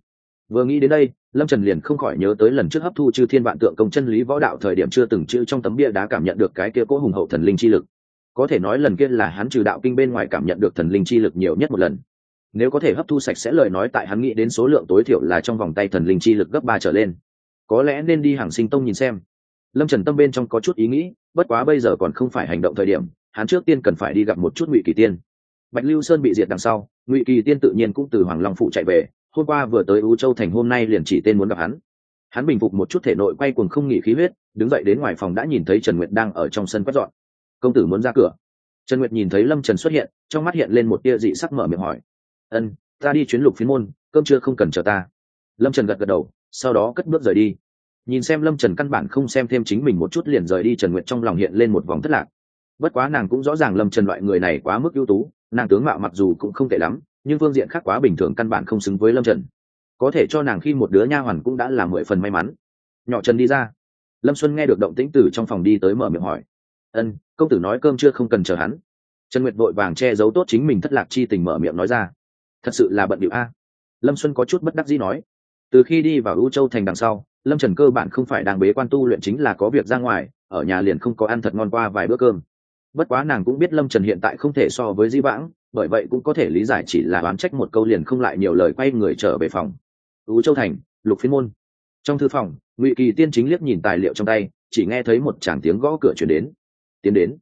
Vừa nghĩ đến đây, lâm trần liền không khỏi nhớ tới lần trước hấp thu chư thiên vạn tượng công chân lý võ đạo thời điểm chưa từng chữ trong tấm bia đá cảm nhận được cái kia cố hùng hậu thần linh chi lực. Có thể nói lần kia là hắn trừ đạo kinh bên ngoài cảm nhận được thần linh chi lực nhiều nhất một lần. Nếu có thể hấp thu sạch sẽ lời nói tại hắn nghĩ đến số lượng tối thiểu là trong vòng tay thần linh chi lực gấp ba trở lên. Có lẽ nên đi hàng sinh tông nhìn xem. Lâm trần tâm bên trong có chút ý nghĩ, bất quá bây giờ còn không phải hành động thời điểm, hắn trước tiên cần phải đi gặp một chút ngụy kỳ tiên. Bạch lưu sơn bị diệt đằng sau ngụy kỳ tiên tự nhiên cũng từ hoàng long phụ chạy về hôm qua vừa tới u châu thành hôm nay liền chỉ tên muốn gặp hắn hắn bình phục một chút thể nội quay cuồng không nghỉ khí huyết đứng dậy đến ngoài phòng đã nhìn thấy trần nguyệt đang ở trong sân quét dọn công tử muốn ra cửa trần nguyệt nhìn thấy lâm trần xuất hiện trong mắt hiện lên một tia dị sắc mở miệng hỏi ân ta đi chuyến lục phiến môn cơm chưa không cần chờ ta lâm trần gật gật đầu sau đó cất bước rời đi nhìn xem lâm trần căn bản không xem thêm chính mình một chút liền rời đi trần nguyệt trong lòng hiện lên một vòng thất lạc bất quá nàng cũng rõ ràng lâm trần loại người này quá mức ưu tú nàng tướng mạo mặc dù cũng không tệ lắm, nhưng phương diện khác quá bình thường căn bản không xứng với lâm trần. Có thể cho nàng khi một đứa nha hoàn cũng đã là mười phần may mắn. Nhỏ trần đi ra. Lâm xuân nghe được động tĩnh từ trong phòng đi tới mở miệng hỏi. Ân, công tử nói cơm chưa không cần chờ hắn. Trần nguyệt vội vàng che giấu tốt chính mình thất lạc chi tình mở miệng nói ra. Thật sự là bận điệu a. Lâm xuân có chút bất đắc dĩ nói. Từ khi đi vào u châu thành đằng sau, lâm trần cơ bản không phải đang bế quan tu luyện chính là có việc ra ngoài, ở nhà liền không có ăn thật ngon qua vài bữa cơm bất quá nàng cũng biết lâm trần hiện tại không thể so với di vãng, bởi vậy cũng có thể lý giải chỉ là oán trách một câu liền không lại nhiều lời quay người trở về phòng. Ú châu thành, lục phiên môn. Trong thư phòng, ngụy kỳ tiên chính liếc nhìn tài liệu trong tay, chỉ nghe thấy một chàng tiếng gõ cửa chuyển đến. Tiến đến.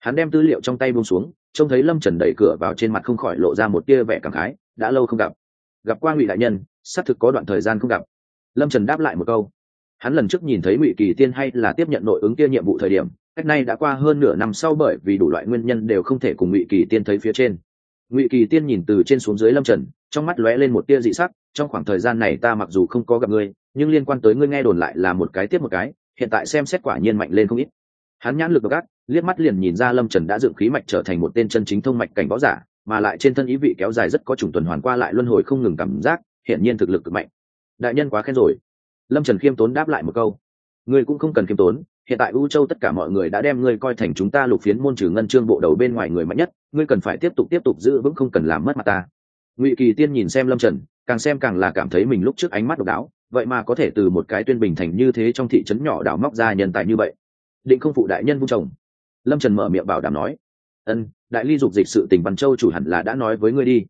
Hắn đem tư liệu trong tay buông xuống, trông thấy lâm trần đẩy cửa vào trên mặt không khỏi lộ ra một tia vẻ cảm khái, đã lâu không gặp. Gặp qua ngụy đại nhân, xác thực có đoạn thời gian không gặp. Lâm trần đáp lại một câu. Hắn lần trước nhìn thấy ngụy kỳ tiên hay là tiếp nhận nội ứng kia nhiệm vụ thời điểm cách nay đã qua hơn nửa năm sau bởi vì đủ loại nguyên nhân đều không thể cùng ngụy kỳ tiên thấy phía trên. Ngụy kỳ tiên nhìn từ trên xuống dưới lâm trần, trong mắt lóe lên một tia dị sắc, trong khoảng thời gian này ta mặc dù không có gặp ngươi, nhưng liên quan tới ngươi nghe đồn lại là một cái tiếp một cái, hiện tại xem xét quả nhiên mạnh lên không ít. Hắn nhãn lực gắt liếc mắt liền nhìn ra lâm trần đã dựng khí mạch trở thành một tên chân chính thông mạch cảnh võ giả, mà lại trên thân ý vị kéo dài rất có chủng tuần hoàn qua lại luân hồi không ngừng cảm giác, hiển nhiên thực lực cực mạnh. Đại nhân quá khen rồi. Lâm trần khiêm tốn đáp lại một câu. Ngươi cũng không cần khiêm tốn hiện tại u châu tất cả mọi người đã đem ngươi coi thành chúng ta lục phiến môn trừ ngân trương bộ đầu bên ngoài người mạnh nhất, ngươi cần phải tiếp tục tiếp tục giữ vững không cần làm mất mặt ta. Ngụy kỳ tiên nhìn xem lâm trần, càng xem càng là cảm thấy mình lúc trước ánh mắt độc đáo, vậy mà có thể từ một cái tuyên bình thành như thế trong thị trấn nhỏ đảo móc ra nhân tài như vậy. Định không phụ đại nhân vung chồng. Lâm trần mở miệng bảo đảm nói, ân, đại ly dục dịch sự tình văn châu chủ hẳn là đã nói với ngươi đi.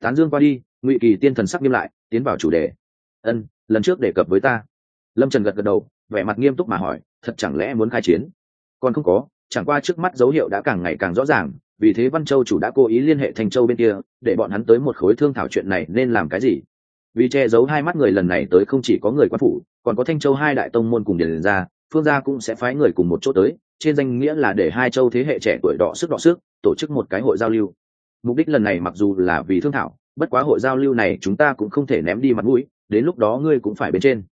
Tán dương qua đi, ngụy kỳ tiên thần sắc nghiêm lại, tiến vào chủ đề. Ân, lần trước đề cập với ta. Lâm trần gật gật đầu, vẻ mặt nghiêm túc mà hỏi thật chẳng lẽ muốn khai chiến? Còn không có, chẳng qua trước mắt dấu hiệu đã càng ngày càng rõ ràng, vì thế văn châu chủ đã cố ý liên hệ thanh châu bên kia, để bọn hắn tới một khối thương thảo chuyện này nên làm cái gì? Vì che giấu hai mắt người lần này tới không chỉ có người quan phủ, còn có thanh châu hai đại tông môn cùng điền ra, phương gia cũng sẽ phái người cùng một chỗ tới, trên danh nghĩa là để hai châu thế hệ trẻ tuổi đọ sức đọ sức, tổ chức một cái hội giao lưu. Mục đích lần này mặc dù là vì thương thảo, bất quá hội giao lưu này chúng ta cũng không thể ném đi mặt mũi, đến lúc đó ngươi cũng phải bên trên.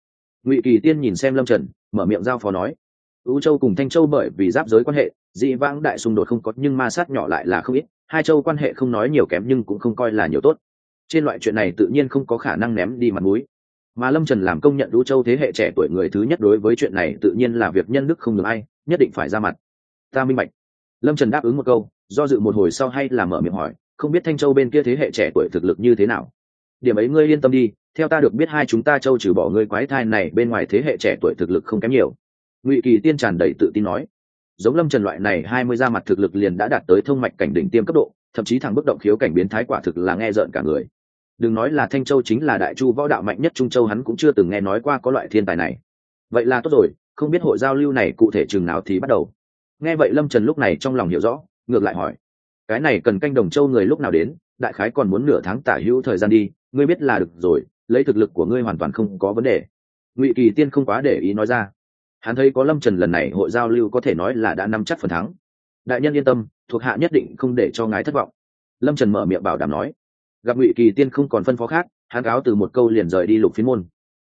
Ngụy kỳ tiên nhìn xem lâm trần mở miệng giao phó nói. U châu cùng thanh châu bởi vì giáp giới quan hệ, dị vãng đại xung đột không có, nhưng ma sát nhỏ lại là không ít, hai châu quan hệ không nói nhiều kém nhưng cũng không coi là nhiều tốt. Trên loại chuyện này tự nhiên không có khả năng ném đi mặt mũi. Mà lâm trần làm công nhận U châu thế hệ trẻ tuổi người thứ nhất đối với chuyện này tự nhiên là việc nhân đức không được ai, nhất định phải ra mặt. Ta minh bạch. Lâm trần đáp ứng một câu, do dự một hồi sau hay là mở miệng hỏi, không biết thanh châu bên kia thế hệ trẻ tuổi thực lực như thế nào? Điểm ấy ngươi yên tâm đi theo ta được biết hai chúng ta châu trừ bỏ ngươi quái thai này, bên ngoài thế hệ trẻ tuổi thực lực không kém nhiều. Ngụy kỳ tiên tràn đầy tự tin nói. Giống lâm trần loại này, hai mươi da mặt thực lực liền đã đạt tới thông mạch cảnh đỉnh tiêm cấp độ, thậm chí thằng bất động khiếu cảnh biến thái quả thực là nghe rợn cả người. Đừng nói là thanh châu chính là đại chu võ đạo mạnh nhất trung châu, hắn cũng chưa từng nghe nói qua có loại thiên tài này. Vậy là tốt rồi, không biết hội giao lưu này cụ thể chừng nào thì bắt đầu. Nghe vậy lâm trần lúc này trong lòng hiểu rõ, ngược lại hỏi. Cái này cần canh đồng châu người lúc nào đến, đại khái còn muốn nửa tháng tả hữu thời gian đi, ngươi biết là được rồi lấy thực lực của ngươi hoàn toàn không có vấn đề. Ngụy kỳ tiên không quá để ý nói ra. Hắn thấy có lâm trần lần này hội giao lưu có thể nói là đã nắm chắc phần thắng. Đại nhân yên tâm, thuộc hạ nhất định không để cho ngái thất vọng. Lâm trần mở miệng bảo đảm nói. Gặp ngụy kỳ tiên không còn phân phó khác, hắn cáo từ một câu liền rời đi lục phiến môn.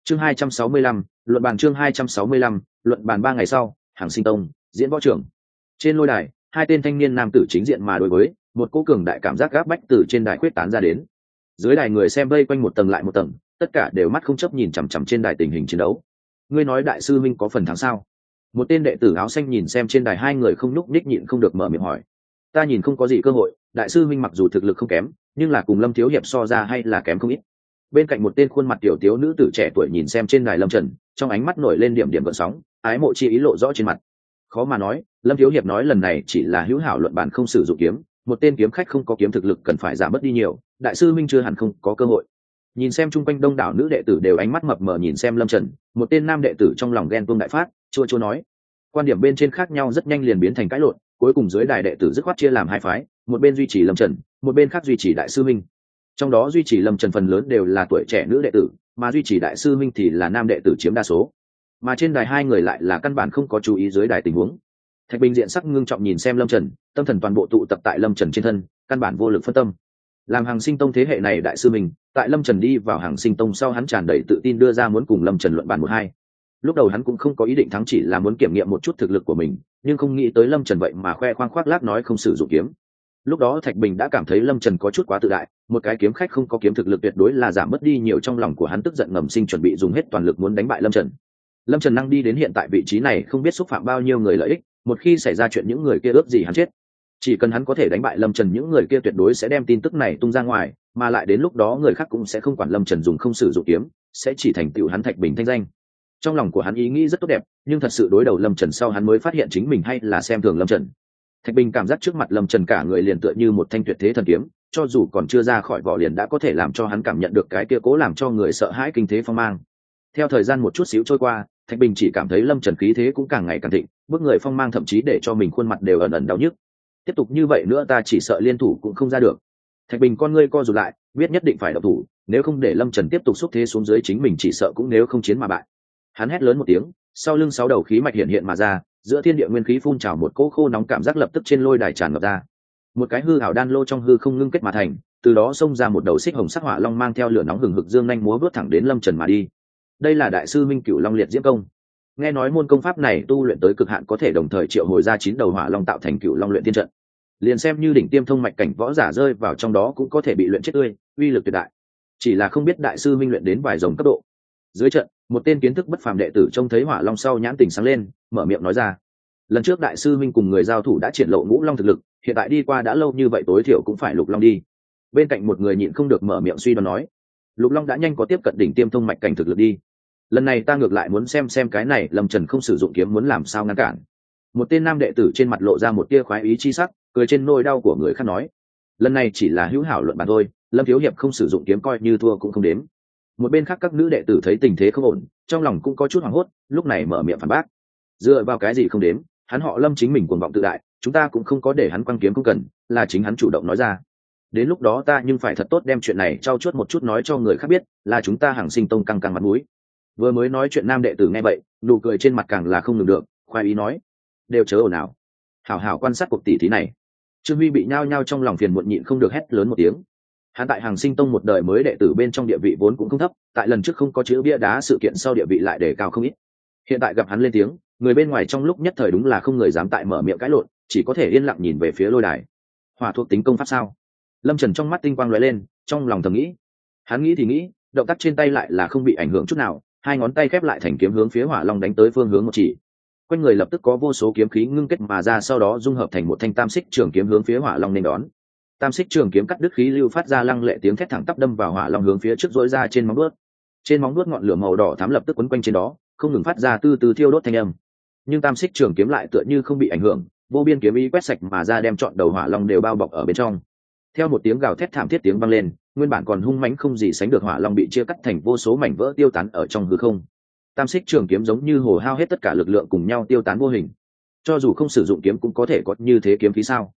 Chương hai trăm sáu mươi lăm, luận bàn chương hai trăm sáu mươi lăm, luận bàn ba ngày sau, hàng sinh tông, diễn võ trưởng. Trên lôi đài, hai tên thanh niên nam tử chính diện mà đối với, một cô cường đại cảm giác gáp bách từ trên đài quyết tán ra đến dưới đài người xem vây quanh một tầng lại một tầng, tất cả đều mắt không chấp nhìn chằm chằm trên đài tình hình chiến đấu. Ngươi nói đại sư minh có phần thắng sao? Một tên đệ tử áo xanh nhìn xem trên đài hai người không nhúc ních nhịn không được mở miệng hỏi. Ta nhìn không có gì cơ hội, đại sư minh mặc dù thực lực không kém, nhưng là cùng lâm thiếu hiệp so ra hay là kém không ít. Bên cạnh một tên khuôn mặt tiểu tiếu nữ tử trẻ tuổi nhìn xem trên đài lâm trần, trong ánh mắt nổi lên điểm điểm gợn sóng, ái mộ chi ý lộ rõ trên mặt. Khó mà nói, lâm thiếu hiệp nói lần này chỉ là hữu hảo luận bàn không sử dụng kiếm, một tên kiếm khách không có kiếm thực lực cần phải giảm mất đi nhiều đại sư minh chưa hẳn không có cơ hội. Nhìn xem chung quanh đông đảo nữ đệ tử đều ánh mắt mập mờ nhìn xem lâm trần, một tên nam đệ tử trong lòng ghen tuông đại phát, chua chua nói. Quan điểm bên trên khác nhau rất nhanh liền biến thành cãi lộn, cuối cùng dưới đài đệ tử dứt khoát chia làm hai phái, một bên duy trì lâm trần, một bên khác duy trì đại sư minh. Trong đó duy trì lâm trần phần lớn đều là tuổi trẻ nữ đệ tử, mà duy trì đại sư minh thì là nam đệ tử chiếm đa số. Mà trên đài hai người lại là căn bản không có chú ý dưới đài tình huống. Thạch bình diện sắc ngưng trọng nhìn xem lâm trần, tâm thần toàn bộ tụ tập tại lâm trần trên thân, căn bản vô lực phân tâm làm hàng sinh tông thế hệ này đại sư mình, tại lâm trần đi vào hàng sinh tông sau hắn tràn đầy tự tin đưa ra muốn cùng lâm trần luận bàn một hai. Lúc đầu hắn cũng không có ý định thắng chỉ là muốn kiểm nghiệm một chút thực lực của mình, nhưng không nghĩ tới lâm trần vậy mà khoe khoang khoác lác nói không sử dụng kiếm. Lúc đó thạch bình đã cảm thấy lâm trần có chút quá tự đại, một cái kiếm khách không có kiếm thực lực tuyệt đối là giảm mất đi nhiều trong lòng của hắn tức giận ngầm sinh chuẩn bị dùng hết toàn lực muốn đánh bại lâm trần. Lâm trần năng đi đến hiện tại vị trí này không biết xúc phạm bao nhiêu người lợi ích, một khi xảy ra chuyện những người kia ước gì hắn chết chỉ cần hắn có thể đánh bại lâm trần, những người kia tuyệt đối sẽ đem tin tức này tung ra ngoài, mà lại đến lúc đó người khác cũng sẽ không quản lâm trần dùng không sử dụng kiếm, sẽ chỉ thành tựu hắn thạch bình thanh danh. Trong lòng của hắn ý nghĩ rất tốt đẹp, nhưng thật sự đối đầu lâm trần sau hắn mới phát hiện chính mình hay là xem thường lâm trần. Thạch bình cảm giác trước mặt lâm trần cả người liền tựa như một thanh tuyệt thế thần kiếm, cho dù còn chưa ra khỏi vỏ liền đã có thể làm cho hắn cảm nhận được cái kia cố làm cho người sợ hãi kinh thế phong mang. Theo thời gian một chút xíu trôi qua, thạch bình chỉ cảm thấy lâm trần khí thế cũng càng ngày càng thịnh bước người phong mang thậm chí để cho mình khuôn mặt đều ẩn ẩn đau nhức tiếp tục như vậy nữa ta chỉ sợ liên thủ cũng không ra được. Thạch bình con ngươi co rụt lại, biết nhất định phải độc thủ, nếu không để lâm trần tiếp tục xúc thế xuống dưới chính mình chỉ sợ cũng nếu không chiến mà bại. Hắn hét lớn một tiếng, sau lưng sáu đầu khí mạch hiện hiện mà ra, giữa thiên địa nguyên khí phun trào một cỗ khô nóng cảm giác lập tức trên lôi đài tràn ngập ra. Một cái hư hảo đan lô trong hư không ngưng kết mà thành, từ đó xông ra một đầu xích hồng sắc hỏa long mang theo lửa nóng hừng hực dương nhanh múa vớt thẳng đến lâm trần mà đi. Đây là đại sư minh cửu long liệt diễm công nghe nói môn công pháp này tu luyện tới cực hạn có thể đồng thời triệu hồi ra chín đầu hỏa long tạo thành cựu long luyện tiên trận. Liền xem như đỉnh tiêm thông mạch cảnh võ giả rơi vào trong đó cũng có thể bị luyện chết tươi, uy lực tuyệt đại. Chỉ là không biết đại sư minh luyện đến vài dòng cấp độ. Dưới trận, một tên kiến thức bất phàm đệ tử trông thấy hỏa long sau nhãn tình sáng lên, mở miệng nói ra. Lần trước đại sư minh cùng người giao thủ đã triển lộ ngũ long thực lực, hiện tại đi qua đã lâu như vậy tối thiểu cũng phải lục long đi. Bên cạnh một người nhịn không được mở miệng suy đoán nói. Lục long đã nhanh có tiếp cận đỉnh tiêm thông mạch cảnh thực lực đi lần này ta ngược lại muốn xem xem cái này lâm trần không sử dụng kiếm muốn làm sao ngăn cản. Một tên nam đệ tử trên mặt lộ ra một tia khoái ý chi sắc, cười trên nôi đau của người khác nói, lần này chỉ là hữu hảo luận bàn thôi, lâm thiếu hiệp không sử dụng kiếm coi như thua cũng không đếm. Một bên khác các nữ đệ tử thấy tình thế không ổn, trong lòng cũng có chút hoảng hốt, lúc này mở miệng phản bác, dựa vào cái gì không đếm, hắn họ lâm chính mình cuồng vọng tự đại, chúng ta cũng không có để hắn quăng kiếm không cần, là chính hắn chủ động nói ra. Đến lúc đó ta nhưng phải thật tốt đem chuyện này trao chuốt một chút nói cho người khác biết, là chúng ta hàng sinh tông căng căng mặt mũi vừa mới nói chuyện nam đệ tử nghe vậy, nụ cười trên mặt càng là không ngừng được, khoai ý nói, đều chớ ồn ào. Hảo hảo quan sát cuộc tỷ thí này. Trương huy bị nhao nhao trong lòng phiền muộn nhịn không được hét lớn một tiếng. Hắn tại hàng sinh tông một đời mới đệ tử bên trong địa vị vốn cũng không thấp, tại lần trước không có chữ bia đá sự kiện sau địa vị lại đề cao không ít. Hiện tại gặp hắn lên tiếng, người bên ngoài trong lúc nhất thời đúng là không người dám tại mở miệng cãi lộn, chỉ có thể yên lặng nhìn về phía lôi đài. Hòa thuộc tính công pháp sao? Lâm trần trong mắt tinh quang lóe lên, trong lòng thầm nghĩ. Hắn nghĩ thì nghĩ, động tác trên tay lại là không bị ảnh hưởng chút nào hai ngón tay khép lại thành kiếm hướng phía hỏa long đánh tới phương hướng một chỉ. Quanh người lập tức có vô số kiếm khí ngưng kết mà ra, sau đó dung hợp thành một thanh tam xích trường kiếm hướng phía hỏa long nên đón. Tam xích trường kiếm cắt đứt khí lưu phát ra lăng lệ tiếng thét thẳng tắp đâm vào hỏa long hướng phía trước dối ra trên móng đuốt trên móng đuốt ngọn lửa màu đỏ thám lập tức quấn quanh trên đó, không ngừng phát ra từ từ thiêu đốt thanh âm. Nhưng tam xích trường kiếm lại tựa như không bị ảnh hưởng, vô biên kiếm ý quét sạch mà ra đem chọn đầu hỏa long đều bao bọc ở bên trong. Theo một tiếng gào thét thảm thiết tiếng vang lên nguyên bản còn hung mãnh không gì sánh được hỏa long bị chia cắt thành vô số mảnh vỡ tiêu tán ở trong hư không. Tam xích trường kiếm giống như hồ hao hết tất cả lực lượng cùng nhau tiêu tán vô hình. Cho dù không sử dụng kiếm cũng có thể có như thế kiếm khí sao?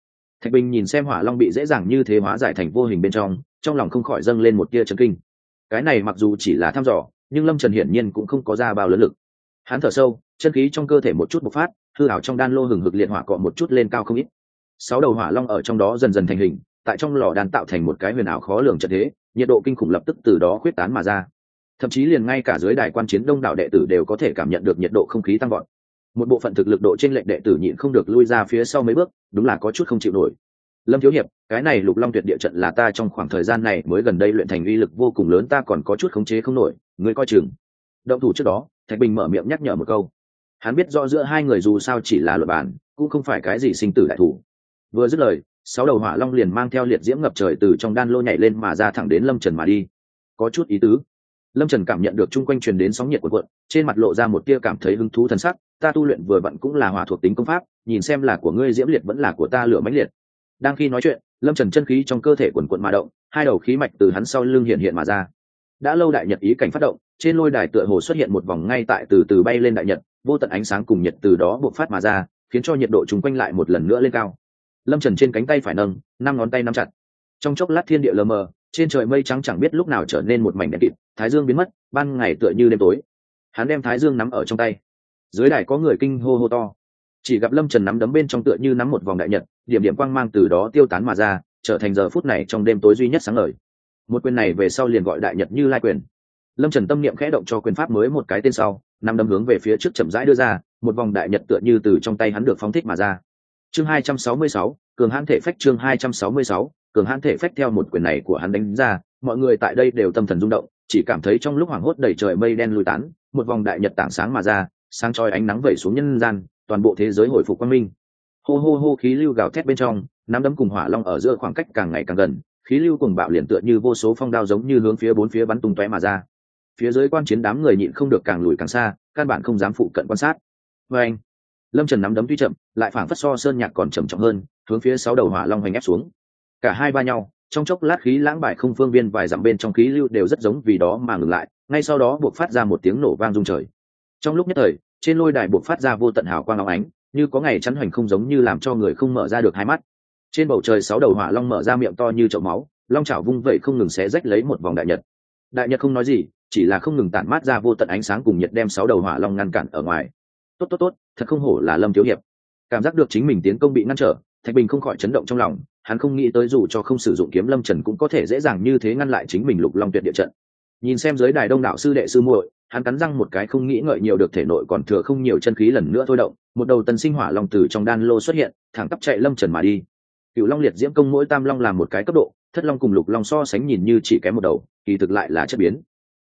Thạch bình nhìn xem hỏa long bị dễ dàng như thế hóa giải thành vô hình bên trong trong lòng không khỏi dâng lên một tia chấn kinh. Cái này mặc dù chỉ là thăm dò, nhưng lâm trần hiển nhiên cũng không có ra bao lớn lực. Hắn thở sâu, chân khí trong cơ thể một chút bộc phát, hư hảo trong đan lô hừng hực liệt hỏa cọ một chút lên cao không ít. Sáu đầu hỏa long ở trong đó dần dần thành hình tại trong lò đàn tạo thành một cái huyền ảo khó lường trận thế nhiệt độ kinh khủng lập tức từ đó khuyết tán mà ra. Thậm chí liền ngay cả dưới đài quan chiến đông đảo đệ tử đều có thể cảm nhận được nhiệt độ không khí tăng vọt, một bộ phận thực lực độ trên lệnh đệ tử nhịn không được lui ra phía sau mấy bước đúng là có chút không chịu nổi. Lâm thiếu hiệp cái này lục long tuyệt địa trận là ta trong khoảng thời gian này mới gần đây luyện thành uy lực vô cùng lớn ta còn có chút khống chế không nổi người coi chừng. Động thủ trước đó thạch bình mở miệng nhắc nhở một câu. Hắn biết rõ giữa hai người dù sao chỉ là luật bản cũng không phải cái gì sinh tử đại thủ. Vừa dứt lời sáu đầu hỏa long liền mang theo liệt diễm ngập trời từ trong đan lô nhảy lên mà ra thẳng đến lâm trần mà đi. Có chút ý tứ. Lâm trần cảm nhận được chung quanh truyền đến sóng nhiệt của quận trên mặt lộ ra một tia cảm thấy hứng thú t sắc. Ta tu luyện vừa vặn cũng là hỏa thuộc tính công pháp, nhìn xem là của ngươi diễm liệt vẫn là của ta lửa mãnh liệt. Đang khi nói chuyện, lâm trần chân khí trong cơ thể quần quận mà động, hai đầu khí mạch từ hắn sau lưng hiện hiện mà ra. Đã lâu đại nhật ý cảnh phát động, trên lôi đài tựa hồ xuất hiện một vòng ngay tại từ từ bay lên đại nhật, vô tận ánh sáng cùng nhiệt từ đó buộc phát mà ra, khiến cho nhiệt độ chung quanh lại một lần nữa lên cao lâm trần trên cánh tay phải nâng, năm ngón tay nắm chặt. Trong chốc lát thiên địa lờ mờ, trên trời mây trắng chẳng biết lúc nào trở nên một mảnh đen kịt, thái dương biến mất, ban ngày tựa như đêm tối. Hắn đem thái dương nắm ở trong tay. Dưới đài có người kinh hô hô to. Chỉ gặp lâm trần nắm đấm bên trong tựa như nắm một vòng đại nhật, điểm điểm quang mang từ đó tiêu tán mà ra, trở thành giờ phút này trong đêm tối duy nhất sáng ngời. Một quyền này về sau liền gọi đại nhật như lai quyền. Lâm trần tâm niệm khẽ động cho quyền pháp mới một cái tên sau năm đấm hướng về phía trước chậm rãi đưa ra, một vòng đại nhật tựa như từ trong tay hắn được phóng thích mà ra chương hai trăm sáu mươi sáu, cường hãn thể phách chương hai trăm sáu mươi sáu, cường hãn thể phách theo một quyền này của hắn đánh ra, mọi người tại đây đều tâm thần rung động, chỉ cảm thấy trong lúc hoảng hốt đầy trời mây đen lùi tán, một vòng đại nhật tảng sáng mà ra, sáng choi ánh nắng vẩy xuống nhân gian, toàn bộ thế giới hồi phục quang minh. Hô hô hô khí lưu gào thét bên trong, nắm đấm cùng hỏa long ở giữa khoảng cách càng ngày càng gần, khí lưu cùng bạo liền tựa như vô số phong đao giống như hướng phía bốn phía bắn tung tóe mà ra. Phía dưới quan chiến đám người nhịn không được càng lùi càng xa, căn bản không dám phụ cận quan sát. Vê anh lâm trần nắm đấm tuy chậm, lại phảng phất so sơn nhạc còn trầm trọng hơn, hướng phía sáu đầu hỏa long hoành ép xuống. Cả hai ba nhau, trong chốc lát khí lãng bại không phương viên vài dặm bên trong khí lưu đều rất giống vì đó mà ngừng lại, ngay sau đó buộc phát ra một tiếng nổ vang rung trời. Trong lúc nhất thời, trên lôi đài buộc phát ra vô tận hào quang óng ánh, như có ngày chắn hoành không giống như làm cho người không mở ra được hai mắt. Trên bầu trời sáu đầu hỏa long mở ra miệng to như chậu máu, long chảo vung vẩy không ngừng xé rách lấy một vòng đại nhật. Đại nhật không nói gì, chỉ là không ngừng tản mát ra vô tận ánh sáng cùng nhiệt đem sáu đầu hỏa long ngăn cản ở ngoài tốt tốt tốt, thật không hổ là lâm thiếu hiệp. Cảm giác được chính mình tiến công bị ngăn trở, thạch bình không khỏi chấn động trong lòng, hắn không nghĩ tới dù cho không sử dụng kiếm lâm trần cũng có thể dễ dàng như thế ngăn lại chính mình lục long tuyệt địa trận. Nhìn xem giới đài đông đạo sư đệ sư muội, hắn cắn răng một cái không nghĩ ngợi nhiều được thể nội còn thừa không nhiều chân khí lần nữa thôi động, một đầu tần sinh hỏa long từ trong đan lô xuất hiện, thẳng tắp chạy lâm trần mà đi. Cựu long liệt diễm công mỗi tam long làm một cái cấp độ, thất long cùng lục long so sánh nhìn như chỉ kém một đầu, kỳ thực lại là chất biến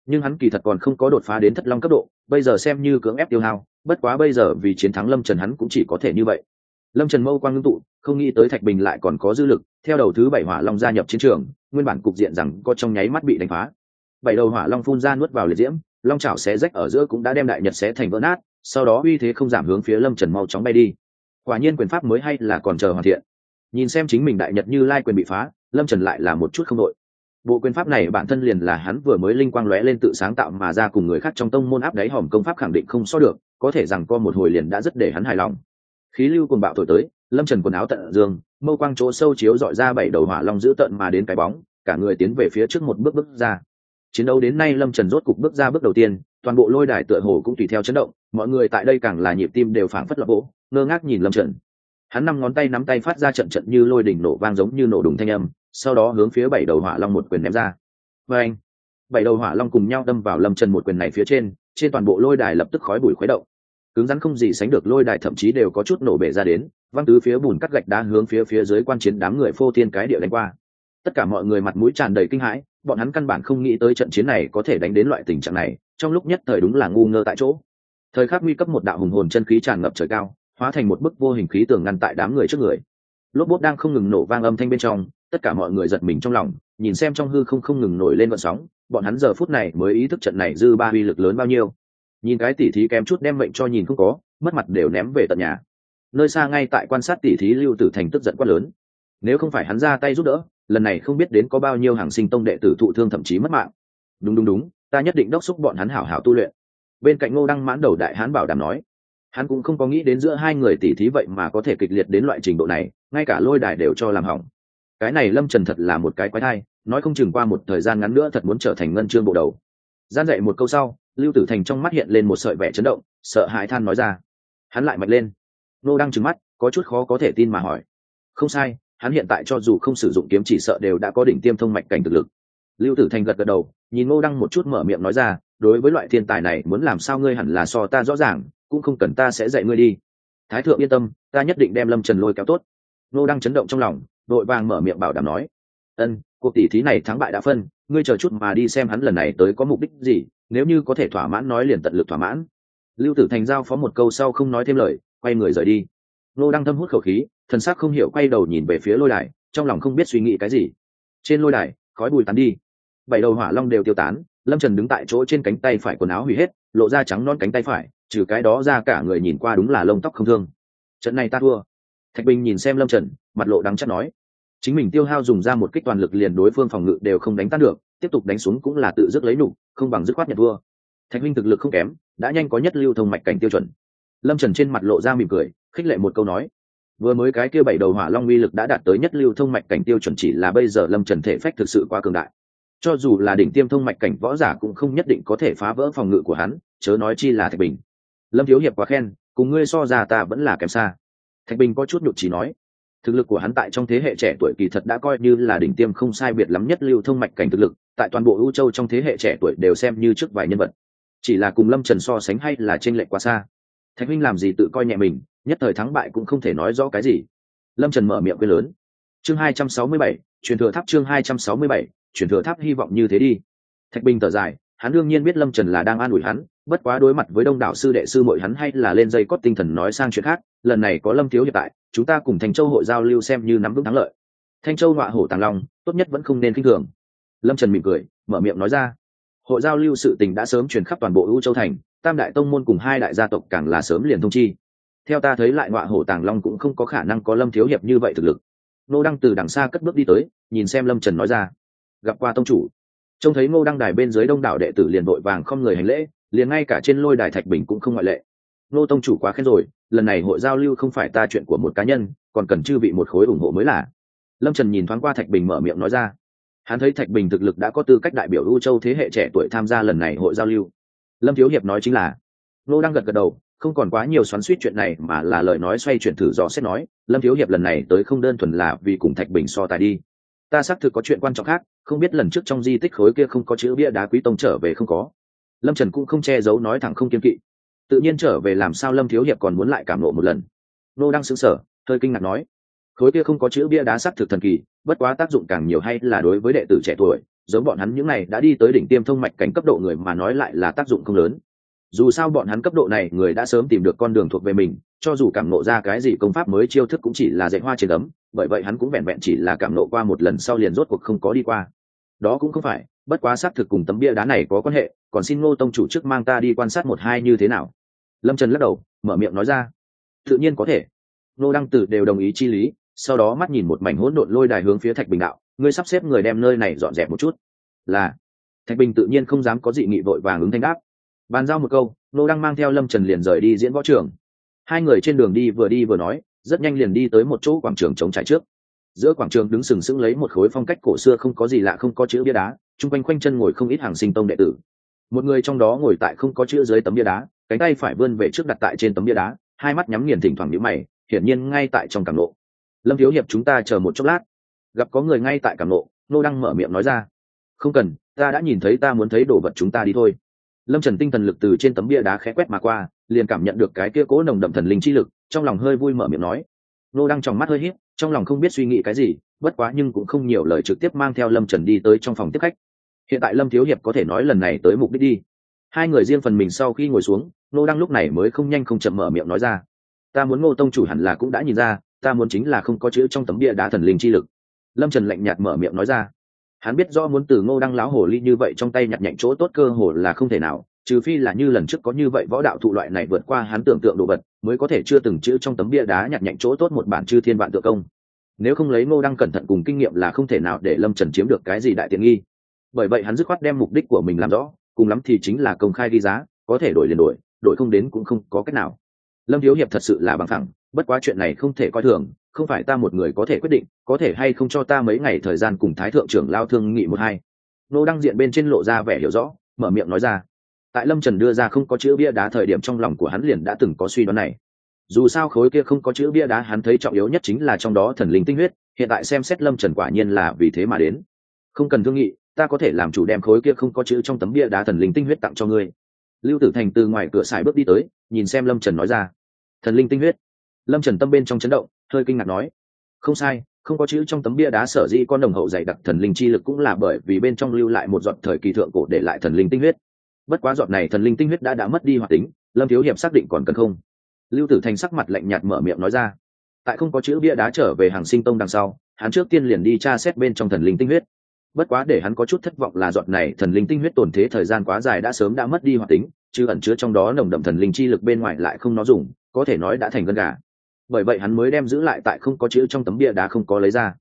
nhưng hắn kỳ thật còn không có đột phá đến thất long cấp độ, bây giờ xem như cưỡng ép tiêu hao, bất quá bây giờ vì chiến thắng lâm trần hắn cũng chỉ có thể như vậy. Lâm trần mâu quang ngưng tụ, không nghĩ tới thạch bình lại còn có dư lực, theo đầu thứ bảy hỏa long gia nhập chiến trường, nguyên bản cục diện rằng có trong nháy mắt bị đánh phá. Bảy đầu hỏa long phun ra nuốt vào liệt diễm, long chảo xé rách ở giữa cũng đã đem đại nhật xé thành vỡ nát, sau đó uy thế không giảm hướng phía lâm trần mau chóng bay đi. Quả nhiên quyền pháp mới hay là còn chờ hoàn thiện. Nhìn xem chính mình đại nhật như lai quyền bị phá, lâm trần lại là một chút không đội bộ quyền pháp này bản thân liền là hắn vừa mới linh quang lóe lên tự sáng tạo mà ra cùng người khác trong tông môn áp đáy hòm công pháp khẳng định không so được, có thể rằng co một hồi liền đã rất để hắn hài lòng. Khí lưu cùng bạo thổi tới, lâm trần quần áo tận dương, mâu quang chỗ sâu chiếu dọi ra bảy đầu hỏa long giữ tận mà đến cái bóng, cả người tiến về phía trước một bước bước ra. Chiến đấu đến nay lâm trần rốt cục bước ra bước đầu tiên, toàn bộ lôi đài tựa hồ cũng tùy theo chấn động, mọi người tại đây càng là nhịp tim đều phảng phất lập bộ ngơ ngác nhìn lâm trần. Hắn năm ngón tay nắm tay phát ra trận trận như lôi đỉnh nổ vang giống như nổ đùng thanh âm sau đó hướng phía bảy đầu hỏa long một quyền ném ra. Và anh, bảy đầu hỏa long cùng nhau đâm vào lâm trần một quyền này phía trên trên toàn bộ lôi đài lập tức khói bụi khuấy động. Cứng rắn không gì sánh được lôi đài thậm chí đều có chút nổ bể ra đến, văng tứ phía bùn cắt gạch đá hướng phía phía dưới quan chiến đám người phô thiên cái địa đánh qua. Tất cả mọi người mặt mũi tràn đầy kinh hãi, bọn hắn căn bản không nghĩ tới trận chiến này có thể đánh đến loại tình trạng này, trong lúc nhất thời đúng là ngu ngơ tại chỗ. Thời khắc nguy cấp một đạo hùng hồn chân khí tràn ngập trời cao, hóa thành một bức vô hình khí tường ngăn tại đám người trước người. Lốp bốt đang không ngừng nổ vang âm thanh bên trong tất cả mọi người giật mình trong lòng, nhìn xem trong hư không không ngừng nổi lên vận sóng, bọn hắn giờ phút này mới ý thức trận này dư ba uy lực lớn bao nhiêu. Nhìn cái tỉ thí kém chút đem mệnh cho nhìn không có, mất mặt đều ném về tận nhà. Nơi xa ngay tại quan sát tỉ thí lưu tử thành tức giận quát lớn. Nếu không phải hắn ra tay giúp đỡ, lần này không biết đến có bao nhiêu hàng sinh tông đệ tử thụ thương thậm chí mất mạng. Đúng đúng đúng, ta nhất định đốc xúc bọn hắn hảo hảo tu luyện. Bên cạnh ngô đăng mãn đầu đại hán bảo đảm nói, hắn cũng không có nghĩ đến giữa hai người tỉ thí vậy mà có thể kịch liệt đến loại trình độ này, ngay cả lôi đài đều cho làm hỏng cái này lâm trần thật là một cái quái thai, nói không chừng qua một thời gian ngắn nữa thật muốn trở thành ngân chương bộ đầu. Gian dạy một câu sau, lưu tử thành trong mắt hiện lên một sợi vẻ chấn động, sợ hãi than nói ra. Hắn lại mạnh lên. Nô đang trừng mắt, có chút khó có thể tin mà hỏi. Không sai, hắn hiện tại cho dù không sử dụng kiếm chỉ sợ đều đã có đỉnh tiêm thông mạch cảnh thực lực. Lưu tử thành gật gật đầu, nhìn ngô đăng một chút mở miệng nói ra, đối với loại thiên tài này muốn làm sao ngươi hẳn là so ta rõ ràng, cũng không cần ta sẽ dạy ngươi đi. Thái thượng yên tâm, ta nhất định đem lâm trần lôi kéo tốt. Ngô đăng chấn động trong lòng Đội vàng mở miệng bảo đảm nói, ân, cuộc tỷ thí này thắng bại đã phân, ngươi chờ chút mà đi xem hắn lần này tới có mục đích gì, nếu như có thể thỏa mãn nói liền tận lực thỏa mãn. Lưu tử thành giao phó một câu sau không nói thêm lời, quay người rời đi. Lô đang thâm hút khẩu khí, thần sắc không hiểu quay đầu nhìn về phía lôi đài, trong lòng không biết suy nghĩ cái gì. Trên lôi đài, khói bùi tán đi. Bảy đầu hỏa long đều tiêu tán, lâm trần đứng tại chỗ trên cánh tay phải quần áo hủy hết, lộ ra trắng non cánh tay phải, trừ cái đó ra cả người nhìn qua đúng là lông tóc không thương. Trận này ta thua thạch bình nhìn xem lâm trần, mặt lộ đắng chắc nói, chính mình tiêu hao dùng ra một kích toàn lực liền đối phương phòng ngự đều không đánh tan được, tiếp tục đánh xuống cũng là tự dứt lấy nụ không bằng dứt khoát nhật vua. thạch minh thực lực không kém, đã nhanh có nhất lưu thông mạch cảnh tiêu chuẩn. Lâm trần trên mặt lộ ra mỉm cười, khích lệ một câu nói, vừa mới cái kia bảy đầu hỏa long uy lực đã đạt tới nhất lưu thông mạch cảnh tiêu chuẩn chỉ là bây giờ lâm trần thể phách thực sự quá cường đại. Cho dù là đỉnh tiêm thông mạch cảnh võ giả cũng không nhất định có thể phá vỡ phòng ngự của hắn, chớ nói chi là thạch bình. Lâm thiếu hiệp quá khen, cùng ngươi so ra ta vẫn là kém xa thạch bình có chút nhụt trí nói, thực lực của hắn tại trong thế hệ trẻ tuổi kỳ thật đã coi như là đỉnh tiêm không sai biệt lắm nhất lưu thông mạch cảnh thực lực, tại toàn bộ ưu châu trong thế hệ trẻ tuổi đều xem như trước vài nhân vật. Chỉ là cùng lâm trần so sánh hay là t r ê n lệch quá xa. Thạch huynh làm gì tự coi nhẹ mình, nhất thời thắng bại cũng không thể nói rõ cái gì. Lâm trần mở miệng quê lớn, chương hai trăm sáu mươi bảy, truyền thừa tháp chương hai trăm sáu mươi bảy, truyền thừa tháp hy vọng như thế đi. Thạch bình thở dài hắn đương nhiên biết lâm trần là đang an ủi hắn, bất quá đối mặt với đông đảo sư đệ sư mội hắn hay là lên dây cót tinh thần nói sang chuyện khác, lần này có lâm thiếu hiện tại, chúng ta cùng thành châu hội giao lưu xem như nắm vững thắng lợi. Thanh châu họa hổ tàng long, tốt nhất vẫn không nên k i n h thường. Lâm trần mỉm cười, mở miệng nói ra. Hội giao lưu sự tình đã sớm truyền khắp toàn bộ ưu châu thành, tam đại tông môn cùng hai đại gia tộc càng là sớm liền thông chi. Theo ta thấy lại ngọa hổ tàng long cũng không có khả năng có lâm thiếu hiệp như vậy thực lực. Nô đăng từ đằng xa cất bước đi tới, nhìn xem lâm trần nói ra. Gặp qua tông chủ trông thấy ngô đăng đài bên dưới đông đảo đệ tử liền vội vàng không người hành lễ, liền ngay cả trên lôi đài thạch bình cũng không ngoại lệ. Ngô tông chủ quá khen rồi, lần này hội giao lưu không phải ta chuyện của một cá nhân, còn cần chư vị một khối ủng hộ mới là. Lâm trần nhìn thoáng qua thạch bình mở miệng nói ra. Hắn thấy thạch bình thực lực đã có tư cách đại biểu u châu thế hệ trẻ tuổi tham gia lần này hội giao lưu. Lâm thiếu hiệp nói chính là, Ngô đang gật gật đầu, không còn quá nhiều xoắn suýt chuyện này mà là lời nói xoay chuyển thử dò xét nói, lâm thiếu hiệp lần này tới không đơn thuần là vì cùng thạch bình so tài đi ta xác thực có chuyện quan trọng khác, không biết lần trước trong di tích khối kia không có chữ bia đá quý tông trở về không có. Lâm trần cũng không che giấu nói thẳng không kiên kỵ. Tự nhiên trở về làm sao lâm thiếu hiệp còn muốn lại cảm nộ một lần. Nô đang xứng sở hơi kinh ngạc nói, khối kia không có chữ bia đá xác thực thần kỳ, bất quá tác dụng càng nhiều hay là đối với đệ tử trẻ tuổi, giống bọn hắn những này đã đi tới đỉnh tiêm thông mạch cảnh cấp độ người mà nói lại là tác dụng không lớn. Dù sao bọn hắn cấp độ này, người đã sớm tìm được con đường thuộc về mình cho dù cảm nộ ra cái gì công pháp mới chiêu thức cũng chỉ là dạy hoa trên tấm, bởi vậy hắn cũng vẹn vẹn chỉ là cảm nộ qua một lần sau liền rốt cuộc không có đi qua. Đó cũng không phải bất quá xác thực cùng tấm bia đá này có quan hệ còn xin ngô tông chủ chức mang ta đi quan sát một hai như thế nào. Lâm trần lắc đầu mở miệng nói ra. Tự nhiên có thể. Ngô đăng tử đều đồng ý chi lý sau đó mắt nhìn một mảnh hỗn độn lôi đài hướng phía thạch bình đạo ngươi sắp xếp người đem nơi này dọn dẹp một chút. Là. Thạch bình tự nhiên không dám có dị nghị vội vàng ứng thanh đáp. Bàn giao một câu nô đang mang theo lâm trần liền rời đi diễn võ trường hai người trên đường đi vừa đi vừa nói, rất nhanh liền đi tới một chỗ quảng trường chống trải trước. Giữa quảng trường đứng sừng sững lấy một khối phong cách cổ xưa không có gì lạ, không có chữ bia đá, chung quanh khoanh chân ngồi không ít hàng sinh tông đệ tử. Một người trong đó ngồi tại không có chữ dưới tấm bia đá, cánh tay phải vươn về trước đặt tại trên tấm bia đá, hai mắt nhắm nghiền thỉnh thoảng nhíu mày, hiển nhiên ngay tại trong cảm lộ. Lâm thiếu hiệp, chúng ta chờ một chốc lát. Gặp có người ngay tại cảm lộ, nô đang mở miệng nói ra. Không cần, ta đã nhìn thấy, ta muốn thấy đồ vật chúng ta đi thôi. Lâm trần tinh thần lực từ trên tấm bia đá khẽ quét mà qua liền cảm nhận được cái kia cố nồng đậm thần linh chi lực, trong lòng hơi vui mở miệng nói. Nô đăng trong mắt hơi hít trong lòng không biết suy nghĩ cái gì, bất quá nhưng cũng không nhiều lời trực tiếp mang theo lâm trần đi tới trong phòng tiếp khách. Hiện tại lâm thiếu hiệp có thể nói lần này tới mục đích đi. Hai người riêng phần mình sau khi ngồi xuống, nô đăng lúc này mới không nhanh không chậm mở miệng nói ra. Ta muốn ngô tông chủ hẳn là cũng đã nhìn ra, ta muốn chính là không có chữ trong tấm bia đá thần linh chi lực. Lâm trần lạnh nhạt mở miệng nói ra. Hắn biết rõ muốn từ ngô đăng láo hồ ly như vậy trong tay nhặt nhạnh chỗ tốt cơ hồ là không thể nào trừ phi là như lần trước có như vậy võ đạo thụ loại này vượt qua hắn tưởng tượng đồ vật, mới có thể chưa từng chữ trong tấm bia đá nhặt nhạnh chỗ tốt một bản chư thiên vạn tự công. Nếu không lấy ngô đăng cẩn thận cùng kinh nghiệm là không thể nào để lâm trần chiếm được cái gì đại tiện nghi. Bởi vậy hắn dứt khoát đem mục đích của mình làm rõ, cùng lắm thì chính là công khai ghi giá, có thể đổi liền đổi đổi không đến cũng không có cách nào. Lâm thiếu hiệp thật sự là bằng thẳng bất quá chuyện này không thể coi thường, không phải ta một người có thể quyết định, có thể hay không cho ta mấy ngày thời gian cùng thái thượng trưởng lao thương nghị một hai. Nô đăng diện bên trên lộ ra vẻ hiểu rõ, mở miệng nói ra tại lâm trần đưa ra không có chữ bia đá thời điểm trong lòng của hắn liền đã từng có suy đoán này. Dù sao khối kia không có chữ bia đá hắn thấy trọng yếu nhất chính là trong đó thần linh tinh huyết, hiện tại xem xét lâm trần quả nhiên là vì thế mà đến. Không cần thương nghị, ta có thể làm chủ đem khối kia không có chữ trong tấm bia đá thần linh tinh huyết tặng cho ngươi. Lưu tử thành từ ngoài cửa xài bước đi tới, nhìn xem lâm trần nói ra. Thần linh tinh huyết. Lâm trần tâm bên trong chấn động, hơi kinh ngạc nói. Không sai, không có chữ trong tấm bia đá sở dĩ con đồng hậu dày đặc thần linh chi lực cũng là bởi vì bên trong lưu lại một giọt thời kỳ thượng cổ để lại thần linh tinh huyết bất quá giọt này thần linh tinh huyết đã đã mất đi hoạt tính, lâm thiếu hiệp xác định còn cần không? Lưu tử thành sắc mặt lạnh nhạt mở miệng nói ra. Tại không có chữ bia đá trở về hàng sinh tông đằng sau, hắn trước tiên liền đi tra xét bên trong thần linh tinh huyết. Bất quá để hắn có chút thất vọng là giọt này thần linh tinh huyết tồn thế thời gian quá dài đã sớm đã mất đi hoạt tính, chứ ẩn chứa trong đó nồng đậm thần linh chi lực bên ngoài lại không nó dùng, có thể nói đã thành gân gà. Bởi vậy hắn mới đem giữ lại tại không có chữ trong tấm bia đá không có lấy ra.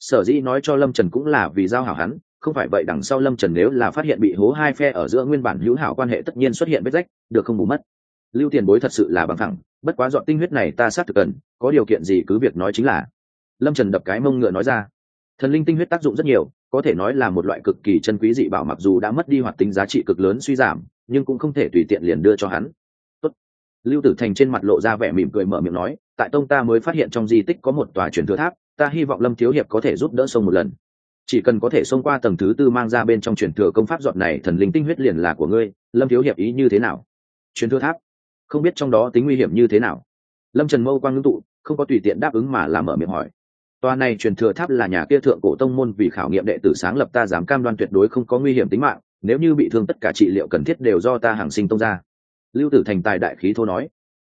Sở dĩ nói cho lâm trần cũng là vì giao hảo hắn không phải vậy đằng sau lâm trần nếu là phát hiện bị hố hai phe ở giữa nguyên bản hữu hảo quan hệ tất nhiên xuất hiện vết rách, được không bù mất. Lưu tiền bối thật sự là bằng thẳng, bất quá dọn tinh huyết này ta sát thực cần, có điều kiện gì cứ việc nói chính là. Lâm trần đập cái mông ngựa nói ra. Thần linh tinh huyết tác dụng rất nhiều, có thể nói là một loại cực kỳ chân quý dị bảo mặc dù đã mất đi hoạt tính giá trị cực lớn suy giảm, nhưng cũng không thể tùy tiện liền đưa cho hắn. Tốt. lưu tử thành trên mặt lộ ra vẻ mỉm cười mở miệng nói, tại tông ta mới phát hiện trong di tích có một tòa truyền thừa tháp, ta hy vọng lâm thiếu hiệp có thể giúp đỡ sông một lần chỉ cần có thể xông qua tầng thứ tư mang ra bên trong truyền thừa công pháp dọn này, thần linh tinh huyết liền là của ngươi. Lâm thiếu hiệp ý như thế nào? Truyền thừa tháp? Không biết trong đó tính nguy hiểm như thế nào? Lâm trần mâu quang ngưng tụ, không có tùy tiện đáp ứng mà làm mở miệng hỏi. Tòa này truyền thừa tháp là nhà kia thượng cổ tông môn, vì khảo nghiệm đệ tử sáng lập ta dám cam đoan tuyệt đối không có nguy hiểm tính mạng, nếu như bị thương tất cả trị liệu cần thiết đều do ta hàng sinh tông ra. Lưu tử thành tài đại khí thô nói.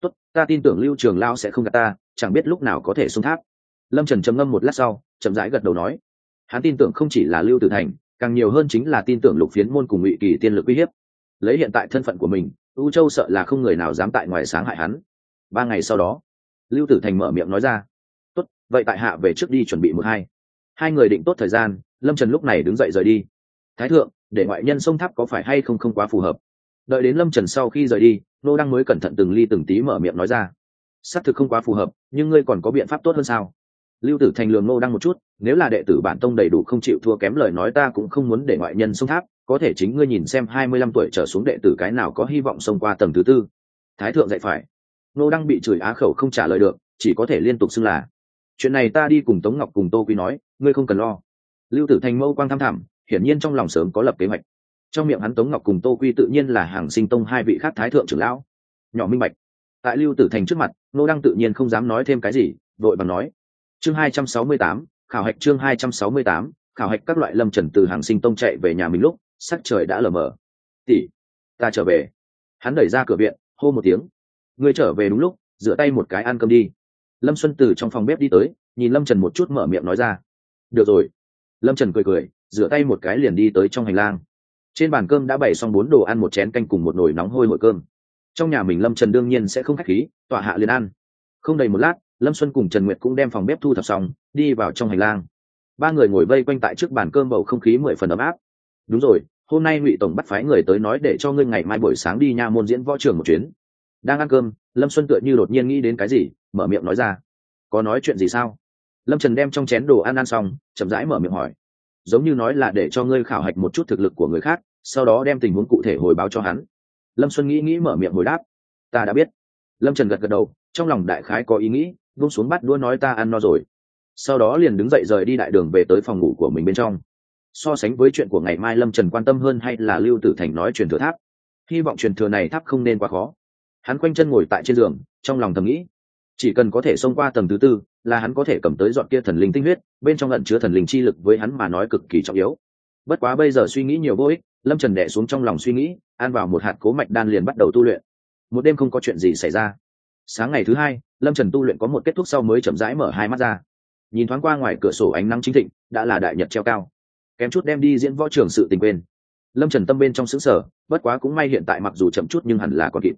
Tốt, ta tin tưởng lưu trường lao sẽ không gạt ta, chẳng biết lúc nào có thể xuống tháp. Lâm trần trầm ngâm một lát sau, chậm rãi gật đầu nói hắn tin tưởng không chỉ là lưu tử thành, càng nhiều hơn chính là tin tưởng lục phiến môn cùng ngụy kỳ tiên lực uy hiếp. Lấy hiện tại thân phận của mình, u châu sợ là không người nào dám tại ngoài sáng hại hắn. Ba ngày sau đó, lưu tử thành mở miệng nói ra, tốt, vậy tại hạ về trước đi chuẩn bị một hai. Hai người định tốt thời gian, lâm trần lúc này đứng dậy rời đi. Thái thượng, để ngoại nhân sông tháp có phải hay không không quá phù hợp? Đợi đến lâm trần sau khi rời đi, nô đăng mới cẩn thận từng ly từng tí mở miệng nói ra, xác thực không quá phù hợp, nhưng ngươi còn có biện pháp tốt hơn sao? Lưu tử thành lường nô đăng một chút nếu là đệ tử bản tông đầy đủ không chịu thua kém lời nói ta cũng không muốn để ngoại nhân xông tháp, có thể chính ngươi nhìn xem hai mươi lăm tuổi trở xuống đệ tử cái nào có hy vọng xông qua tầng thứ tư. Thái thượng dạy phải. Nô đăng bị chửi á khẩu không trả lời được, chỉ có thể liên tục xưng là, chuyện này ta đi cùng tống ngọc cùng tô quý nói, ngươi không cần lo. Lưu tử thành mâu quang tham thẳm, hiển nhiên trong lòng sớm có lập kế hoạch. Trong miệng hắn tống ngọc cùng tô quy tự nhiên là hàng sinh tông hai vị khác thái thượng trưởng lão. Nhỏ minh bạch. Tại lưu tử thành trước mặt, nô đăng tự nhiên không dám nói thêm cái gì, vội bằng nói, chương hai trăm sáu mươi tám khảo hạch chương hai trăm sáu mươi tám, khảo hạch các loại lâm trần từ hàng sinh tông chạy về nhà mình lúc, sắc trời đã lờ mờ. Tỷ, ta trở về. Hắn đẩy ra cửa viện, hô một tiếng. Ngươi trở về đúng lúc, rửa tay một cái ăn cơm đi. Lâm xuân từ trong phòng bếp đi tới, nhìn lâm trần một chút mở miệng nói ra. Được rồi. Lâm trần cười cười, rửa tay một cái liền đi tới trong hành lang. Trên bàn cơm đã bày xong bốn đồ ăn một chén canh cùng một nồi nóng hôi hổi cơm. Trong nhà mình lâm trần đương nhiên sẽ không k h á c h khí, tọa hạ liền ăn. Không đầy một lát, lâm xuân cùng trần nguyệt cũng đem phòng bếp thu thập xong đi vào trong hành lang. Ba người ngồi vây quanh tại trước bàn cơm bầu không khí mười phần ấm áp. Đúng rồi, hôm nay ngụy tổng bắt phái người tới nói để cho ngươi ngày mai buổi sáng đi nha môn diễn võ trường một chuyến. Đang ăn cơm, lâm xuân tựa như đột nhiên nghĩ đến cái gì, mở miệng nói ra. Có nói chuyện gì sao? Lâm trần đem trong chén đồ ăn ăn xong, chậm rãi mở miệng hỏi. Giống như nói là để cho ngươi khảo hạch một chút thực lực của người khác, sau đó đem tình huống cụ thể hồi báo cho hắn. Lâm xuân nghĩ nghĩ mở miệng hồi đáp. Ta đã biết. Lâm trần gật gật đầu, trong lòng đại khái có ý nghĩ vung xuống bắt đua nói ta ăn no rồi sau đó liền đứng dậy rời đi đại đường về tới phòng ngủ của mình bên trong. So sánh với chuyện của ngày mai lâm trần quan tâm hơn hay là lưu tử thành nói truyền thừa tháp, hy vọng truyền thừa này tháp không nên quá khó. Hắn quanh chân ngồi tại trên giường, trong lòng thầm nghĩ, chỉ cần có thể xông qua tầng thứ tư là hắn có thể cầm tới dọn kia thần linh tinh huyết, bên trong lận chứa thần linh chi lực với hắn mà nói cực kỳ trọng yếu. Bất quá bây giờ suy nghĩ nhiều vô ích, lâm trần đẻ xuống trong lòng suy nghĩ ăn vào một hạt cố mạch đan liền bắt đầu tu luyện. Một đêm không có chuyện gì xảy ra. Sáng ngày thứ hai, lâm trần tu luyện có một kết thúc sau mới chậm rãi mở hai mắt ra nhìn thoáng qua ngoài cửa sổ ánh nắng chính thịnh, đã là đại nhật treo cao. Kém chút đem đi diễn võ trường sự tình quên. Lâm trần tâm bên trong xứ sở bất quá cũng may hiện tại mặc dù chậm chút nhưng hẳn là còn kịp.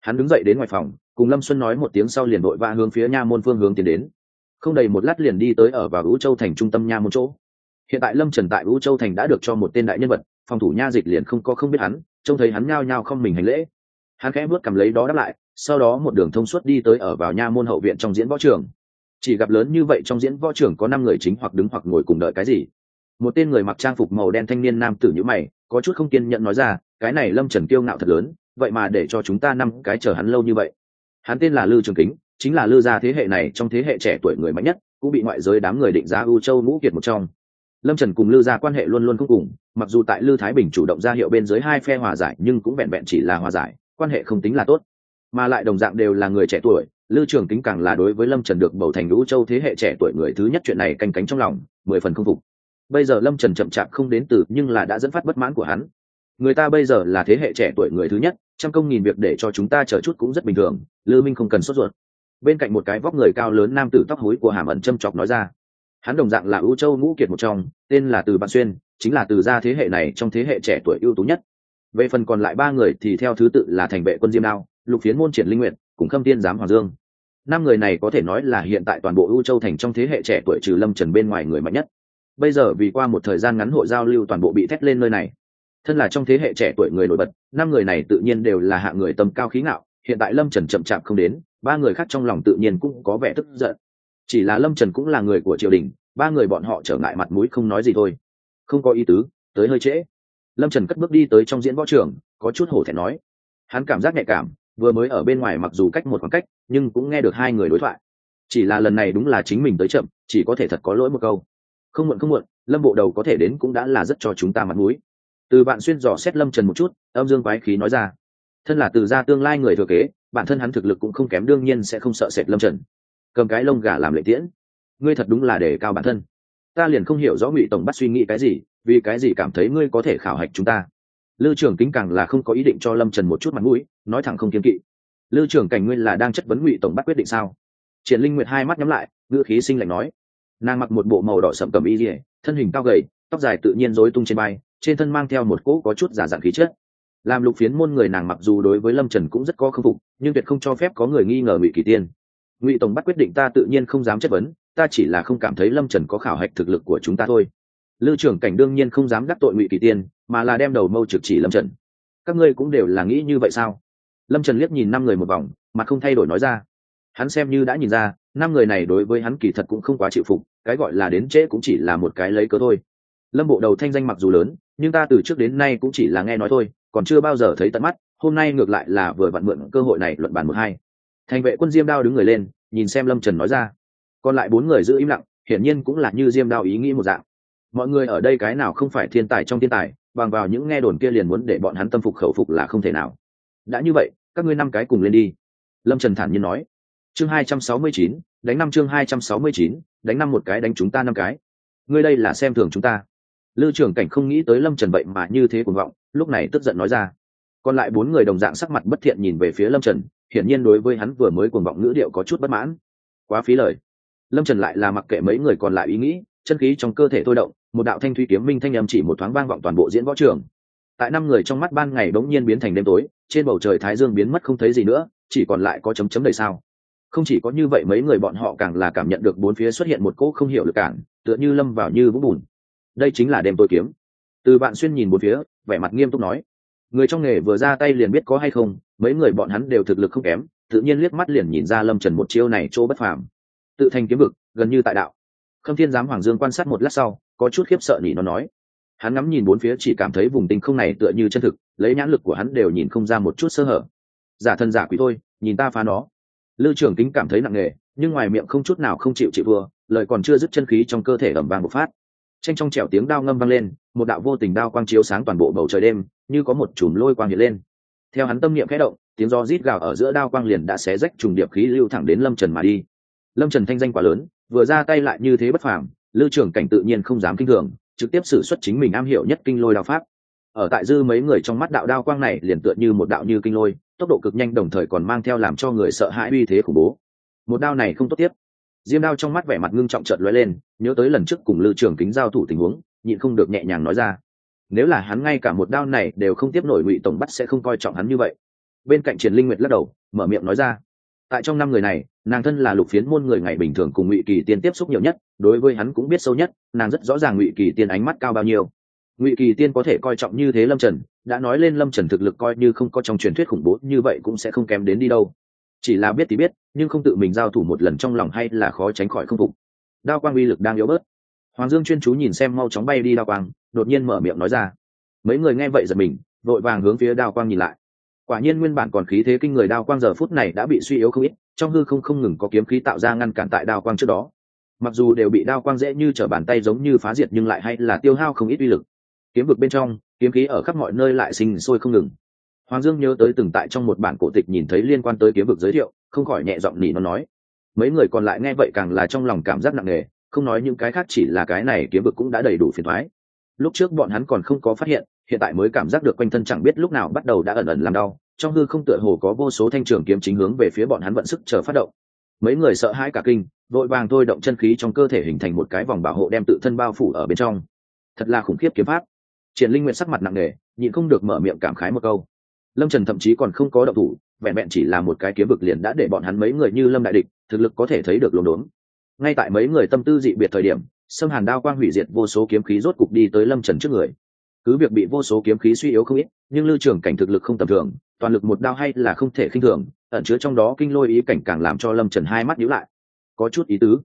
Hắn đứng dậy đến ngoài phòng, cùng lâm xuân nói một tiếng sau liền đội vã hướng phía nha môn phương hướng tiến đến. Không đầy một lát liền đi tới ở vào vũ châu thành trung tâm nha môn chỗ. Hiện tại lâm trần tại vũ châu thành đã được cho một tên đại nhân vật, phòng thủ nha dịch liền không có không biết hắn, trông thấy hắn nhao nhao không mình hành lễ. Hắn khẽ bước cầm lấy đó đáp lại, sau đó một đường thông suốt đi tới ở vào nha môn hậu viện trong diễn võ trường chỉ gặp lớn như vậy trong diễn võ trưởng có năm người chính hoặc đứng hoặc ngồi cùng đợi cái gì. Một tên người mặc trang phục màu đen thanh niên nam tử nhữ mày, có chút không kiên nhận nói ra, cái này lâm trần kiêu ngạo thật lớn, vậy mà để cho chúng ta năm cái chờ hắn lâu như vậy. Hắn tên là lư trường kính, chính là lư gia thế hệ này trong thế hệ trẻ tuổi người mạnh nhất, cũng bị ngoại giới đám người định giá ưu châu ngũ kiệt một trong. Lâm trần cùng lư gia quan hệ luôn luôn cuối cùng, mặc dù tại lư thái bình chủ động ra hiệu bên dưới hai phe hòa giải, nhưng cũng vẹn vẹn chỉ là hòa giải, quan hệ không tính là tốt. Mà lại đồng dạng đều là người trẻ tuổi lư trường kính càng là đối với lâm trần được bầu thành lũ châu thế hệ trẻ tuổi người thứ nhất chuyện này canh cánh trong lòng, mười phần không phục. Bây giờ lâm trần chậm chạp không đến từ, nhưng là đã dẫn phát bất mãn của hắn. Người ta bây giờ là thế hệ trẻ tuổi người thứ nhất, trăm công nghìn việc để cho chúng ta chờ chút cũng rất bình thường, lư minh không cần sốt ruột. Bên cạnh một cái vóc người cao lớn nam tử tóc hối của hàm ẩn châm chọc nói ra, hắn đồng dạng là ưu châu ngũ kiệt một trong, tên là từ bạn xuyên, chính là từ gia thế hệ này trong thế hệ trẻ tuổi ưu tú nhất. Về phần còn lại ba người thì theo thứ tự là thành vệ quân diêm đao, lục phiến môn triển linh nguyện cùng khâm tiên giám hoàng dương năm người này có thể nói là hiện tại toàn bộ ưu châu thành trong thế hệ trẻ tuổi trừ lâm trần bên ngoài người mạnh nhất. Bây giờ vì qua một thời gian ngắn hội giao lưu toàn bộ bị thét lên nơi này. Thân là trong thế hệ trẻ tuổi người nổi bật, năm người này tự nhiên đều là hạ người tầm cao khí ngạo, hiện tại lâm trần chậm chạp không đến, ba người khác trong lòng tự nhiên cũng có vẻ tức giận. Chỉ là lâm trần cũng là người của triều đình, ba người bọn họ trở ngại mặt mũi không nói gì thôi. Không có ý tứ, tới hơi trễ. Lâm trần cất bước đi tới trong diễn võ trường, có chút hổ thẹn nói. Hắn cảm giác nhạy cảm vừa mới ở bên ngoài mặc dù cách một khoảng cách, nhưng cũng nghe được hai người đối thoại. Chỉ là lần này đúng là chính mình tới chậm, chỉ có thể thật có lỗi một câu. Không muộn không muộn, lâm bộ đầu có thể đến cũng đã là rất cho chúng ta mặt mũi. Từ bạn xuyên dò xét lâm trần một chút, âm dương quái khí nói ra. Thân là từ gia tương lai người thừa kế, bản thân hắn thực lực cũng không kém, đương nhiên sẽ không sợ sệt lâm trần. Cầm cái lông gà làm lệ tiễn. Ngươi thật đúng là để cao bản thân. Ta liền không hiểu rõ ngụy tổng bắt suy nghĩ cái gì, vì cái gì cảm thấy ngươi có thể khảo hạch chúng ta lư trưởng kính càng là không có ý định cho lâm trần một chút mặt mũi, nói thẳng không kiên kỵ. Lư trưởng cảnh nguyên là đang chất vấn ngụy tổng bắt quyết định sao? Triển linh nguyệt hai mắt nhắm lại, ngữ khí sinh lạnh nói. Nàng mặc một bộ màu đỏ sậm cầm y dỉa thân hình cao gầy, tóc dài tự nhiên rối tung trên bay trên thân mang theo một cỗ có chút giả dạng khí chất. Làm lục phiến môn người nàng mặc dù đối với lâm trần cũng rất có khâm phục, nhưng tuyệt không cho phép có người nghi ngờ ngụy kỳ tiên. Ngụy tổng bắt quyết định ta tự nhiên không dám chất vấn, ta chỉ là không cảm thấy lâm trần có khảo hạch thực lực của chúng ta thôi. Lư trưởng cảnh đương nhiên không dám đắc tội ngụy kỳ tiên mà là đem đầu mâu trực chỉ lâm trần các ngươi cũng đều là nghĩ như vậy sao lâm trần liếc nhìn năm người một vòng mà không thay đổi nói ra hắn xem như đã nhìn ra năm người này đối với hắn kỳ thật cũng không quá chịu phục cái gọi là đến trễ cũng chỉ là một cái lấy cớ thôi lâm bộ đầu thanh danh mặc dù lớn nhưng ta từ trước đến nay cũng chỉ là nghe nói thôi còn chưa bao giờ thấy tận mắt hôm nay ngược lại là vừa vặn mượn cơ hội này luận bàn một hai thành vệ quân diêm đao đứng người lên nhìn xem lâm trần nói ra còn lại bốn người giữ im lặng hiển nhiên cũng là như diêm đao ý nghĩ một dạng mọi người ở đây cái nào không phải thiên tài trong thiên tài bằng vào những nghe đồn kia liền muốn để bọn hắn tâm phục khẩu phục là không thể nào. Đã như vậy, các ngươi năm cái cùng lên đi. Lâm trần thản nhiên nói. Chương hai trăm sáu mươi chín, đánh năm chương hai trăm sáu mươi chín, đánh năm một cái đánh chúng ta năm cái. Ngươi đây là xem thường chúng ta. Lư trưởng cảnh không nghĩ tới lâm trần vậy mà như thế cuồng vọng, lúc này tức giận nói ra. Còn lại bốn người đồng dạng sắc mặt bất thiện nhìn về phía lâm trần, hiển nhiên đối với hắn vừa mới cuồng vọng ngữ điệu có chút bất mãn. Quá phí lời. Lâm trần lại là mặc kệ mấy người còn lại ý nghĩ, chân khí trong cơ thể thôi động một đạo thanh thủy kiếm minh thanh âm chỉ một thoáng vang vọng toàn bộ diễn võ trường. Tại năm người trong mắt ban ngày bỗng nhiên biến thành đêm tối, trên bầu trời thái dương biến mất không thấy gì nữa, chỉ còn lại có chấm chấm đầy sao. Không chỉ có như vậy mấy người bọn họ càng là cảm nhận được bốn phía xuất hiện một cỗ không hiểu lực cản, tựa như lâm vào như vũng bùn. Đây chính là đêm tối kiếm. Từ bạn xuyên nhìn bốn phía, vẻ mặt nghiêm túc nói, người trong nghề vừa ra tay liền biết có hay không, mấy người bọn hắn đều thực lực không kém, tự nhiên liếc mắt liền nhìn ra lâm trần một chiêu này chỗ bất phàm. Tự thành kiếm vực, gần như tại đạo. Khâm thiên giám hoàng dương quan sát một lát sau có chút khiếp sợ nhỉ nó nói. Hắn ngắm nhìn bốn phía chỉ cảm thấy vùng tinh không này tựa như chân thực, lấy nhãn lực của hắn đều nhìn không ra một chút sơ hở. Giả thân giả quỷ thôi, nhìn ta phá nó. Lư trưởng kính cảm thấy nặng nề, nhưng ngoài miệng không chút nào không chịu chịu vừa lời còn chưa dứt chân khí trong cơ thể ẩm vàng một phát. Tranh trong trẻo tiếng đao ngâm vang lên, một đạo vô tình đao quang chiếu sáng toàn bộ bầu trời đêm, như có một chùm lôi quang hiện lên. Theo hắn tâm niệm khẽ động, tiếng do rít gào ở giữa đao quang liền đã xé rách trùng điệp khí lưu thẳng đến lâm trần mà đi. Lâm trần thanh danh quá lớn, vừa ra tay lại như thế bất phàm lưu trưởng cảnh tự nhiên không dám kinh thường, trực tiếp xử xuất chính mình am hiểu nhất kinh lôi đao pháp. Ở tại dư mấy người trong mắt đạo đao quang này liền tựa như một đạo như kinh lôi, tốc độ cực nhanh đồng thời còn mang theo làm cho người sợ hãi uy thế khủng bố. Một đao này không tốt tiếp. Diêm đao trong mắt vẻ mặt ngưng trọng trợt lóe lên, nhớ tới lần trước cùng Lưu trường kính giao thủ tình huống, nhịn không được nhẹ nhàng nói ra. Nếu là hắn ngay cả một đao này đều không tiếp nổi ngụy tổng bắt sẽ không coi trọng hắn như vậy. Bên cạnh triển linh nguyệt lắc đầu, mở miệng nói ra tại trong năm người này, nàng thân là lục phiến môn người ngày bình thường cùng ngụy kỳ tiên tiếp xúc nhiều nhất, đối với hắn cũng biết sâu nhất, nàng rất rõ ràng ngụy kỳ tiên ánh mắt cao bao nhiêu. Ngụy kỳ tiên có thể coi trọng như thế lâm trần, đã nói lên lâm trần thực lực coi như không có trong truyền thuyết khủng bố, như vậy cũng sẽ không kém đến đi đâu. Chỉ là biết thì biết, nhưng không tự mình giao thủ một lần trong lòng hay là khó tránh khỏi không phục. Đao quang uy lực đang yếu bớt. Hoàng dương chuyên chú nhìn xem mau chóng bay đi đao quang, đột nhiên mở miệng nói ra. Mấy người nghe vậy giật mình, vội vàng hướng phía đao quang nhìn lại quả nhiên nguyên bản còn khí thế kinh người đao quang giờ phút này đã bị suy yếu không ít, trong hư không không ngừng có kiếm khí tạo ra ngăn cản tại đao quang trước đó. Mặc dù đều bị đao quang dễ như trở bàn tay giống như phá diệt nhưng lại hay là tiêu hao không ít uy lực. Kiếm vực bên trong, kiếm khí ở khắp mọi nơi lại sinh sôi không ngừng. Hoàng dương nhớ tới từng tại trong một bản cổ tịch nhìn thấy liên quan tới kiếm vực giới thiệu, không khỏi nhẹ giọng nỉ nó nói. Mấy người còn lại nghe vậy càng là trong lòng cảm giác nặng nề, không nói những cái khác chỉ là cái này kiếm vực cũng đã đầy đủ phiền thoái lúc trước bọn hắn còn không có phát hiện hiện tại mới cảm giác được quanh thân chẳng biết lúc nào bắt đầu đã ẩn ẩn làm đau, trong hư không tựa hồ có vô số thanh trường kiếm chính hướng về phía bọn hắn vận sức chờ phát động. Mấy người sợ hãi cả kinh, vội vàng thôi động chân khí trong cơ thể hình thành một cái vòng bảo hộ đem tự thân bao phủ ở bên trong. Thật là khủng khiếp kiếm pháp. Triển linh nguyện sắc mặt nặng nề, nhịn không được mở miệng cảm khái một câu. Lâm trần thậm chí còn không có động thủ, vẹn vẹn chỉ là một cái kiếm vực liền đã để bọn hắn mấy người như lâm đại địch, thực lực có thể thấy được lồn đốn. Ngay tại mấy người tâm tư dị biệt thời điểm xâm hàn đao quang hủy diệt vô số kiếm khí rốt cục đi tới lâm trần trước người. Cứ việc bị vô số kiếm khí suy yếu không ít, nhưng lưu trường cảnh thực lực không tầm thường, toàn lực một đao hay là không thể khinh thường, ẩn chứa trong đó kinh lôi ý cảnh càng làm cho lâm trần hai mắt nhíu lại. Có chút ý tứ.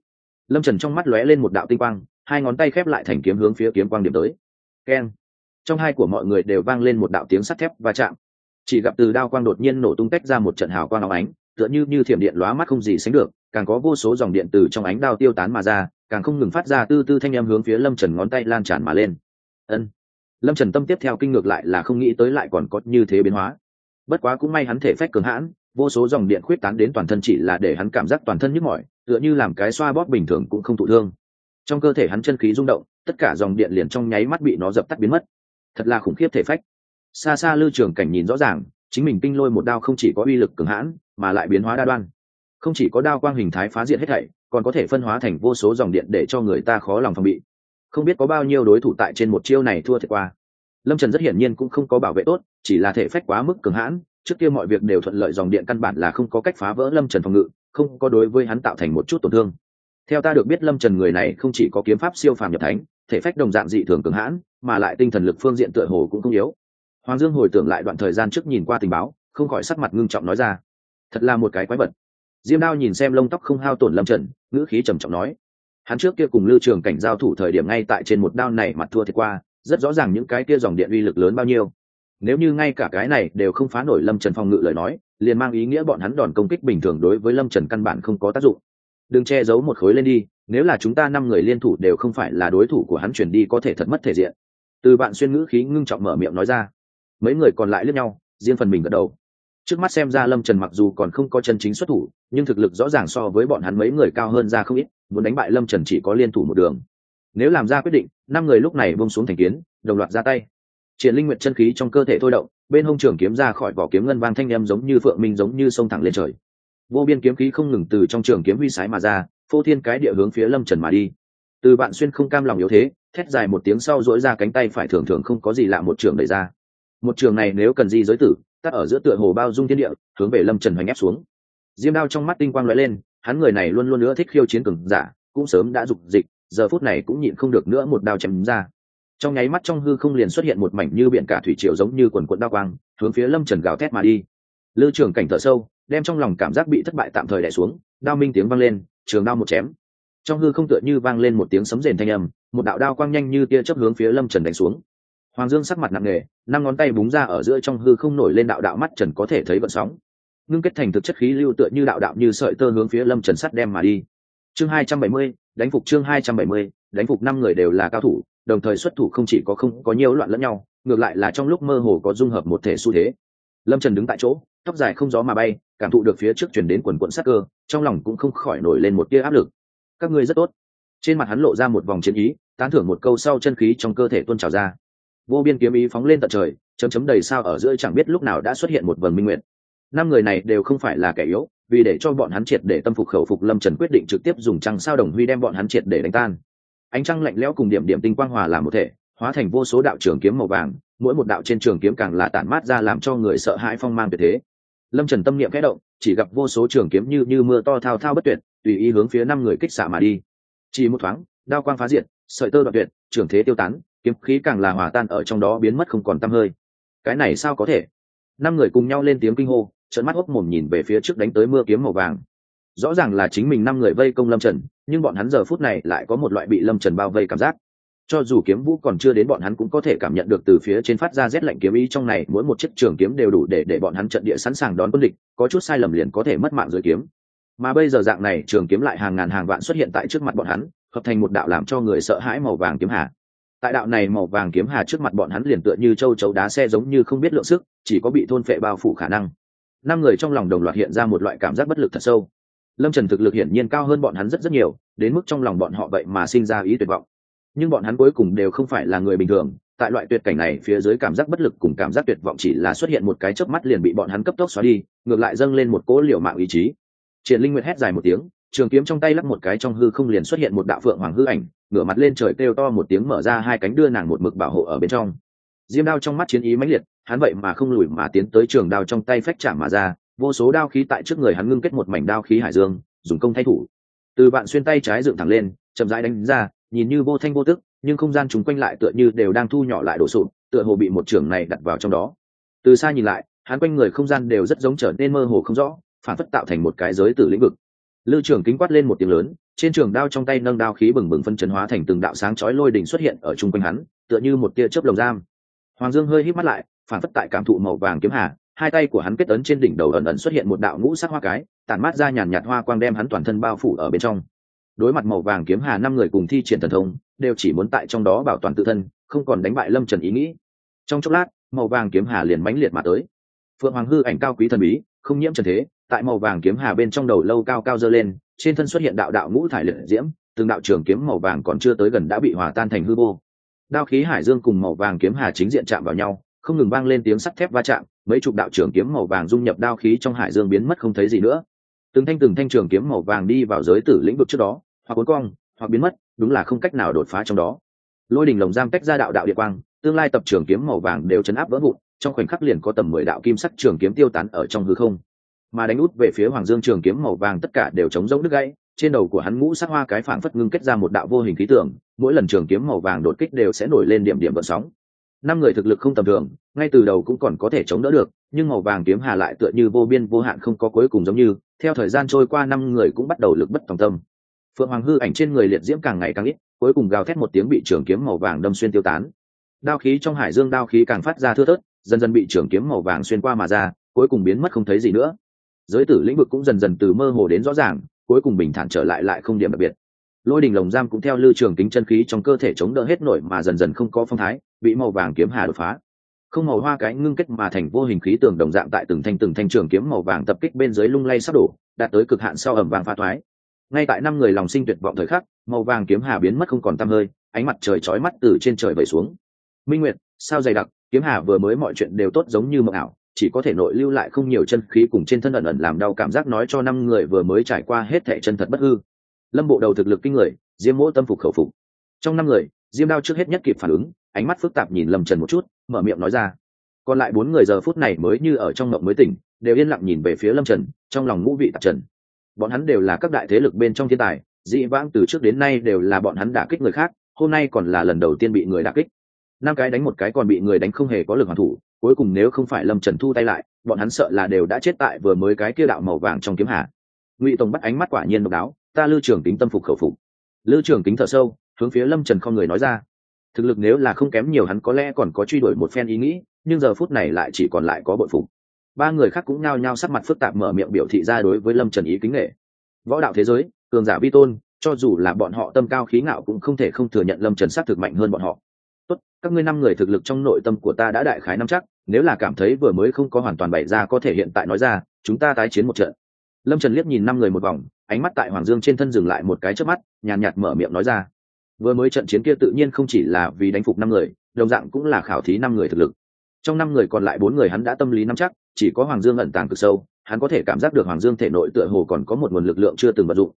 Lâm trần trong mắt lóe lên một đạo tinh quang, hai ngón tay khép lại thành kiếm hướng phía kiếm quang điểm tới. Keng. Trong hai của mọi người đều vang lên một đạo tiếng sắt thép va chạm. Chỉ gặp từ đao quang đột nhiên nổ tung tách ra một trận hào quang áo ánh, tựa như như thiểm điện lóa mắt không gì sánh được, càng có vô số dòng điện từ trong ánh đao tiêu tán mà ra càng không ngừng phát ra tư tư thanh em hướng phía lâm trần ngón tay lan tràn mà lên. Ân. Lâm trần tâm tiếp theo kinh ngược lại là không nghĩ tới lại còn có như thế biến hóa. Bất quá cũng may hắn thể phách cường hãn, vô số dòng điện khuyết tán đến toàn thân chỉ là để hắn cảm giác toàn thân nhức mỏi, tựa như làm cái xoa bóp bình thường cũng không thụ thương. Trong cơ thể hắn chân khí rung động, tất cả dòng điện liền trong nháy mắt bị nó dập tắt biến mất. Thật là khủng khiếp thể phách. Xa xa lư trường cảnh nhìn rõ ràng, chính mình kinh lôi một đao không chỉ có uy lực cường hãn, mà lại biến hóa đa đoan. Không chỉ có đao quang hình thái phá diện hết thảy còn có thể phân hóa thành vô số dòng điện để cho người ta khó lòng phòng bị. Không biết có bao nhiêu đối thủ tại trên một chiêu này thua thiệt qua. Lâm trần rất hiển nhiên cũng không có bảo vệ tốt, chỉ là thể phách quá mức cường hãn, trước kia mọi việc đều thuận lợi dòng điện căn bản là không có cách phá vỡ lâm trần phòng ngự, không có đối với hắn tạo thành một chút tổn thương. Theo ta được biết lâm trần người này không chỉ có kiếm pháp siêu phàm nhập thánh, thể phách đồng dạng dị thường cường hãn, mà lại tinh thần lực phương diện tựa hồ cũng không yếu. Hoàng dương hồi tưởng lại đoạn thời gian trước nhìn qua tình báo, không khỏi sắc mặt ngưng trọng nói ra. Thật là một cái quái vật diêm đao nhìn xem lông tóc không hao tổn lâm trần, ngữ khí trầm trọng nói, hắn trước kia cùng lưu trường cảnh giao thủ thời điểm ngay tại trên một đao này mặt thua thiệt qua, rất rõ ràng những cái kia dòng điện uy lực lớn bao nhiêu. Nếu như ngay cả cái này đều không phá nổi lâm trần phòng ngự lời nói, liền mang ý nghĩa bọn hắn đòn công kích bình thường đối với lâm trần căn bản không có tác dụng. Đừng che giấu một khối lên đi, nếu là chúng ta năm người liên thủ đều không phải là đối thủ của hắn chuyển đi có thể thật mất thể diện. Từ bạn xuyên ngữ khí ngưng trọng mở miệng nói ra. Mấy người còn lại lướt nhau, riêng phần mình gật đầu trước mắt xem ra lâm trần mặc dù còn không có chân chính xuất thủ, nhưng thực lực rõ ràng so với bọn hắn mấy người cao hơn ra không ít, muốn đánh bại lâm trần chỉ có liên thủ một đường. Nếu làm ra quyết định, năm người lúc này bông xuống thành kiến, đồng loạt ra tay. Triển linh nguyện chân khí trong cơ thể thôi động, bên hông trường kiếm ra khỏi vỏ kiếm ngân vang thanh em giống như phượng minh giống như sông thẳng lên trời. Vô biên kiếm khí không ngừng từ trong trường kiếm huy sái mà ra, phô thiên cái địa hướng phía lâm trần mà đi. Từ bạn xuyên không cam lòng yếu thế, thét dài một tiếng sau dỗi ra cánh tay phải thường thường không có gì lạ một trường đẩy ra. Một trường này nếu cần di giới tử tắt ở giữa tựa hồ bao dung thiên địa, hướng về lâm trần hoành ép xuống. Diêm đao trong mắt tinh quang l lên, hắn người này luôn luôn nữa thích khiêu chiến cường giả, cũng sớm đã dục dịch, giờ phút này cũng nhịn không được nữa một đao chém ra. Trong nháy mắt trong hư không liền xuất hiện một mảnh như biển cả thủy triều giống như quần quận đao quang, hướng phía lâm trần gào thét mà đi. Lư trường cảnh thở sâu, đem trong lòng cảm giác bị thất bại tạm thời đẻ xuống, đao minh tiếng vang lên, trường đao một chém. Trong hư không tựa như vang lên một tiếng sấm rền thanh âm, một đạo đao quang nhanh như tia chớp hướng phía lâm trần đánh xuống hoàng dương sắc mặt nặng nề, năm ngón tay búng ra ở giữa trong hư không nổi lên đạo đạo mắt trần có thể thấy vận sóng. Ngưng kết thành thực chất khí lưu tựa như đạo đạo như sợi tơ hướng phía lâm trần sắt đem mà đi. Chương hai trăm bảy mươi, đánh phục chương hai trăm bảy mươi, đánh phục năm người đều là cao thủ, đồng thời xuất thủ không chỉ có không có nhiều loạn lẫn nhau, ngược lại là trong lúc mơ hồ có dung hợp một thể xu thế. Lâm trần đứng tại chỗ, tóc dài không gió mà bay, cảm thụ được phía trước chuyển đến quần quận sắc cơ, trong lòng cũng không khỏi nổi lên một tia áp lực. Các ngươi rất tốt. Trên mặt hắn lộ ra một vòng chiến ý, tán thưởng một câu sau chân khí trong cơ thể tuôn trào ra vô biên kiếm ý phóng lên tận trời, chấm chấm đầy sao ở giữa chẳng biết lúc nào đã xuất hiện một vầng minh nguyện năm người này đều không phải là kẻ yếu, vì để cho bọn hắn triệt để tâm phục khẩu phục, lâm trần quyết định trực tiếp dùng trăng sao đồng huy đem bọn hắn triệt để đánh tan. Ánh trăng lạnh lẽo cùng điểm điểm tinh quang hòa làm một thể, hóa thành vô số đạo trường kiếm màu vàng, mỗi một đạo trên trường kiếm càng là tản mát ra làm cho người sợ hãi phong mang tuyệt thế. Lâm trần tâm niệm kẽ động, chỉ gặp vô số trường kiếm như như mưa to thao thao bất tuyệt, tùy ý hướng phía năm người kích xạ mà đi. Chỉ một thoáng, đao quang phá diệt, sợi tơ đoạn tuyệt, trường thế tiêu tán kiếm khí càng là hòa tan ở trong đó biến mất không còn tăm hơi. Cái này sao có thể? Năm người cùng nhau lên tiếng kinh hô trận mắt hốc mồm nhìn về phía trước đánh tới mưa kiếm màu vàng. Rõ ràng là chính mình năm người vây công lâm trần, nhưng bọn hắn giờ phút này lại có một loại bị lâm trần bao vây cảm giác. Cho dù kiếm vũ còn chưa đến bọn hắn cũng có thể cảm nhận được từ phía trên phát ra rét lạnh kiếm ý trong này, mỗi một chiếc trường kiếm đều đủ để để bọn hắn trận địa sẵn sàng đón quân địch, có chút sai lầm liền có thể mất mạng dưới kiếm. Mà bây giờ dạng này, trường kiếm lại hàng ngàn hàng vạn xuất hiện tại trước mặt bọn hắn, hợp thành một đạo làm cho người sợ hãi màu vàng kiếm hà tại đạo này màu vàng kiếm hà trước mặt bọn hắn liền tựa như châu chấu đá xe giống như không biết lượng sức, chỉ có bị thôn phệ bao phủ khả năng. Năm người trong lòng đồng loạt hiện ra một loại cảm giác bất lực thật sâu. Lâm trần thực lực hiển nhiên cao hơn bọn hắn rất rất nhiều, đến mức trong lòng bọn họ vậy mà sinh ra ý tuyệt vọng. Nhưng bọn hắn cuối cùng đều không phải là người bình thường, tại loại tuyệt cảnh này phía dưới cảm giác bất lực cùng cảm giác tuyệt vọng chỉ là xuất hiện một cái chớp mắt liền bị bọn hắn cấp tốc xóa đi, ngược lại dâng lên một cỗ liều mạng ý chí. Triển linh nguyệt hét dài một tiếng trường kiếm trong tay lắc một cái trong hư không liền xuất hiện một đạo phượng hoàng hư ảnh, ngửa mặt lên trời kêu to một tiếng mở ra hai cánh đưa nàng một mực bảo hộ ở bên trong. Diêm đao trong mắt chiến ý mãnh liệt, hắn vậy mà không lùi mà tiến tới trường đao trong tay phách chạm mà ra, vô số đao khí tại trước người hắn ngưng kết một mảnh đao khí hải dương, dùng công thay thủ. Từ bạn xuyên tay trái dựng thẳng lên, chậm rãi đánh ra, nhìn như vô thanh vô tức, nhưng không gian chúng quanh lại tựa như đều đang thu nhỏ lại đổ sụp, tựa hồ bị một trường này đặt vào trong đó. Từ xa nhìn lại, hắn quanh người không gian đều rất giống trở nên mơ hồ không rõ, phản phất tạo thành một cái giới tử lĩnh vực lưu trưởng kính quát lên một tiếng lớn, trên trường đao trong tay nâng đao khí bừng bừng phân chấn hóa thành từng đạo sáng chói lôi đỉnh xuất hiện ở chung quanh hắn, tựa như một tia chớp lồng giam. Hoàng dương hơi hít mắt lại, phản phất tại cảm thụ màu vàng kiếm hà, hai tay của hắn kết ấn trên đỉnh đầu ẩn ẩn xuất hiện một đạo ngũ sắc hoa cái, tản mát ra nhàn nhạt hoa quang đem hắn toàn thân bao phủ ở bên trong. Đối mặt màu vàng kiếm hà năm người cùng thi triển thần thông, đều chỉ muốn tại trong đó bảo toàn tự thân, không còn đánh bại lâm trần ý nghĩ. Trong chốc lát, màu vàng kiếm hà liền mãnh liệt mà tới. Phượng hoàng hư ảnh cao quý thần bí, không nhiễm trần thế tại màu vàng kiếm hà bên trong đầu lâu cao cao dơ lên, trên thân xuất hiện đạo đạo ngũ thải liệt diễm, từng đạo trường kiếm màu vàng còn chưa tới gần đã bị hòa tan thành hư vô. Đao khí hải dương cùng màu vàng kiếm hà chính diện chạm vào nhau, không ngừng vang lên tiếng sắt thép va chạm, mấy chục đạo trường kiếm màu vàng dung nhập đao khí trong hải dương biến mất không thấy gì nữa. Từng thanh từng thanh trường kiếm màu vàng đi vào giới tử lĩnh vực trước đó, hoặc cuốn cong, hoặc biến mất, đúng là không cách nào đột phá trong đó. Lôi đình lồng giam tách ra đạo đạo địa quang, tương lai tập trường kiếm màu vàng đều chấn áp vỡ vụn, trong khoảnh khắc liền có tầm mười đạo kim sắc trường kiếm tiêu tán ở trong hư không mà đánh út về phía hoàng dương trường kiếm màu vàng tất cả đều chống rỗng đứt gãy, trên đầu của hắn ngũ sắc hoa cái phảng phất ngưng kết ra một đạo vô hình khí tượng, mỗi lần trường kiếm màu vàng đột kích đều sẽ nổi lên điểm điểm vận sóng. Năm người thực lực không tầm thường, ngay từ đầu cũng còn có thể chống đỡ được, nhưng màu vàng kiếm hà lại tựa như vô biên vô hạn không có cuối cùng giống như, theo thời gian trôi qua năm người cũng bắt đầu lực bất tòng tâm. Phượng hoàng hư ảnh trên người liệt diễm càng ngày càng ít, cuối cùng gào thét một tiếng bị trường kiếm màu vàng đâm xuyên tiêu tán. Đao khí trong hải dương đao khí càng phát ra thưa thớt, dần dần bị trường kiếm màu vàng xuyên qua mà ra, cuối cùng biến mất không thấy gì nữa giới tử lĩnh vực cũng dần dần từ mơ hồ đến rõ ràng, cuối cùng bình thản trở lại lại không điểm đặc biệt. Lôi đình lồng giam cũng theo lưu trường kính chân khí trong cơ thể chống đỡ hết nổi mà dần dần không có phong thái, bị màu vàng kiếm hà đột phá. Không màu hoa cái ngưng kết mà thành vô hình khí tường đồng dạng tại từng thanh từng thanh trường kiếm màu vàng tập kích bên dưới lung lay sắp đổ, đạt tới cực hạn sau ẩm vàng pha thoái. Ngay tại năm người lòng sinh tuyệt vọng thời khắc, màu vàng kiếm hà biến mất không còn tăm hơi, ánh mặt trời chói mắt từ trên trời vẩy xuống. Minh nguyệt, sao dày đặc, kiếm hà vừa mới mọi chuyện đều tốt giống như mộng ảo chỉ có thể nội lưu lại không nhiều chân khí cùng trên thân ẩn ẩn làm đau cảm giác nói cho năm người vừa mới trải qua hết thẻ chân thật bất hư. Lâm bộ đầu thực lực kinh người, diêm mỗ tâm phục khẩu phục. Trong năm người, diêm đao trước hết nhất kịp phản ứng, ánh mắt phức tạp nhìn lâm trần một chút, mở miệng nói ra. Còn lại bốn người giờ phút này mới như ở trong mộng mới tỉnh, đều yên lặng nhìn về phía lâm trần, trong lòng ngũ vị tạp trần. Bọn hắn đều là các đại thế lực bên trong thiên tài, dị vãng từ trước đến nay đều là bọn hắn đả kích người khác, hôm nay còn là lần đầu tiên bị người đả kích năm cái đánh một cái còn bị người đánh không hề có lực hoàn thủ, cuối cùng nếu không phải lâm trần thu tay lại, bọn hắn sợ là đều đã chết tại vừa mới cái kia đạo màu vàng trong kiếm hạ ngụy tổng bắt ánh mắt quả nhiên độc đáo, ta lưu trưởng kính tâm phục khẩu phục. Lưu trưởng kính thở sâu, hướng phía lâm trần không người nói ra. Thực lực nếu là không kém nhiều hắn có lẽ còn có truy đuổi một phen ý nghĩ, nhưng giờ phút này lại chỉ còn lại có bội phục. Ba người khác cũng nhao nhao sắc mặt phức tạp mở miệng biểu thị ra đối với lâm trần ý kính nghệ. Võ đạo thế giới, cường giả vi tôn, cho dù là bọn họ tâm cao khí ngạo cũng không thể không thừa nhận lâm trần s á c thực mạnh hơn bọn họ các ngươi năm người thực lực trong nội tâm của ta đã đại khái năm chắc, nếu là cảm thấy vừa mới không có hoàn toàn bày ra có thể hiện tại nói ra, chúng ta tái chiến một trận. Lâm trần liếc nhìn năm người một vòng, ánh mắt tại hoàng dương trên thân dừng lại một cái trước mắt, nhàn nhạt mở miệng nói ra. Vừa mới trận chiến kia tự nhiên không chỉ là vì đánh phục năm người, đồng dạng cũng là khảo thí năm người thực lực. Trong năm người còn lại bốn người hắn đã tâm lý nắm chắc, chỉ có hoàng dương ẩn tàng cực sâu, hắn có thể cảm giác được hoàng dương thể nội tựa hồ còn có một nguồn lực lượng chưa từng vận dụng.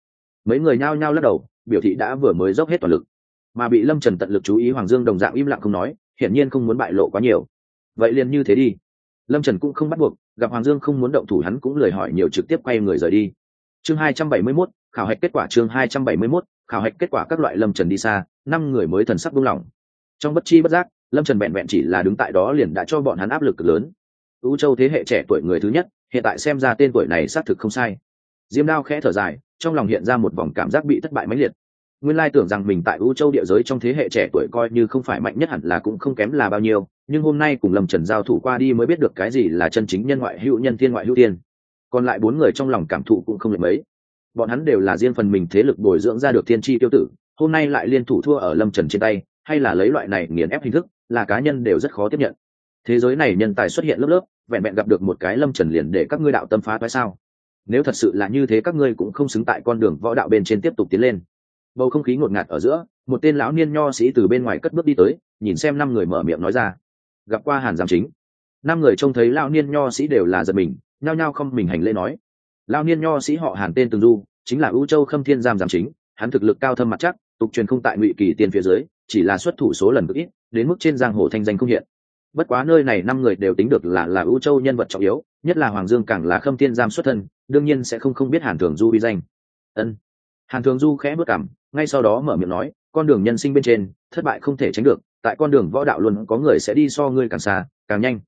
Mấy người nhao nhao lắc đầu, biểu thị đã vừa mới dốc hết toàn lực mà bị lâm trần tận lực chú ý hoàng dương đồng dạng im lặng không nói, hiển nhiên không muốn bại lộ quá nhiều. Vậy liền như thế đi. Lâm trần cũng không bắt buộc, gặp hoàng dương không muốn động thủ hắn cũng lời hỏi nhiều trực tiếp quay người rời đi. Chương hai trăm bảy mươi mốt, khảo hạch kết quả chương hai trăm bảy mươi mốt, khảo hạch kết quả các loại lâm trần đi xa, năm người mới thần sắc buông lỏng. Trong bất chi bất giác, lâm trần vẹn vẹn chỉ là đứng tại đó liền đã cho bọn hắn áp lực cực lớn. U châu thế hệ trẻ tuổi người thứ nhất, hiện tại xem ra tên tuổi này xác thực không sai. Diêm đao khẽ thở dài, trong lòng hiện ra một vòng cảm giác bị thất bại mãnh liệt nguyên lai tưởng rằng mình tại vũ châu địa giới trong thế hệ trẻ tuổi coi như không phải mạnh nhất hẳn là cũng không kém là bao nhiêu, nhưng hôm nay cùng lâm trần giao thủ qua đi mới biết được cái gì là chân chính nhân ngoại hữu nhân thiên ngoại hữu tiên còn lại bốn người trong lòng cảm thụ cũng không lệch mấy. Bọn hắn đều là riêng phần mình thế lực bồi dưỡng ra được thiên tri tiêu tử, hôm nay lại liên thủ thua ở lâm trần trên tay, hay là lấy loại này nghiền ép hình thức, là cá nhân đều rất khó tiếp nhận. Thế giới này nhân tài xuất hiện lớp lớp, vẹn vẹn gặp được một cái lâm trần liền để các ngươi đạo tâm phá toái sao? Nếu thật sự là như thế các ngươi cũng không xứng tại con đường võ đạo bên trên tiếp tục tiến lên bầu không khí ngột ngạt ở giữa, một tên lão niên nho sĩ từ bên ngoài cất bước đi tới, nhìn xem năm người mở miệng nói ra. Gặp qua hàn giám chính. Năm người trông thấy lão niên nho sĩ đều là giật mình, nhao nhao không mình hành lễ nói. Lão niên nho sĩ họ hàn tên từng du, chính là ưu châu khâm thiên giam giám chính, hắn thực lực cao thâm mặt chắc, tục truyền không tại ngụy kỳ tiên phía dưới, chỉ là xuất thủ số lần cực ít, đến mức trên giang hồ thanh danh không hiện. Bất quá nơi này năm người đều tính được là là ưu châu nhân vật trọng yếu, nhất là hoàng dương càng là khâm thiên giam xuất thân, đương nhiên sẽ không không biết hàn thường du uy danh. Ân hàn thường du khẽ bước cảm ngay sau đó mở miệng nói, con đường nhân sinh bên trên, thất bại không thể tránh được, tại con đường võ đạo luôn có người sẽ đi so ngươi càng xa, càng nhanh.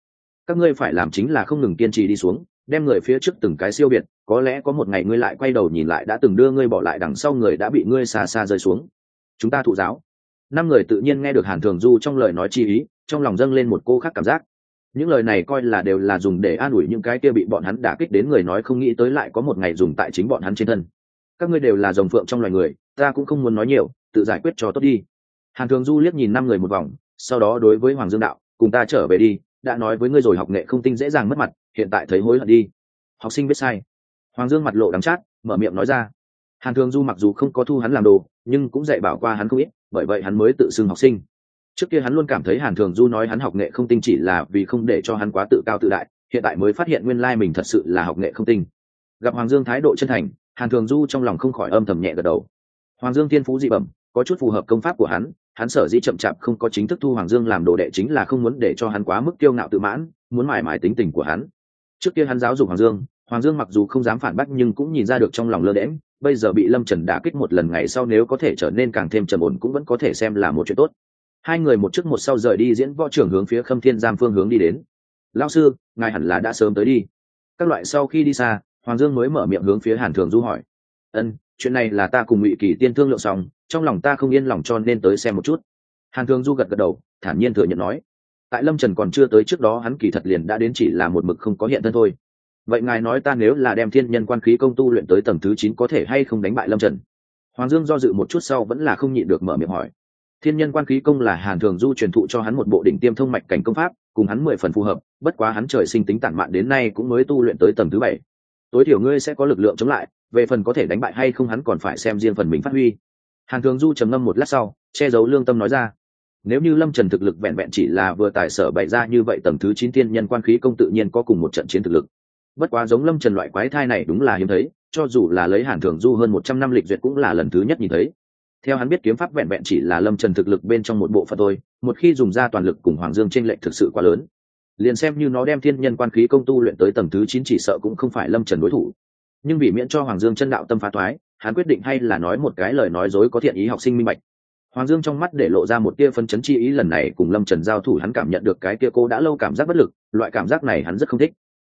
Các ngươi phải làm chính là không ngừng kiên trì đi xuống, đem người phía trước từng cái siêu biệt có lẽ có một ngày ngươi lại quay đầu nhìn lại đã từng đưa ngươi bỏ lại đằng sau người đã bị ngươi xa xa rơi xuống. Chúng ta thụ giáo. Năm người tự nhiên nghe được hàn thường du trong lời nói chi ý, trong lòng dâng lên một cô khác cảm giác. Những lời này coi là đều là dùng để an ủi những cái kia bị bọn hắn đả kích đến người nói không nghĩ tới lại có một ngày dùng tại chính bọn hắn trên thân các ngươi đều là dòng phượng trong loài người, ta cũng không muốn nói nhiều, tự giải quyết cho tốt đi. Hàn thường du liếc nhìn năm người một vòng, sau đó đối với hoàng dương đạo, cùng ta trở về đi, đã nói với ngươi rồi học nghệ không tinh dễ dàng mất mặt, hiện tại thấy hối hận đi. Học sinh biết sai. Hoàng dương mặt lộ đắng chát, mở miệng nói ra. Hàn thường du mặc dù không có thu hắn làm đồ, nhưng cũng dạy bảo qua hắn không ít, bởi vậy hắn mới tự xưng học sinh. Trước kia hắn luôn cảm thấy hàn thường du nói hắn học nghệ không tinh chỉ là vì không để cho hắn quá tự cao tự đại, hiện tại mới phát hiện nguyên lai mình thật sự là học nghệ không tinh. Gặp hoàng dương thái độ chân thành hàn thường du trong lòng không khỏi âm thầm nhẹ gật đầu. Hoàng dương thiên phú dị bẩm, có chút phù hợp công pháp của hắn hắn sở dĩ chậm chạp không có chính thức thu hoàng dương làm đồ đệ chính là không muốn để cho hắn quá mức kiêu ngạo tự mãn, muốn mải mải tính tình của hắn. Trước kia hắn giáo dục hoàng dương hoàng dương mặc dù không dám phản bác nhưng cũng nhìn ra được trong lòng lơ đễm bây giờ bị lâm trần đả kích một lần ngày sau nếu có thể trở nên càng thêm trầm ổn cũng vẫn có thể xem là một chuyện tốt. Hai người một trước một sau rời đi diễn võ trưởng hướng phía khâm thiên giam phương hướng đi đến. Lao sư, ngài hẳn là đã sớm tới đi. Các loại sau khi đi xa hoàng dương mới mở miệng hướng phía hàn thường du hỏi. Ân, chuyện này là ta cùng ngụy kỳ tiên thương lượng xong, trong lòng ta không yên lòng cho nên tới xem một chút. Hàn thường du gật gật đầu, thản nhiên thừa nhận nói. Tại lâm trần còn chưa tới trước đó hắn kỳ thật liền đã đến chỉ là một mực không có hiện thân thôi. Vậy ngài nói ta nếu là đem thiên nhân quan khí công tu luyện tới tầng thứ chín có thể hay không đánh bại lâm trần? Hoàng dương do dự một chút sau vẫn là không nhịn được mở miệng hỏi. Thiên nhân quan khí công là hàn thường du truyền thụ cho hắn một bộ đỉnh tiêm thông mạch cảnh công pháp, cùng hắn mười phần phù hợp, bất quá hắn trời sinh tính tản mạn đến nay cũng mới tu luyện tới tầng thứ bảy tối thiểu ngươi sẽ có lực lượng chống lại, về phần có thể đánh bại hay không hắn còn phải xem riêng phần mình phát huy. Hàn thường du trầm ngâm một lát sau, che giấu lương tâm nói ra. Nếu như lâm trần thực lực vẹn vẹn chỉ là vừa tài sở bày ra như vậy tầng thứ chín tiên nhân quan khí công tự nhiên có cùng một trận chiến thực lực. Bất quá giống lâm trần loại quái thai này đúng là hiếm thấy, cho dù là lấy hàn thường du hơn một trăm năm lịch duyệt cũng là lần thứ nhất nhìn thấy. Theo hắn biết kiếm pháp vẹn vẹn chỉ là lâm trần thực lực bên trong một bộ phận thôi, một khi dùng ra toàn lực cùng hoàng dương t r ê n lệch thực sự quá lớn liền xem như nó đem thiên nhân quan khí công tu luyện tới tầng thứ chín chỉ sợ cũng không phải lâm trần đối thủ. Nhưng vì miễn cho hoàng dương chân đạo tâm phá thoái, hắn quyết định hay là nói một cái lời nói dối có thiện ý học sinh minh bạch. Hoàng dương trong mắt để lộ ra một tia phân chấn chi ý lần này cùng lâm trần giao thủ hắn cảm nhận được cái tia cô đã lâu cảm giác bất lực, loại cảm giác này hắn rất không thích.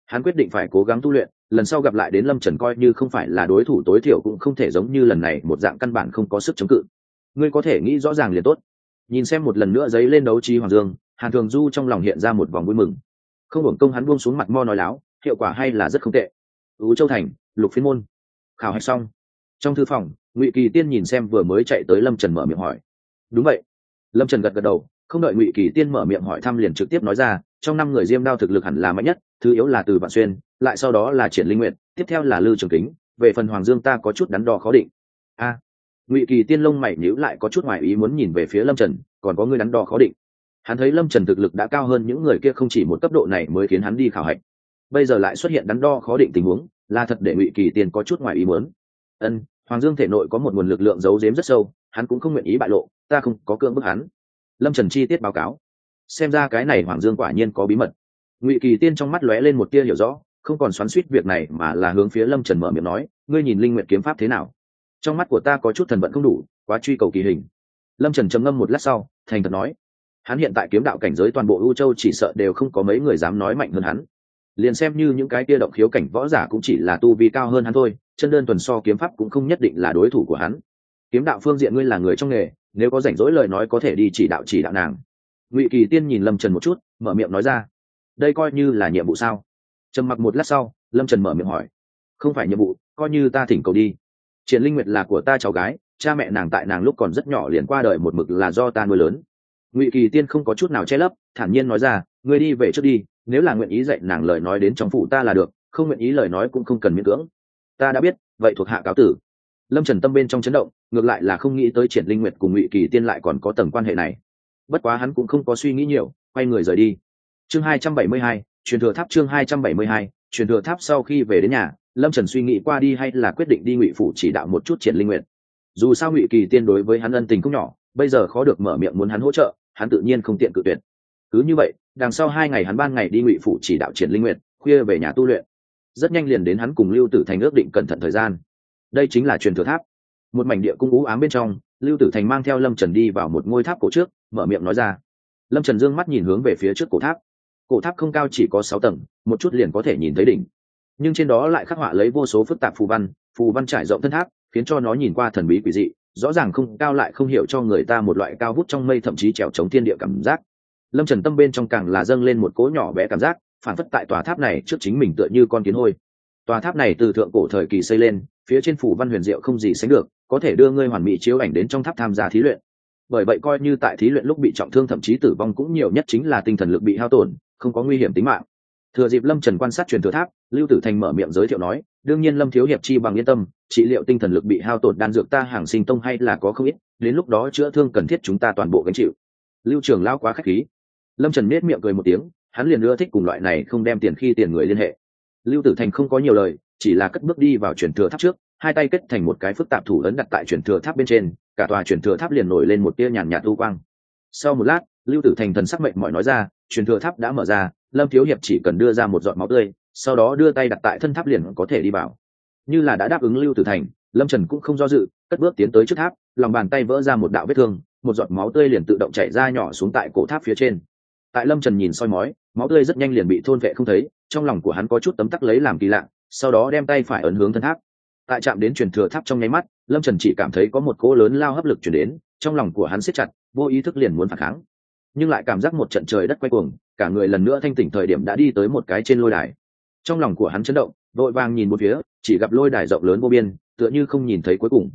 Hắn quyết định phải cố gắng tu luyện, lần sau gặp lại đến lâm trần coi như không phải là đối thủ tối thiểu cũng không thể giống như lần này một dạng căn bản không có sức chống cự. Ngươi có thể nghĩ rõ ràng liền tốt. Nhìn xem một lần nữa giấy lên đấu trí hoàng dương hàn thường du trong lòng hiện ra một vòng vui mừng. Không hưởng công hắn buông xuống mặt mo nói láo, hiệu quả hay là rất không tệ. Ứ châu thành, lục phiên môn. Khảo hạch xong. Trong thư phòng, ngụy kỳ tiên nhìn xem vừa mới chạy tới lâm trần mở miệng hỏi. Đúng vậy. Lâm trần gật gật đầu, không đợi ngụy kỳ tiên mở miệng hỏi thăm liền trực tiếp nói ra, trong năm người diêm đao thực lực hẳn là mạnh nhất, thứ yếu là từ vạn xuyên, lại sau đó là triển linh nguyện tiếp theo là lư trường kính, về phần hoàng dương ta có chút đắn đo khó định. A. Ngụy kỳ tiên lông mày nhíu lại có chút ngoài ý muốn nhìn về phía lâm trần, còn có người đắn đo khó định hắn thấy lâm trần thực lực đã cao hơn những người kia không chỉ một cấp độ này mới khiến hắn đi khảo hạch. Bây giờ lại xuất hiện đắn đo khó định tình huống, là thật để ngụy kỳ tiên có chút ngoài ý muốn. Ân, hoàng dương thể nội có một nguồn lực lượng giấu giếm rất sâu, hắn cũng không nguyện ý bại lộ, ta không có cưỡng bức hắn. Lâm trần chi tiết báo cáo. Xem ra cái này hoàng dương quả nhiên có bí mật. Ngụy kỳ tiên trong mắt lóe lên một tia hiểu rõ, không còn xoắn suýt việc này mà là hướng phía lâm trần mở miệng nói, ngươi nhìn linh nguyện kiếm pháp thế nào? Trong mắt của ta có chút thần vận không đủ, quá truy cầu kỳ hình. Lâm trần trầm ngâm một lát sau, thành thật nói hắn hiện tại kiếm đạo cảnh giới toàn bộ ưu châu chỉ sợ đều không có mấy người dám nói mạnh hơn hắn. Liền xem như những cái kia động khiếu cảnh võ giả cũng chỉ là tu vi cao hơn hắn thôi, chân đơn tuần so kiếm pháp cũng không nhất định là đối thủ của hắn. Kiếm đạo phương diện ngươi là người trong nghề, nếu có rảnh rỗi lời nói có thể đi chỉ đạo chỉ đạo nàng. Ngụy kỳ tiên nhìn lâm trần một chút, mở miệng nói ra, đây coi như là nhiệm vụ sao? Trầm mặc một lát sau, lâm trần mở miệng hỏi, không phải nhiệm vụ, coi như ta thỉnh cầu đi. Triển linh nguyệt là của ta cháu gái, cha mẹ nàng tại nàng lúc còn rất nhỏ liền qua đời một mực là do ta nuôi lớn ngụy kỳ tiên không có chút nào che lấp, thản nhiên nói ra, ngươi đi về trước đi, nếu là nguyện ý dạy nàng lời nói đến trong phụ ta là được, không nguyện ý lời nói cũng không cần miễn cưỡng. Ta đã biết, vậy thuộc hạ cáo tử. Lâm trần tâm bên trong chấn động, ngược lại là không nghĩ tới triển linh nguyệt cùng ngụy kỳ tiên lại còn có tầng quan hệ này. Bất quá hắn cũng không có suy nghĩ nhiều, quay người rời đi. Chương hai trăm bảy mươi hai, truyền thừa tháp chương hai trăm bảy mươi hai, truyền thừa tháp sau khi về đến nhà, lâm trần suy nghĩ qua đi hay là quyết định đi ngụy phủ chỉ đạo một chút triển linh Nguyệt. dù sao ngụy kỳ tiên đối với hắn ân tình không nhỏ, bây giờ khó được mở miệng muốn hắn hỗ trợ hắn tự nhiên không tiện cự tuyệt. Cứ như vậy, đằng sau hai ngày hắn ban ngày đi ngụy phủ chỉ đạo triển linh nguyện khuya về nhà tu luyện. Rất nhanh liền đến hắn cùng lưu tử thành ước định cẩn thận thời gian. Đây chính là truyền thừa tháp. Một mảnh địa cung ú ám bên trong, lưu tử thành mang theo lâm trần đi vào một ngôi tháp cổ trước, mở miệng nói ra. Lâm trần dương mắt nhìn hướng về phía trước cổ tháp. Cổ tháp không cao chỉ có sáu tầng, một chút liền có thể nhìn thấy đỉnh. Nhưng trên đó lại khắc họa lấy vô số phức tạp phù văn phù văn trải rộng thân tháp, khiến cho nó nhìn qua thần bí quỷ dị rõ ràng không cao lại không hiểu cho người ta một loại cao vút trong mây thậm chí trèo chống thiên địa cảm giác. Lâm trần tâm bên trong càng là dâng lên một cỗ nhỏ bé cảm giác, phản phất tại tòa tháp này trước chính mình tựa như con kiến hôi. Tòa tháp này từ thượng cổ thời kỳ xây lên, phía trên phủ văn huyền diệu không gì sánh được, có thể đưa ngươi hoàn mỹ chiếu ảnh đến trong tháp tham gia thí luyện. Bởi vậy coi như tại thí luyện lúc bị trọng thương thậm chí tử vong cũng nhiều nhất chính là tinh thần lực bị hao tổn, không có nguy hiểm tính mạng. Thừa dịp lâm trần quan sát truyền thừa tháp, lưu tử thành mở miệng giới thiệu nói đương nhiên lâm thiếu hiệp chi bằng yên tâm, trị liệu tinh thần lực bị hao tổn đan dược ta hàng sinh tông hay là có không ít, đến lúc đó chữa thương cần thiết chúng ta toàn bộ gánh chịu. Lưu trường lao quá k h á c h khí. Lâm trần nết miệng cười một tiếng, hắn liền ưa thích cùng loại này không đem tiền khi tiền người liên hệ. Lưu tử thành không có nhiều lời, chỉ là cất bước đi vào truyền thừa tháp trước, hai tay kết thành một cái phức tạp thủ ấn đặt tại truyền thừa tháp bên trên, cả tòa truyền thừa tháp liền nổi lên một tia nhàn nhạt u quang. Sau một lát, lưu tử thành thần sắc mệnh mọi nói ra, truyền thừa tháp đã mở ra, lâm thiếu hiệp chỉ cần đưa ra một giọt máu tươi sau đó đưa tay đặt tại thân tháp liền có thể đi vào. Như là đã đáp ứng lưu tử thành, lâm trần cũng không do dự, cất bước tiến tới trước tháp, lòng bàn tay vỡ ra một đạo vết thương, một giọt máu tươi liền tự động chảy ra nhỏ xuống tại cổ tháp phía trên. Tại lâm trần nhìn soi mói, máu tươi rất nhanh liền bị thôn vệ không thấy, trong lòng của hắn có chút tấm tắc lấy làm kỳ lạ, sau đó đem tay phải ấn hướng thân tháp. Tại chạm đến truyền thừa tháp trong nháy mắt, lâm trần chỉ cảm thấy có một cỗ lớn lao hấp lực chuyển đến, trong lòng của hắn siết chặt, vô ý thức liền muốn phản kháng. Nhưng lại cảm giác một trận trời đất quay cuồng, cả người lần nữa thanh tỉnh thời điểm đã đi tới một cái trên lôi đài trong lòng của hắn chấn động, vội vàng nhìn một phía, chỉ gặp lôi đài rộng lớn vô biên, tựa như không nhìn thấy cuối cùng.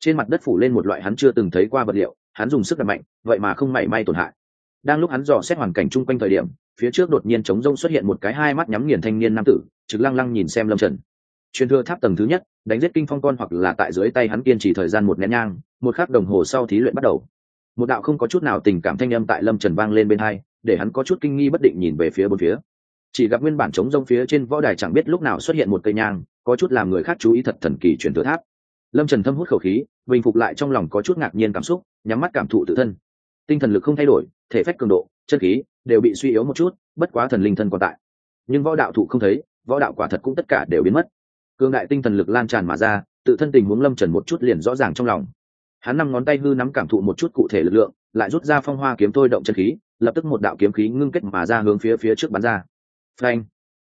Trên mặt đất phủ lên một loại hắn chưa từng thấy qua vật liệu, hắn dùng sức đặt mạnh, vậy mà không mảy may tổn hại. Đang lúc hắn dò xét hoàn cảnh chung quanh thời điểm, phía trước đột nhiên trống rông xuất hiện một cái hai mắt nhắm nghiền thanh niên nam tử, trực lăng lăng nhìn xem lâm trần. Truyền thừa tháp tầng thứ nhất, đánh giết kinh phong con hoặc là tại dưới tay hắn kiên trì thời gian một nén nhang, một khắc đồng hồ sau thí luyện bắt đầu. Một đạo không có chút nào tình cảm thanh âm tại lâm trần vang lên bên hai, để hắn có chút kinh nghi bất định nhìn về phía bốn phía chỉ gặp nguyên bản trống rông phía trên võ đài chẳng biết lúc nào xuất hiện một cây nhang, có chút làm người khác chú ý thật thần kỳ chuyển thừa tháp. Lâm trần thâm hút khẩu khí, bình phục lại trong lòng có chút ngạc nhiên cảm xúc, nhắm mắt cảm thụ tự thân. Tinh thần lực không thay đổi, thể phách cường độ, chân khí đều bị suy yếu một chút, bất quá thần linh thân còn tại. Nhưng võ đạo thụ không thấy, võ đạo quả thật cũng tất cả đều biến mất. Cương đại tinh thần lực lan tràn mà ra, tự thân tình huống lâm trần một chút liền rõ ràng trong lòng. Hắn năm ngón tay hư nắm cảm thụ một chút cụ thể lực lượng, lại rút ra phong hoa kiếm thôi động chân khí, lập tức một đạo kiếm khí ngưng kết mà ra hướng phía phía trước bắn ra phanh.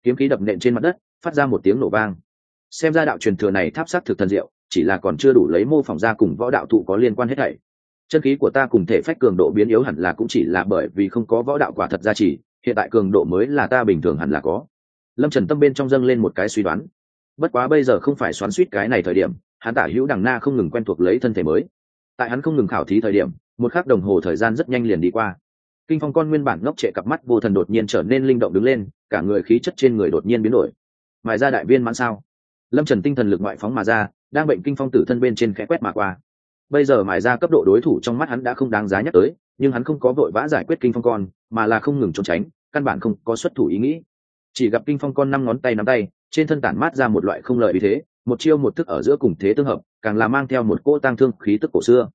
Kiếm khí đập nện trên mặt đất, phát ra một tiếng nổ vang. Xem ra đạo truyền thừa này tháp sắc thực thần diệu, chỉ là còn chưa đủ lấy mô phỏng ra cùng võ đạo thụ có liên quan hết thảy. Chân khí của ta cùng thể phách cường độ biến yếu hẳn là cũng chỉ là bởi vì không có võ đạo quả thật ra chỉ hiện tại cường độ mới là ta bình thường hẳn là có. Lâm trần tâm bên trong dâng lên một cái suy đoán. Bất quá bây giờ không phải xoắn suýt cái này thời điểm, hắn tả hữu đằng na không ngừng quen thuộc lấy thân thể mới. Tại hắn không ngừng khảo thí thời điểm, một khắc đồng hồ thời gian rất nhanh liền đi qua kinh phong con nguyên bản ngốc trệ cặp mắt vô thần đột nhiên trở nên linh động đứng lên, cả người khí chất trên người đột nhiên biến đổi. Mài ra đại viên mãn sao? Lâm trần tinh thần lực ngoại phóng mà ra, đang bệnh kinh phong tử thân bên trên khẽ quét mà qua. Bây giờ mài ra cấp độ đối thủ trong mắt hắn đã không đáng giá nhắc tới, nhưng hắn không có vội vã giải quyết kinh phong con, mà là không ngừng trốn tránh, căn bản không có xuất thủ ý nghĩ. Chỉ gặp kinh phong con năm ngón tay nắm tay, trên thân tản mát ra một loại không lợi ý thế, một chiêu một thức ở giữa cùng thế tương hợp, càng là mang theo một cỗ tang thương khí tức cổ xưa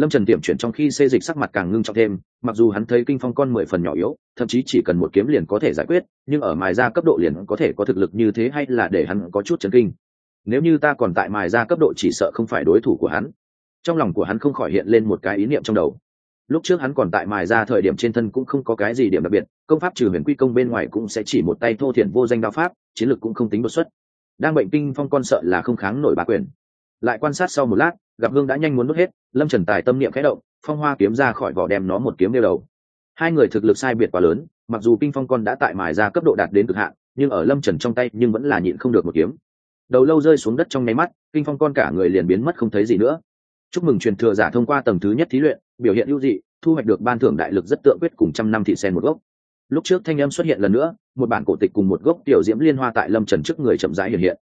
lâm trần tiệm chuyển trong khi xê dịch sắc mặt càng ngưng trọng thêm, mặc dù hắn thấy kinh phong con mười phần nhỏ yếu, thậm chí chỉ cần một kiếm liền có thể giải quyết, nhưng ở mài ra cấp độ liền có thể có thực lực như thế hay là để hắn có chút chấn kinh. Nếu như ta còn tại mài ra cấp độ chỉ sợ không phải đối thủ của hắn. Trong lòng của hắn không khỏi hiện lên một cái ý niệm trong đầu. Lúc trước hắn còn tại mài ra thời điểm trên thân cũng không có cái gì điểm đặc biệt, công pháp trừ huyền quy công bên ngoài cũng sẽ chỉ một tay thô thiển vô danh đao pháp, chiến lược cũng không tính đột xuất. Đang bệnh kinh phong con sợ là không kháng nổi bá quyền lại quan sát sau một lát, gặp hương đã nhanh muốn đốt hết, lâm trần tài tâm niệm khẽ động, phong hoa kiếm ra khỏi vỏ đem nó một kiếm đeo đầu. Hai người thực lực sai biệt quá lớn, mặc dù kinh phong con đã tại mài ra cấp độ đạt đến cực hạn, nhưng ở lâm trần trong tay nhưng vẫn là nhịn không được một kiếm. Đầu lâu rơi xuống đất trong nháy mắt, kinh phong con cả người liền biến mất không thấy gì nữa. Chúc mừng truyền thừa giả thông qua tầng thứ nhất thí luyện, biểu hiện ưu dị, thu hoạch được ban thưởng đại lực rất tượng quyết cùng trăm năm thị sen một gốc. Lúc trước thanh âm xuất hiện lần nữa, một bản cổ tịch cùng một gốc tiểu diễm liên hoa tại lâm trần trước người chậm rãi hiện hiện.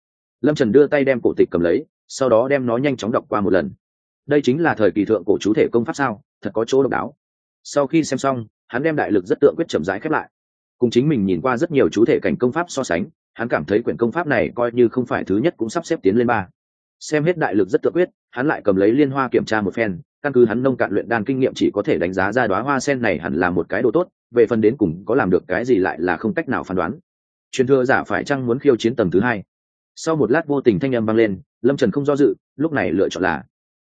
Lâm trần đưa tay đem cổ tịch cầm lấy sau đó đem nó nhanh chóng đọc qua một lần. Đây chính là thời kỳ thượng cổ chú thể công pháp sao? Thật có chỗ độc đáo. Sau khi xem xong, hắn đem đại lực rất tượng quyết chậm rãi khép lại. Cùng chính mình nhìn qua rất nhiều chú thể cảnh công pháp so sánh, hắn cảm thấy quyển công pháp này coi như không phải thứ nhất cũng sắp xếp tiến lên ba. Xem hết đại lực rất tự quyết, hắn lại cầm lấy liên hoa kiểm tra một phen, căn cứ hắn nông cạn luyện đan kinh nghiệm chỉ có thể đánh giá ra đoá hoa sen này hẳn là một cái đồ tốt, về phần đến cùng có làm được cái gì lại là không cách nào phán đoán. Truyền thừa giả phải chăng muốn khiêu chiến tầng thứ hai? Sau một lát vô tình thanh âm vang lên lâm trần không do dự, lúc này lựa chọn là,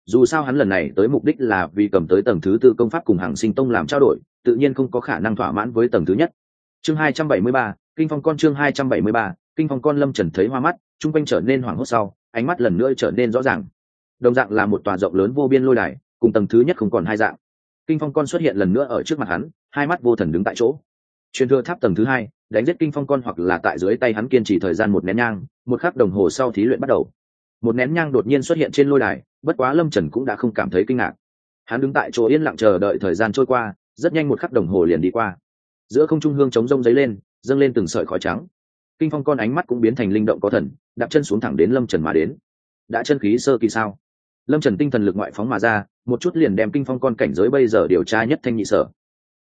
dù sao hắn lần này tới mục đích là vì cầm tới tầng thứ tư công pháp cùng hàng sinh tông làm trao đổi, tự nhiên không có khả năng thỏa mãn với tầng thứ nhất. Chương hai trăm bảy mươi ba, kinh phong con chương hai trăm bảy mươi ba, kinh phong con lâm trần thấy hoa mắt t r u n g quanh trở nên hoảng hốt sau, ánh mắt lần nữa trở nên rõ ràng. Đồng dạng là một tòa rộng lớn vô biên lôi đài, cùng tầng thứ nhất không còn hai dạng. Kinh phong con xuất hiện lần nữa ở trước mặt hắn, hai mắt vô thần đứng tại chỗ. Truyền thừa tháp tầng thứ hai, đánh giết kinh phong con hoặc là tại dưới tay hắn kiên trì thời gian một nén nhang, một khắc đồng hồ sau thí luyện bắt đầu một nén nhang đột nhiên xuất hiện trên lôi đài, bất quá lâm trần cũng đã không cảm thấy kinh ngạc. Hắn đứng tại chỗ yên lặng chờ đợi thời gian trôi qua, rất nhanh một khắc đồng hồ liền đi qua. Giữa không trung hương chống rông giấy lên, dâng lên từng sợi khói trắng. Kinh phong con ánh mắt cũng biến thành linh động có thần, đạp chân xuống thẳng đến lâm trần mà đến. Đã chân khí sơ kỳ sao? Lâm trần tinh thần lực ngoại phóng mà ra, một chút liền đem kinh phong con cảnh giới bây giờ điều tra nhất thanh nhị sở.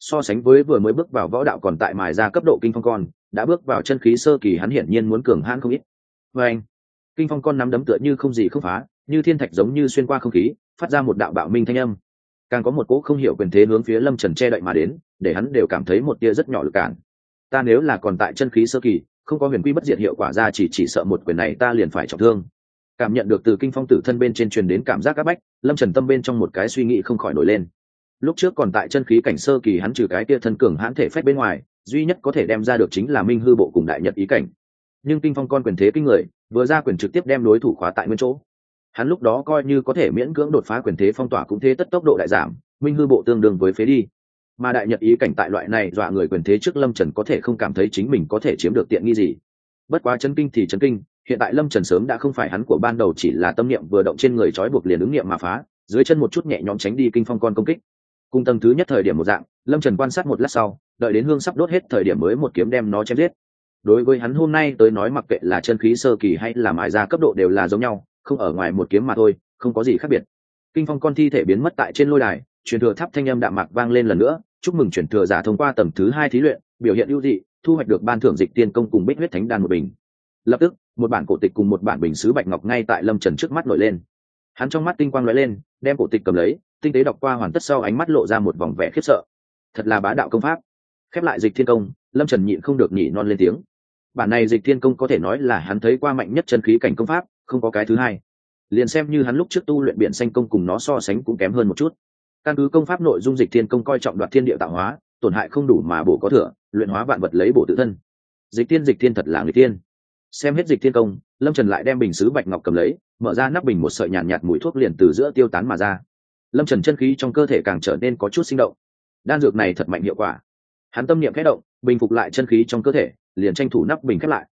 So sánh với vừa mới bước vào võ đạo còn tại mài ra cấp độ kinh phong con, đã bước vào chân khí sơ kỳ hắn hiển nhiên muốn cường hãn không ít. Và anh kinh phong con nắm đấm tựa như không gì không phá, như thiên thạch giống như xuyên qua không khí, phát ra một đạo bạo minh thanh âm. Càng có một cỗ không hiểu quyền thế hướng phía lâm trần che đậy mà đến, để hắn đều cảm thấy một tia rất nhỏ lực cản. Ta nếu là còn tại chân khí sơ kỳ, không có huyền quy bất diệt hiệu quả ra chỉ chỉ sợ một quyền này ta liền phải trọng thương. Cảm nhận được từ kinh phong tử thân bên trên truyền đến cảm giác áp bách, lâm trần tâm bên trong một cái suy nghĩ không khỏi nổi lên. Lúc trước còn tại chân khí cảnh sơ kỳ hắn trừ cái tia thân cường hãn thể phép bên ngoài, duy nhất có thể đem ra được chính là minh hư bộ cùng đại nhật ý cảnh. Nhưng kinh phong con quyền thế kinh người vừa ra quyền trực tiếp đem đối thủ khóa tại nguyên chỗ. Hắn lúc đó coi như có thể miễn cưỡng đột phá quyền thế phong tỏa cũng thế tất tốc độ đại giảm, minh hư bộ tương đương với phế đi. Mà đại nhật ý cảnh tại loại này dọa người quyền thế trước lâm trần có thể không cảm thấy chính mình có thể chiếm được tiện nghi gì. Bất quá chân kinh thì chân kinh, hiện tại lâm trần sớm đã không phải hắn của ban đầu chỉ là tâm niệm vừa động trên người trói buộc liền ứng nghiệm mà phá, dưới chân một chút nhẹ nhõm tránh đi kinh phong con công kích. Cùng tầng thứ nhất thời điểm một dạng, lâm trần quan sát một lát sau, đợi đến hương sắp đốt hết thời điểm mới một kiếm đem nó chém giết đối với hắn hôm nay tới nói mặc kệ là chân khí sơ kỳ hay là mài ra cấp độ đều là giống nhau, không ở ngoài một kiếm mà thôi, không có gì khác biệt. Kinh phong con thi thể biến mất tại trên lôi đài, truyền thừa tháp thanh âm đạm mạc vang lên lần nữa, chúc mừng truyền thừa giả thông qua tầm thứ hai thí luyện, biểu hiện ưu dị, thu hoạch được ban thưởng dịch tiên công cùng bích huyết thánh đan một bình. Lập tức, một bản cổ tịch cùng một bản bình sứ bạch ngọc ngay tại lâm trần trước mắt nổi lên. Hắn trong mắt tinh quang lóe lên, đem cổ tịch cầm lấy, tinh tế đọc qua hoàn tất sau ánh mắt lộ ra một vòng vẻ khiếp sợ. Thật là bá đạo công pháp. Khép lại dịch thiên công, lâm trần nhịn không được nhị non lên tiếng bản này dịch thiên công có thể nói là hắn thấy qua mạnh nhất chân khí cảnh công pháp không có cái thứ hai. Liền xem như hắn lúc trước tu luyện biển xanh công cùng nó so sánh cũng kém hơn một chút. Căn cứ công pháp nội dung dịch thiên công coi trọng đoạt thiên địa tạo hóa tổn hại không đủ mà bổ có thừa luyện hóa vạn vật lấy bổ tự thân. Dịch thiên dịch thiên thật là người tiên. Xem hết dịch thiên công lâm trần lại đem bình xứ bạch ngọc cầm lấy mở ra nắp bình một sợi nhàn nhạt, nhạt mùi thuốc liền từ giữa tiêu tán mà ra. Lâm trần chân khí trong cơ thể càng trở nên có chút sinh động. Đan dược này thật mạnh hiệu quả. Hắn tâm niệm khẽ động bình phục lại chân khí trong cơ thể liền tranh thủ nắp bình khép lại.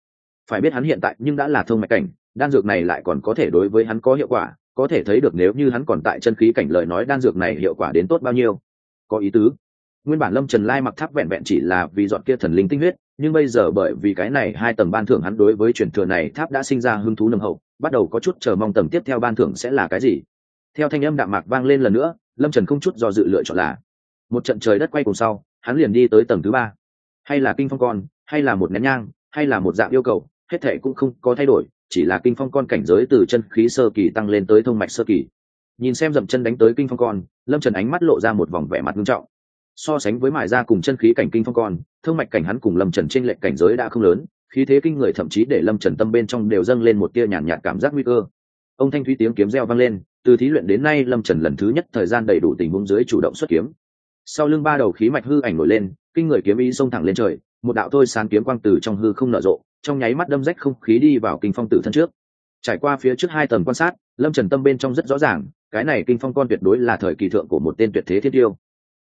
Phải biết hắn hiện tại nhưng đã là thông mạch cảnh, đan dược này lại còn có thể đối với hắn có hiệu quả, có thể thấy được nếu như hắn còn tại chân khí cảnh lời nói đan dược này hiệu quả đến tốt bao nhiêu. Có ý tứ. Nguyên bản lâm trần lai mặc tháp vẹn vẹn chỉ là vì dọn kia thần linh tinh huyết, nhưng bây giờ bởi vì cái này hai tầng ban thưởng hắn đối với truyền thừa này tháp đã sinh ra hứng thú nâng hậu, bắt đầu có chút chờ mong tầng tiếp theo ban thưởng sẽ là cái gì. Theo thanh âm đạm mạc vang lên lần nữa, lâm trần không chút do dự lựa chọn là, một trận trời đất quay cùng sau, hắn liền đi tới tầng thứ ba. Hay là kinh phong con hay là một nén nhang hay là một dạng yêu cầu hết thệ cũng không có thay đổi chỉ là kinh phong con cảnh giới từ chân khí sơ kỳ tăng lên tới thông mạch sơ kỳ. Nhìn xem dậm chân đánh tới kinh phong con lâm trần ánh mắt lộ ra một vòng vẻ mặt nghiêm trọng. So sánh với mài ra cùng chân khí cảnh kinh phong con thông mạch cảnh hắn cùng lâm trần trên lệnh cảnh giới đã không lớn khí thế kinh người thậm chí để lâm trần tâm bên trong đều dâng lên một tia nhàn nhạt, nhạt cảm giác nguy cơ. Ông thanh thúy tiếng kiếm reo vang lên từ thí luyện đến nay lâm trần lần thứ nhất thời gian đầy đủ tình huống dưới chủ động xuất kiếm. Sau lưng ba đầu khí mạch hư ảnh nổi lên kinh người kiếm ý xông thẳng lên trời một đạo thôi sán kiếm quang từ trong hư không nở rộ, trong nháy mắt đâm rách không khí đi vào kinh phong tử thân trước. Trải qua phía trước hai tầng quan sát, lâm trần tâm bên trong rất rõ ràng, cái này kinh phong con tuyệt đối là thời kỳ thượng của một tên tuyệt thế thiết tiêu.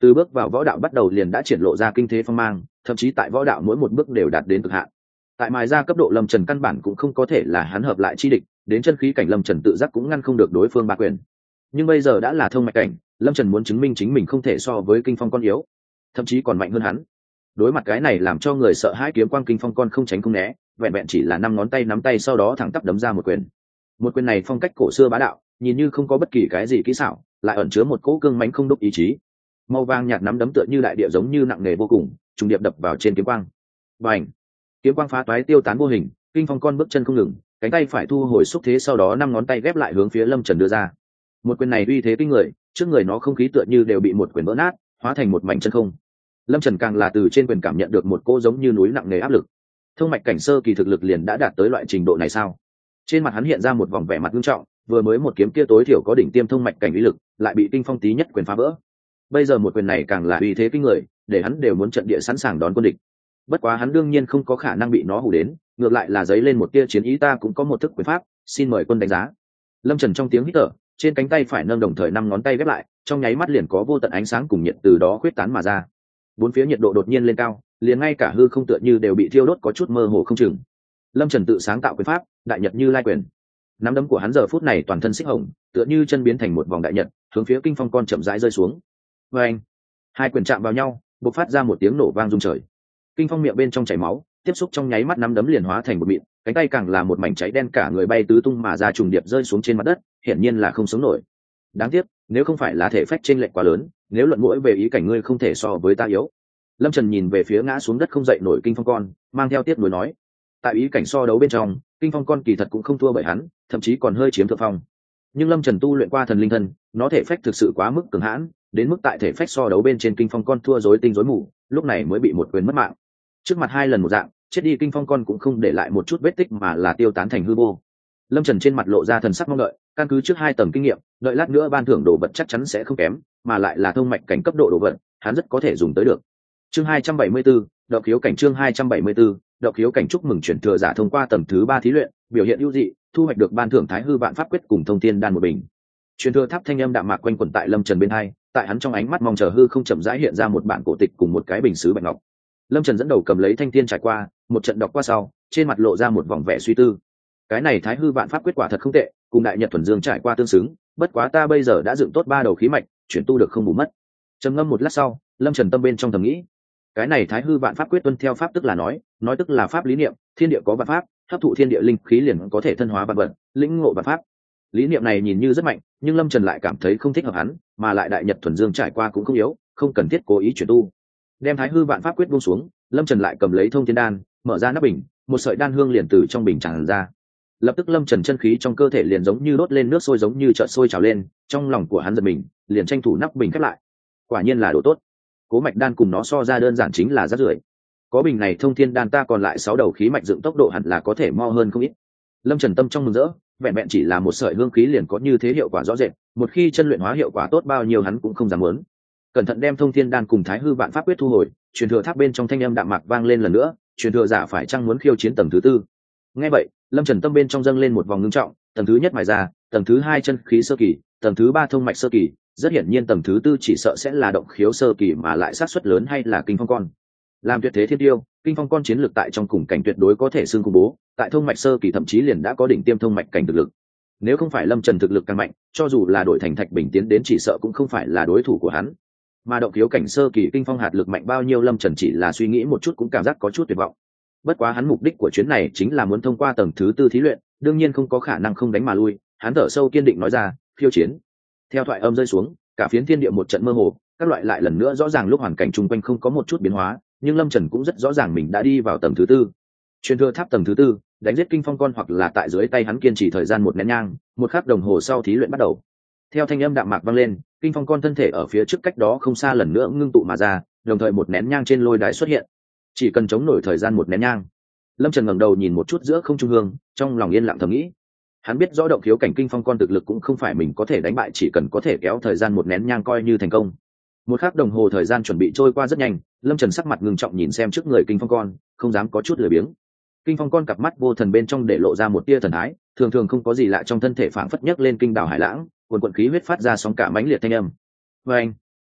Từ bước vào võ đạo bắt đầu liền đã triển lộ ra kinh thế phong mang, thậm chí tại võ đạo mỗi một bước đều đạt đến cực hạn. Tại mài ra cấp độ lâm trần căn bản cũng không có thể là hắn hợp lại chi địch, đến chân khí cảnh lâm trần tự giác cũng ngăn không được đối phương ba quyền. Nhưng bây giờ đã là thông mạch cảnh, lâm trần muốn chứng minh chính mình không thể so với kinh phong con yếu, thậm chí còn mạnh hơn hắn đối mặt cái này làm cho người sợ hãi kiếm quang kinh phong con không tránh không né, vẹn vẹn chỉ là năm ngón tay nắm tay sau đó thẳng tắp đấm ra một quyền. Một quyền này phong cách cổ xưa bá đạo, nhìn như không có bất kỳ cái gì kỹ xảo, lại ẩn chứa một cỗ cương mánh không đúc ý chí. Màu vàng nhạt nắm đấm tựa như đại địa giống như nặng nề vô cùng, trùng điệp đập vào trên kiếm quang. Và ảnh kiếm quang phá toái tiêu tán vô hình, kinh phong con bước chân không ngừng, cánh tay phải thu hồi xúc thế sau đó năm ngón tay ghép lại hướng phía lâm trần đưa ra. Một quyền này uy thế kinh người, trước người nó không khí tựa như đều bị một quyền vỡ nát, hóa thành một mảnh chân không lâm trần càng là từ trên quyền cảm nhận được một cô giống như núi nặng nề áp lực. Thông mạch cảnh sơ kỳ thực lực liền đã đạt tới loại trình độ này sao? Trên mặt hắn hiện ra một vòng vẻ mặt nghiêm trọng, vừa mới một kiếm kia tối thiểu có đỉnh tiêm thông mạch cảnh uy lực, lại bị kinh phong tí nhất quyền phá vỡ. Bây giờ một quyền này càng là uy thế kinh người, để hắn đều muốn trận địa sẵn sàng đón quân địch. Bất quá hắn đương nhiên không có khả năng bị nó hủ đến, ngược lại là dấy lên một tia chiến ý ta cũng có một thức quyền pháp, xin mời quân đánh giá. Lâm trần trong tiếng hít thở, trên cánh tay phải nâng đồng thời năm ngón tay ghép lại, trong nháy mắt liền có vô tận ánh sáng cùng nhiệt từ đó khuyết tán mà ra bốn phía nhiệt độ đột nhiên lên cao, liền ngay cả hư không tựa như đều bị thiêu đốt có chút mơ hồ không chừng. Lâm trần tự sáng tạo quyền pháp, đại nhật như lai quyền. Nắm đấm của hắn giờ phút này toàn thân xích hồng, tựa như chân biến thành một vòng đại nhật, hướng phía kinh phong con chậm rãi rơi xuống. Vê anh hai quyền chạm vào nhau b ộ c phát ra một tiếng nổ vang rung trời. Kinh phong miệng bên trong chảy máu, tiếp xúc trong nháy mắt nắm đấm liền hóa thành một mịn, cánh tay càng là một mảnh cháy đen cả người bay tứ tung mà ra trùng điệp rơi xuống trên mặt đất, hiển nhiên là không sống nổi đáng tiếc, nếu không phải là thể phách t r ê n lệch quá lớn, nếu luận mũi về ý cảnh ngươi không thể so với ta yếu. Lâm trần nhìn về phía ngã xuống đất không dậy nổi kinh phong con, mang theo tiết nối nói. Tại ý cảnh so đấu bên trong, kinh phong con kỳ thật cũng không thua bởi hắn, thậm chí còn hơi chiếm thượng phong. Nhưng lâm trần tu luyện qua thần linh thân, nó thể phách thực sự quá mức cường hãn, đến mức tại thể phách so đấu bên trên kinh phong con thua dối tinh dối mù, lúc này mới bị một quyền mất mạng. Trước mặt hai lần một dạng, chết đi kinh phong con cũng không để lại một chút vết tích mà là tiêu tán thành hư vô lâm trần trên mặt lộ ra thần sắc mong đợi căn cứ trước hai tầng kinh nghiệm đợi lát nữa ban thưởng đồ vật chắc chắn sẽ không kém mà lại là thông mạch cảnh cấp độ đồ vật hắn rất có thể dùng tới được. Chương hai trăm bảy mươi 274, đậu khiếu cảnh chương hai trăm bảy mươi 274, đậu khiếu cảnh chúc mừng chuyển thừa giả thông qua tầng thứ ba thí luyện biểu hiện ưu dị thu hoạch được ban thưởng thái hư vạn pháp quyết cùng thông tin đan một bình. Truyền thừa tháp thanh âm đạm mạc quanh quẩn tại lâm trần bên hai tại hắn trong ánh mắt mong chờ hư không chậm rãi hiện ra một bản cổ tịch cùng một cái bình xứ bạch ngọc. Lâm trần dẫn đầu cầm lấy thanh thiên trải qua một trận đọc qua sau trên mặt lộ ra một vòng vẻ suy tư cái này thái hư vạn pháp quyết quả thật không tệ, cùng đại nhật thuần dương trải qua tương xứng, bất quá ta bây giờ đã dựng tốt ba đầu khí mạch, chuyển tu được không bù mất. Trầm ngâm một lát sau, lâm trần tâm bên trong thầm nghĩ, cái này thái hư vạn pháp quyết tuân theo pháp tức là nói nói tức là pháp lý niệm, thiên địa có vạn pháp, hấp thụ thiên địa linh khí liền có thể thân hóa vạn vật, lĩnh ngộ vạn pháp. Lý niệm này nhìn như rất mạnh, nhưng lâm trần lại cảm thấy không thích hợp hắn, mà lại đại nhật thuần dương trải qua cũng không yếu, không cần thiết cố ý chuyển tu. Đem thái hư vạn pháp quyết buông xuống, lâm trần lại cầm lấy thông thiên đan, mở ra nắp bình, một sợi đan hương liền từ trong bình tràn ra lập tức lâm trần chân khí trong cơ thể liền giống như đốt lên nước sôi giống như trợn sôi trào lên, trong lòng của hắn giật mình, liền tranh thủ nắp bình khép lại. Quả nhiên là đồ tốt. Cố mạch đan cùng nó so ra đơn giản chính là rát rưởi. Có bình này thông thiên đan ta còn lại sáu đầu khí mạch dựng tốc độ hẳn là có thể mo hơn không ít. Lâm trần tâm trong mừng rỡ, vẹn vẹn chỉ là một sợi hương khí liền có như thế hiệu quả rõ rệt, một khi chân luyện hóa hiệu quả tốt bao nhiêu hắn cũng không dám muốn. Cẩn thận đem thông thiên đan cùng thái hư vạn pháp quyết thu hồi, truyền thừa tháp bên trong thanh âm đạm mạc vang lên lần nữa, truyền thừa giả phải chăng muốn khiêu chiến tầng thứ tư? Nghe vậy, lâm trần tâm bên trong dâng lên một vòng ngưng trọng, tầng thứ nhất mài ra, tầng thứ hai chân khí sơ kỳ, tầng thứ ba thông mạch sơ kỳ, rất hiển nhiên tầng thứ tư chỉ sợ sẽ là động khiếu sơ kỳ mà lại sát xuất lớn hay là kinh phong con. Làm tuyệt thế thiên tiêu, kinh phong con chiến lược tại trong cùng cảnh tuyệt đối có thể xương công bố, tại thông mạch sơ kỳ thậm chí liền đã có đỉnh tiêm thông mạch cảnh thực lực. Nếu không phải lâm trần thực lực càng mạnh, cho dù là đội thành thạch bình tiến đến chỉ sợ cũng không phải là đối thủ của hắn. Mà động khiếu cảnh sơ kỳ kinh phong hạt lực mạnh bao nhiêu lâm trần chỉ là suy nghĩ một chút cũng cảm giác có chút tuyệt vọng bất quá hắn mục đích của chuyến này chính là muốn thông qua tầng thứ tư thí luyện, đương nhiên không có khả năng không đánh mà lui, hắn thở sâu kiên định nói ra, khiêu chiến. Theo thoại âm rơi xuống, cả phiến thiên địa một trận mơ hồ, các loại lại lần nữa rõ ràng lúc hoàn cảnh chung quanh không có một chút biến hóa, nhưng lâm trần cũng rất rõ ràng mình đã đi vào tầng thứ tư. Truyền thừa tháp tầng thứ tư, đánh giết kinh phong con hoặc là tại dưới tay hắn kiên trì thời gian một nén nhang, một khắc đồng hồ sau thí luyện bắt đầu. Theo thanh âm đạm mạc vang lên, kinh phong con thân thể ở phía trước cách đó không xa lần nữa ngưng tụ mà ra, đồng thời một nén nhang trên lôi đài xuất hiện chỉ cần chống nổi thời gian một nén nhang. Lâm trần ngẩng đầu nhìn một chút giữa không trung hương, trong lòng yên lặng thầm nghĩ. Hắn biết rõ động khiếu cảnh kinh phong con thực lực cũng không phải mình có thể đánh bại, chỉ cần có thể kéo thời gian một nén nhang coi như thành công. Một k h ắ c đồng hồ thời gian chuẩn bị trôi qua rất nhanh, lâm trần sắc mặt ngừng trọng nhìn xem trước người kinh phong con, không dám có chút lười biếng. Kinh phong con cặp mắt vô thần bên trong để lộ ra một tia thần thái, thường thường không có gì lạ trong thân thể phảng phất nhấc lên kinh đảo hải lãng quần quận khí huyết phát ra sóng cả mãnh liệt thanh âm. Vê anh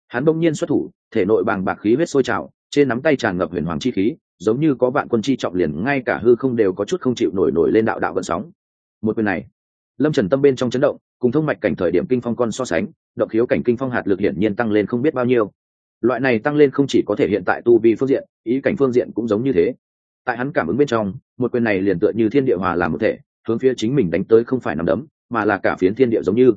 hắn bỗng nhiên xuất thủ, thể nội bàng bạc khí huyết sôi trào trên nắm tay tràn ngập huyền hoàng chi khí, giống như có vạn quân chi trọng liền ngay cả hư không đều có chút không chịu nổi nổi lên đạo đạo vận sóng. Một quyền này, lâm trần tâm bên trong chấn động, cùng thông mạch cảnh thời điểm kinh phong con so sánh, động khiếu cảnh kinh phong hạt lực hiển nhiên tăng lên không biết bao nhiêu. Loại này tăng lên không chỉ có thể hiện tại tu vi phương diện, ý cảnh phương diện cũng giống như thế. Tại hắn cảm ứng bên trong, một quyền này liền tựa như thiên địa hòa làm một thể, hướng phía chính mình đánh tới không phải nằm đấm, mà là cả phiến thiên địa giống như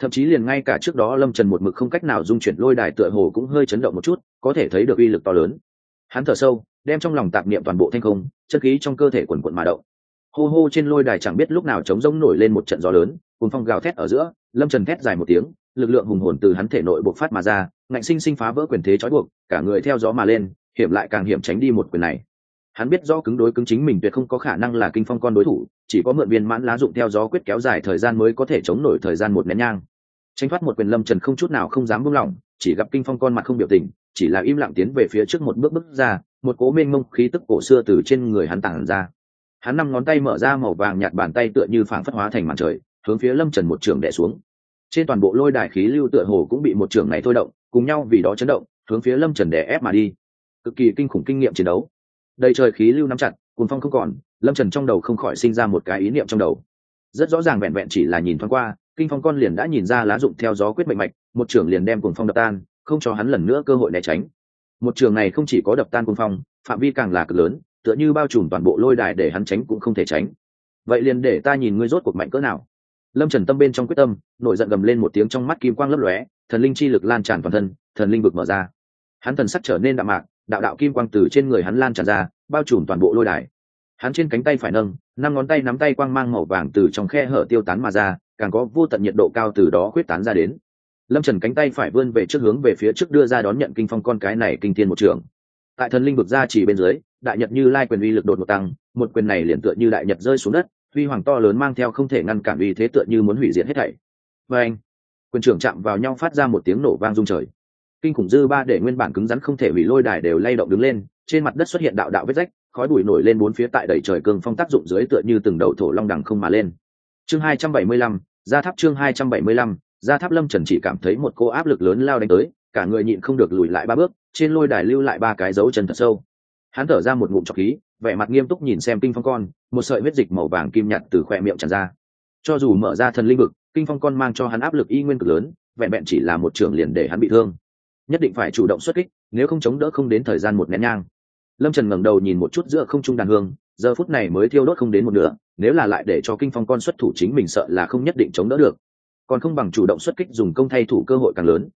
thậm chí liền ngay cả trước đó lâm trần một mực không cách nào dung chuyển lôi đài tựa hồ cũng hơi chấn động một chút, có thể thấy được uy lực to lớn. Hắn thở sâu, đem trong lòng tạp niệm toàn bộ thanh không chân khí trong cơ thể quần quận mà động. Hô hô trên lôi đài chẳng biết lúc nào trống rông nổi lên một trận gió lớn cùng phong gào thét ở giữa, lâm trần thét dài một tiếng, lực lượng hùng hồn từ hắn thể nội bộc phát mà ra, ngạnh sinh sinh phá vỡ quyền thế trói buộc, cả người theo gió mà lên, hiểm lại càng hiểm tránh đi một quyền này hắn biết do cứng đối cứng chính mình tuyệt không có khả năng là kinh phong con đối thủ, chỉ có mượn viên mãn lá dụng theo gió quyết kéo dài thời gian mới có thể chống nổi thời gian một nén nhang. Tranh thoát một quyền lâm trần không chút nào không dám buông lỏng, chỉ gặp kinh phong con mặt không biểu tình, chỉ là im lặng tiến về phía trước một bước bước ra, một cố mênh mông khí tức cổ xưa từ trên người hắn tản ra. Hắn năm ngón tay mở ra màu vàng nhạt bàn tay tựa như phảng phất hóa thành màn trời, hướng phía lâm trần một trường đẻ xuống. Trên toàn bộ lôi đài khí lưu tựa hồ cũng bị một trường này thôi động, cùng nhau vì đó chấn động, hướng phía lâm trần đè ép mà đi. Cực kỳ kinh khủng kinh nghiệm chiến đấu đầy trời khí lưu nắm chặt, cuồng phong không còn, lâm trần trong đầu không khỏi sinh ra một cái ý niệm trong đầu. Rất rõ ràng vẹn vẹn chỉ là nhìn thoáng qua, kinh phong con liền đã nhìn ra lá dụng theo gió quyết mệnh mạch, một trường liền đem cuồng phong đập tan, không cho hắn lần nữa cơ hội né tránh. Một trường này không chỉ có đập tan cuồng phong, phạm vi càng là cực lớn, tựa như bao trùm toàn bộ lôi đài để hắn tránh cũng không thể tránh. Vậy liền để ta nhìn ngươi rốt cuộc mạnh cỡ nào. Lâm trần tâm bên trong quyết tâm, nổi giận gầm lên một tiếng trong mắt kim quang lấp lóe, thần linh chi lực lan tràn toàn thân, thần linh vực mở ra. Hắn thần sắc trở nên đạm mạc đạo đạo kim quang từ trên người hắn lan tràn ra, bao trùm toàn bộ lôi đài. Hắn trên cánh tay phải nâng, năm ngón tay nắm tay quang mang màu vàng từ trong khe hở tiêu tán mà ra, càng có vô tận nhiệt độ cao từ đó quyết tán ra đến. Lâm trần cánh tay phải vươn về trước hướng về phía trước đưa ra đón nhận kinh phong con cái này kinh thiên một trường tại thần linh vực ra chỉ bên dưới, đại nhật như lai quyền uy lực đột một tăng, một quyền này liền tựa như đại nhật rơi xuống đất, huy hoàng to lớn mang theo không thể ngăn cản uy thế tựa như muốn hủy diệt hết thảy. Vê anh, quyền trưởng chạm vào nhau phát ra một tiếng nổ vang rung trời kinh khủng dư ba để nguyên bản cứng rắn không thể hủy lôi đài đều lay động đứng lên, trên mặt đất xuất hiện đạo đạo vết rách, khói bụi nổi lên bốn phía tại đầy trời cương phong tác dụng dưới tựa như từng đầu thổ long đằng không mà lên. Chương hai trăm bảy mươi lăm, gia tháp chương hai trăm bảy mươi lăm, gia tháp lâm trần chỉ cảm thấy một cô áp lực lớn lao đánh tới, cả người nhịn không được lùi lại ba bước, trên lôi đài lưu lại ba cái dấu chân thật sâu. Hắn thở ra một ngụm trọc khí, vẻ mặt nghiêm túc nhìn xem kinh phong con, một sợi huyết dịch màu vàng kim nhạt từ khoe miệng tràn ra. Cho dù mở ra thần linh vực, kinh phong con mang cho hắn áp lực y nguyên cực lớn, vẹn vẹn chỉ là một trường liền để hắn bị thương nhất định phải chủ động xuất kích nếu không chống đỡ không đến thời gian một nén nhang. Lâm trần ngẩng đầu nhìn một chút giữa không trung đàn hương giờ phút này mới thiêu đốt không đến một nửa nếu là lại để cho kinh phong con xuất thủ chính mình sợ là không nhất định chống đỡ được. Còn không bằng chủ động xuất kích dùng công thay thủ cơ hội càng lớn.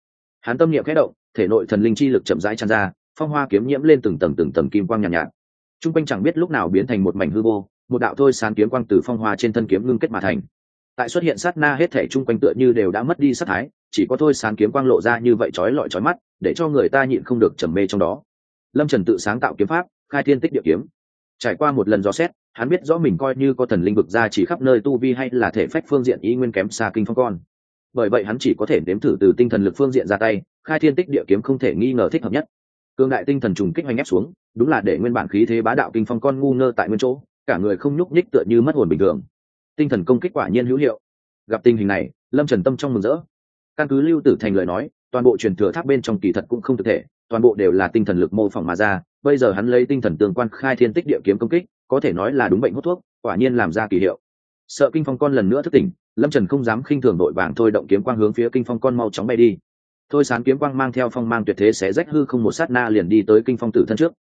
Hắn tâm niệm khẽ động thể nội thần linh chi lực chậm rãi tràn ra phong hoa kiếm nhiễm lên từng tầng từng tầng kim quang nhàn nhạt, nhạt. T r u n g quanh chẳng biết lúc nào biến thành một mảnh hư vô một đạo thôi sán kiếm quang từ phong hoa trên thân kiếm ngưng kết mà thành tại xuất hiện sát na hết thể chung quanh tựa như đều đã mất đi sát thái, chỉ có thôi sáng kiếm quang lộ ra như vậy trói lọi trói mắt, để cho người ta nhịn không được trầm mê trong đó. Lâm trần tự sáng tạo kiếm pháp, khai thiên tích địa kiếm. Trải qua một lần dò xét, hắn biết rõ mình coi như có thần linh vực ra chỉ khắp nơi tu vi hay là thể phách phương diện ý nguyên kém xa kinh phong con. Bởi vậy hắn chỉ có thể nếm thử từ tinh thần lực phương diện ra tay, khai thiên tích địa kiếm không thể nghi ngờ thích hợp nhất. Cương đại tinh thần trùng kích hoành ép xuống, đúng là để nguyên bản khí thế bá đạo kinh phong con ngu ngơ tại nguyên chỗ, cả người không nhúc nhích tựa như mất hồn bình thường tinh thần công kích quả nhiên hữu hiệu. Gặp tình hình này, lâm trần tâm trong mừng rỡ. Căn cứ lưu tử thành lời nói, toàn bộ truyền thừa tháp bên trong kỳ thật cũng không thực thể, toàn bộ đều là tinh thần lực mô phỏng mà ra, bây giờ hắn lấy tinh thần tương quan khai thiên tích địa kiếm công kích, có thể nói là đúng bệnh hút thuốc, quả nhiên làm ra kỳ hiệu. Sợ kinh phong con lần nữa thức tỉnh, lâm trần không dám khinh thường đội vàng thôi động kiếm quang hướng phía kinh phong con mau chóng bay đi. Thôi sán kiếm quang mang theo phong mang tuyệt thế sẽ rách hư không một sát na liền đi tới kinh phong tử thân trước.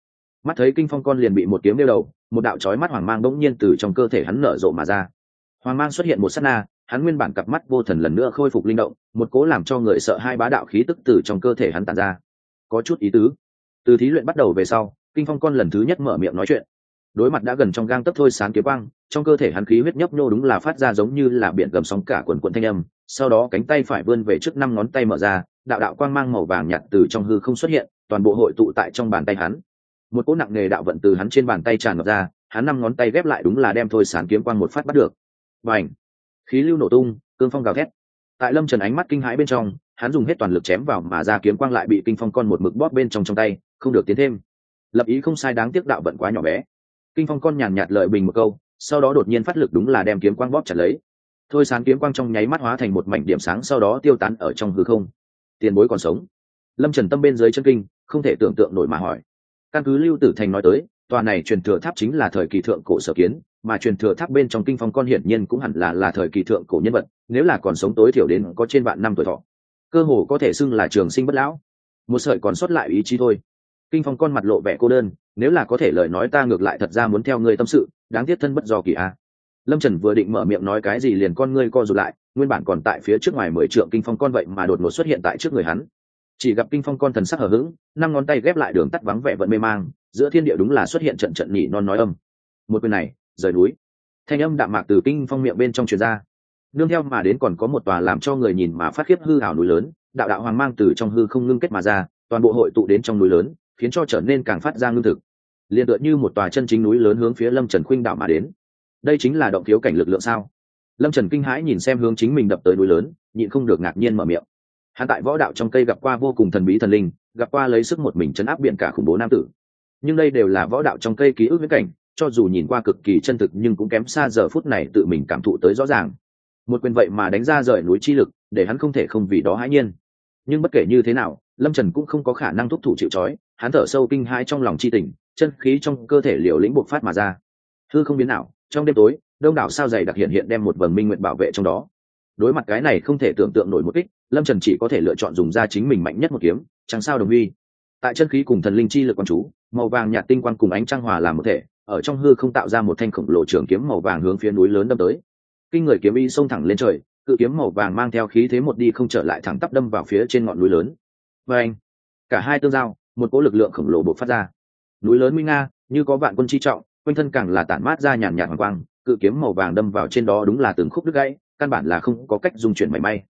Mắt thấy kinh phong con liền bị một kiếm đeo đầu, một đạo trói mắt hoàng mang bỗng nhiên từ trong cơ thể hắn nở rộ mà ra hoàng mang xuất hiện một sát na, hắn nguyên bản cặp mắt vô thần lần nữa khôi phục linh động, một cố làm cho người sợ hai bá đạo khí tức từ trong cơ thể hắn tàn ra. Có chút ý tứ. Từ thí luyện bắt đầu về sau, kinh phong con lần thứ nhất mở miệng nói chuyện. Đối mặt đã gần trong gang tấc thôi sán kiếm quang, trong cơ thể hắn khí huyết nhấp nhô đúng là phát ra giống như là biển gầm sóng cả quần quần thanh âm, sau đó cánh tay phải vươn về trước năm ngón tay mở ra, đạo đạo quang mang màu vàng nhạt từ trong hư không xuất hiện, toàn bộ hội tụ tại trong bàn tay hắn. Một cỗ nặng nề đạo vận từ hắn trên bàn tay tràn ngập ra, hắn năm ngón tay ghép lại đúng là đem thôi sán kiếm quang một phát bắt được và ảnh. Khí lưu nổ tung, cương phong gào thét. Tại lâm trần ánh mắt kinh hãi bên trong, hắn dùng hết toàn lực chém vào mà ra kiếm quang lại bị kinh phong con một mực bóp bên trong trong tay, không được tiến thêm. Lập ý không sai đáng tiếc đạo vận quá nhỏ bé. Kinh phong con nhàn nhạt lợi bình một câu, sau đó đột nhiên phát lực đúng là đem kiếm quang bóp chặt lấy. Thôi sán kiếm quang trong nháy mắt hóa thành một mảnh điểm sáng sau đó tiêu tán ở trong hư không. Tiền bối còn sống. Lâm trần tâm bên dưới chân kinh, không thể tưởng tượng nổi mà hỏi. Căn cứ lưu tử thành nói tới, tòa này truyền thừa tháp chính là thời kỳ thượng cổ sở kiến mà truyền thừa tháp bên trong kinh phong con hiển nhiên cũng hẳn là là thời kỳ thượng cổ nhân vật, nếu là còn sống tối thiểu đến có trên vạn năm tuổi thọ. Cơ hồ có thể xưng là trường sinh bất lão. Một sợi còn sót lại ý chí thôi. Kinh phong con mặt lộ vẻ cô đơn, nếu là có thể lời nói ta ngược lại thật ra muốn theo ngươi tâm sự, đáng tiếc thân bất do kỳ a. Lâm trần vừa định mở miệng nói cái gì liền con ngươi co rụt lại, nguyên bản còn tại phía trước ngoài mười trượng kinh phong con vậy mà đột ngột xuất hiện tại trước người hắn. Chỉ gặp kinh phong con thần sắc hở h ữ g năm ngón tay ghép lại đường tắt vắng vẻ vận mê mang, giữa thiên địa đúng là xuất hiện trận trận nhị non nói âm. Một quyền này rời núi. Thanh âm đạm mạc từ kinh phong miệng bên trong truyền ra. Nương theo mà đến còn có một tòa làm cho người nhìn mà phát khiếp hư hảo núi lớn, đạo đạo hoàng mang từ trong hư không ngưng kết mà ra, toàn bộ hội tụ đến trong núi lớn, khiến cho trở nên càng phát ra ngưng thực. Liền tựa như một tòa chân chính núi lớn hướng phía lâm trần khuynh đạo mà đến. Đây chính là động thiếu cảnh lực lượng sao? Lâm trần kinh hãi nhìn xem hướng chính mình đập tới núi lớn, nhịn không được ngạc nhiên mở miệng. Hắn tại võ đạo trong cây gặp qua vô cùng thần bí thần linh, gặp qua lấy sức một mình chấn áp biện cả khủng bố nam tử. Nhưng đây đều là võ đạo trong cây ký ức viễn cảnh cho dù nhìn qua cực kỳ chân thực nhưng cũng kém xa giờ phút này tự mình cảm thụ tới rõ ràng. Một quyền vậy mà đánh ra rời núi chi lực, để hắn không thể không vì đó hãi nhiên. Nhưng bất kể như thế nào, lâm trần cũng không có khả năng thúc thủ chịu c hắn thở sâu kinh hai trong lòng chi tình, chân khí trong cơ thể liều lĩnh bộc phát mà ra. Thư không biến nào trong đêm tối, đông đảo sao dày đặc hiện hiện đem một vầng minh nguyện bảo vệ trong đó. Đối mặt cái này không thể tưởng tượng nổi một kích, lâm trần chỉ có thể lựa chọn dùng ra chính mình mạnh nhất một kiếm, chẳng sao đồng huy tại chân khí cùng thần linh chi lực quan chú, màu vàng nhạt tinh quang cùng ánh trăng hòa làm một thể ở trong hư không tạo ra một thanh khổng lồ trường kiếm màu vàng hướng phía núi lớn đâm tới. Kinh người kiếm y xông thẳng lên trời, cự kiếm màu vàng mang theo khí thế một đi không trở lại thẳng tắp đâm vào phía trên ngọn núi lớn. Và anh, cả hai tương giao, một cỗ lực lượng khổng lồ bộc phát ra. Núi lớn nguy nga, như có vạn quân chi trọng, quanh thân càng là tản mát ra nhàn nhạt hoàng quang, cự kiếm màu vàng đâm vào trên đó đúng là từng khúc đứt gãy, căn bản là không có cách dung chuyển mảy may.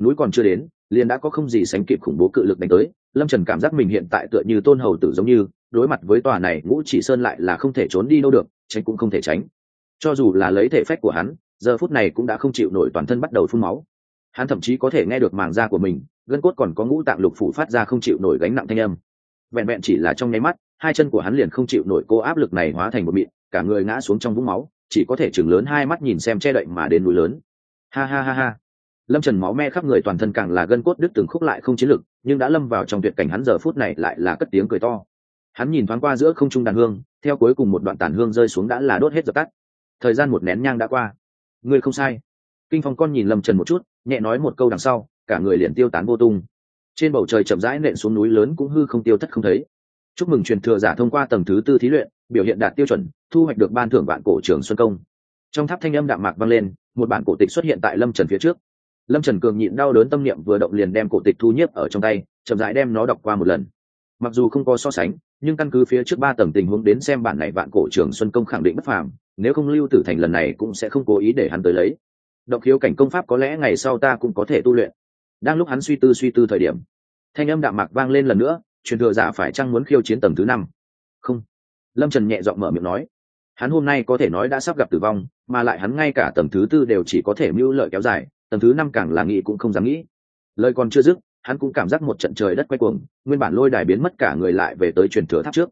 Núi còn chưa đến, liền đã có không gì sánh kịp khủng bố cự lực đánh tới, lâm trần cảm giác mình hiện tại tựa như tôn hầu tử giống như đối mặt với tòa này, ngũ chỉ sơn lại là không thể trốn đi đâu được, tránh cũng không thể tránh. Cho dù là lấy thể phách của hắn, giờ phút này cũng đã không chịu nổi toàn thân bắt đầu phun máu. Hắn thậm chí có thể nghe được màng da của mình, gân cốt còn có ngũ tạng lục phủ phát ra không chịu nổi gánh nặng thanh âm. Vẹn vẹn chỉ là trong nháy mắt, hai chân của hắn liền không chịu nổi cô áp lực này hóa thành một mịn, cả người ngã xuống trong vũng máu, chỉ có thể chừng lớn hai mắt nhìn xem che đậy mà đến núi lớn. Ha ha ha ha. Lâm trần máu me khắp người toàn thân càng là gân cốt đứt từng khúc lại không chiến lực, nhưng đã lâm vào trong tuyệt cảnh hắn giờ phút này lại là cất tiếng cười to hắn nhìn thoáng qua giữa không trung đàn hương, theo cuối cùng một đoạn tàn hương rơi xuống đã là đốt hết dập tắt. Thời gian một nén nhang đã qua. Ngươi không sai. Kinh phong con nhìn lâm trần một chút, nhẹ nói một câu đằng sau, cả người liền tiêu tán vô tung. Trên bầu trời chậm rãi nện xuống núi lớn cũng hư không tiêu thất không thấy. Chúc mừng truyền thừa giả thông qua tầng thứ tư thí luyện, biểu hiện đạt tiêu chuẩn, thu hoạch được ban thưởng vạn cổ trường xuân công. Trong tháp thanh âm đạm mạc vang lên, một bản cổ tịch xuất hiện tại lâm trần phía trước. Lâm trần cường nhịn đau đớn tâm niệm vừa động liền đem cổ tịch thu nhiếp ở trong tay, chậm rãi đem nó đọc qua một lần mặc dù không có so sánh, nhưng căn cứ phía trước ba tầng tình huống đến xem bản này vạn cổ trường xuân công khẳng định bất phàm, nếu không lưu tử thành lần này cũng sẽ không cố ý để hắn tới lấy. Động khiếu cảnh công pháp có lẽ ngày sau ta cũng có thể tu luyện. Đang lúc hắn suy tư suy tư thời điểm, thanh âm đạm mạc vang lên lần nữa, truyền thừa giả phải chăng muốn khiêu chiến tầng thứ năm? Không. Lâm trần nhẹ giọng mở miệng nói, hắn hôm nay có thể nói đã sắp gặp tử vong, mà lại hắn ngay cả tầng thứ tư đều chỉ có thể mưu lợi kéo dài, tầng thứ năm càng là nghĩ cũng không dám nghĩ. Lời còn chưa dứt hắn cũng cảm giác một trận trời đất quay cuồng, nguyên bản lôi đài biến mất cả người lại về tới truyền thừa tháp trước.